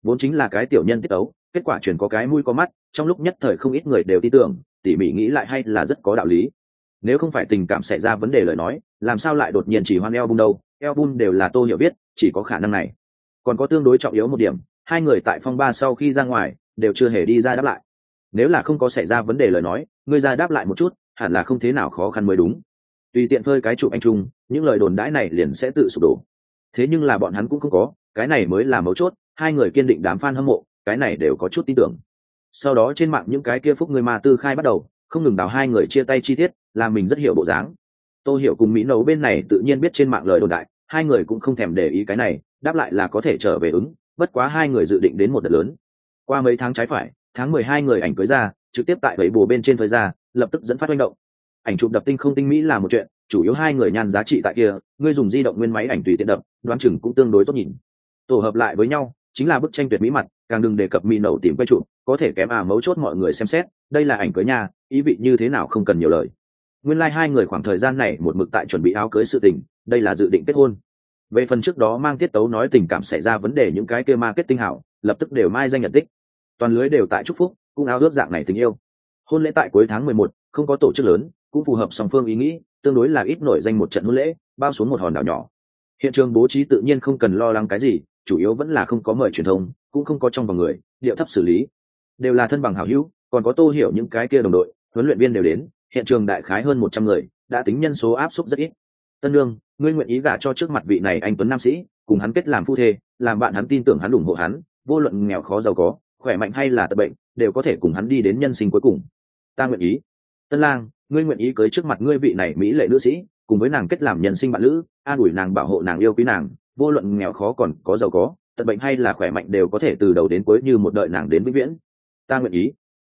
Vốn chính là cái tiểu nhân tiết tấu, kết quả chuyển có cái mũi có mắt, trong lúc nhất thời không ít người đều tin tưởng, tỉ mỉ nghĩ lại hay là rất có đạo lý. Nếu không phải tình cảm xảy ra vấn đề lời nói, làm sao lại đột nhiên chỉ hoan album đâu? Album đều là tô hiểu biết chỉ có khả năng này. Còn có tương đối trọng yếu một điểm, hai người tại phong ba sau khi ra ngoài, đều chưa hề đi ra đáp lại nếu là không có xảy ra vấn đề lời nói, ngươi ra đáp lại một chút, hẳn là không thế nào khó khăn mới đúng. Tùy tiện phơi cái chụp anh trung, những lời đồn đãi này liền sẽ tự sụp đổ. Thế nhưng là bọn hắn cũng không có, cái này mới là mấu chốt, hai người kiên định đám f a n hâm mộ, cái này đều có chút tin tưởng. Sau đó trên mạng những cái kia phúc người ma tư khai bắt đầu, không ngừng đào hai người chia tay chi tiết làm mình rất hiểu bộ dáng. Tôi hiểu cùng mỹ nấu bên này tự nhiên biết trên mạng lời đồn đại, hai người cũng không thèm để ý cái này, đáp lại là có thể trở về ứng, bất quá hai người dự định đến một đợt lớn. Qua mấy tháng trái phải tháng mười hai người ảnh cưới ra trực tiếp tại bảy bồ bên trên thời ra lập tức dẫn phát manh động. Ảnh chụp đập tinh không tinh mỹ là một chuyện chủ yếu hai người nhan giá trị tại kia ngươi dùng di động nguyên máy ảnh tùy tiện đập đoán chừng cũng tương đối tốt nhìn. Tổ hợp lại với nhau chính là bức tranh tuyệt mỹ mặt càng đừng đề cập mỹ nậu tìm quay chụp, có thể kém à mấu chốt mọi người xem xét đây là ảnh cưới nhà ý vị như thế nào không cần nhiều lời. Nguyên lai hai người khoảng thời gian này một mực tại chuẩn bị áo cưới sự tình đây là dự định kết hôn. Về phần trước đó mang tiết tấu nói tình cảm xảy ra vấn đề những cái kia marketing hảo lập tức đều mai danh nhận tích toàn lưới đều tại chúc phúc, cũng ao ước dạng này tình yêu. Hôn lễ tại cuối tháng mười một, không có tổ chức lớn, cũng phù hợp song phương ý nghĩ, tương đối là ít nổi danh một trận hôn lễ, bao xuống một hòn đảo nhỏ. Hiện trường bố trí tự nhiên không cần lo lắng cái gì, chủ yếu vẫn là không có mời truyền thông, cũng không có trong vòng người, điệu thấp xử lý. Đều là thân bằng hảo hữu, còn có tô hiểu những cái kia đồng đội, huấn luyện viên đều đến, hiện trường đại khái hơn một trăm người, đã tính nhân số áp suất rất ít. Tân lương ngươi nguyện ý gả cho trước mặt vị này anh tuấn nam sĩ, cùng hắn kết làm phu thê, làm bạn hắn tin tưởng hắn ủng hộ hắn, vô luận nghèo khó giàu có khỏe mạnh hay là tật bệnh, đều có thể cùng hắn đi đến nhân sinh cuối cùng. Ta nguyện ý. Tân lang, ngươi nguyện ý cưới trước mặt ngươi vị này mỹ lệ nữ sĩ, cùng với nàng kết làm nhân sinh bạn lữ, an ủi nàng bảo hộ nàng yêu quý nàng, vô luận nghèo khó còn có giàu có, tật bệnh hay là khỏe mạnh đều có thể từ đầu đến cuối như một đợi nàng đến vĩnh viễn. Ta nguyện ý.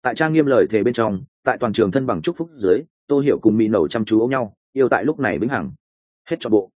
Tại trang nghiêm lời thề bên trong, tại toàn trường thân bằng chúc phúc dưới, tô hiểu cùng mỹ nầu chăm chú ôm nhau, yêu tại lúc này vĩnh hằng. Hết cho bộ.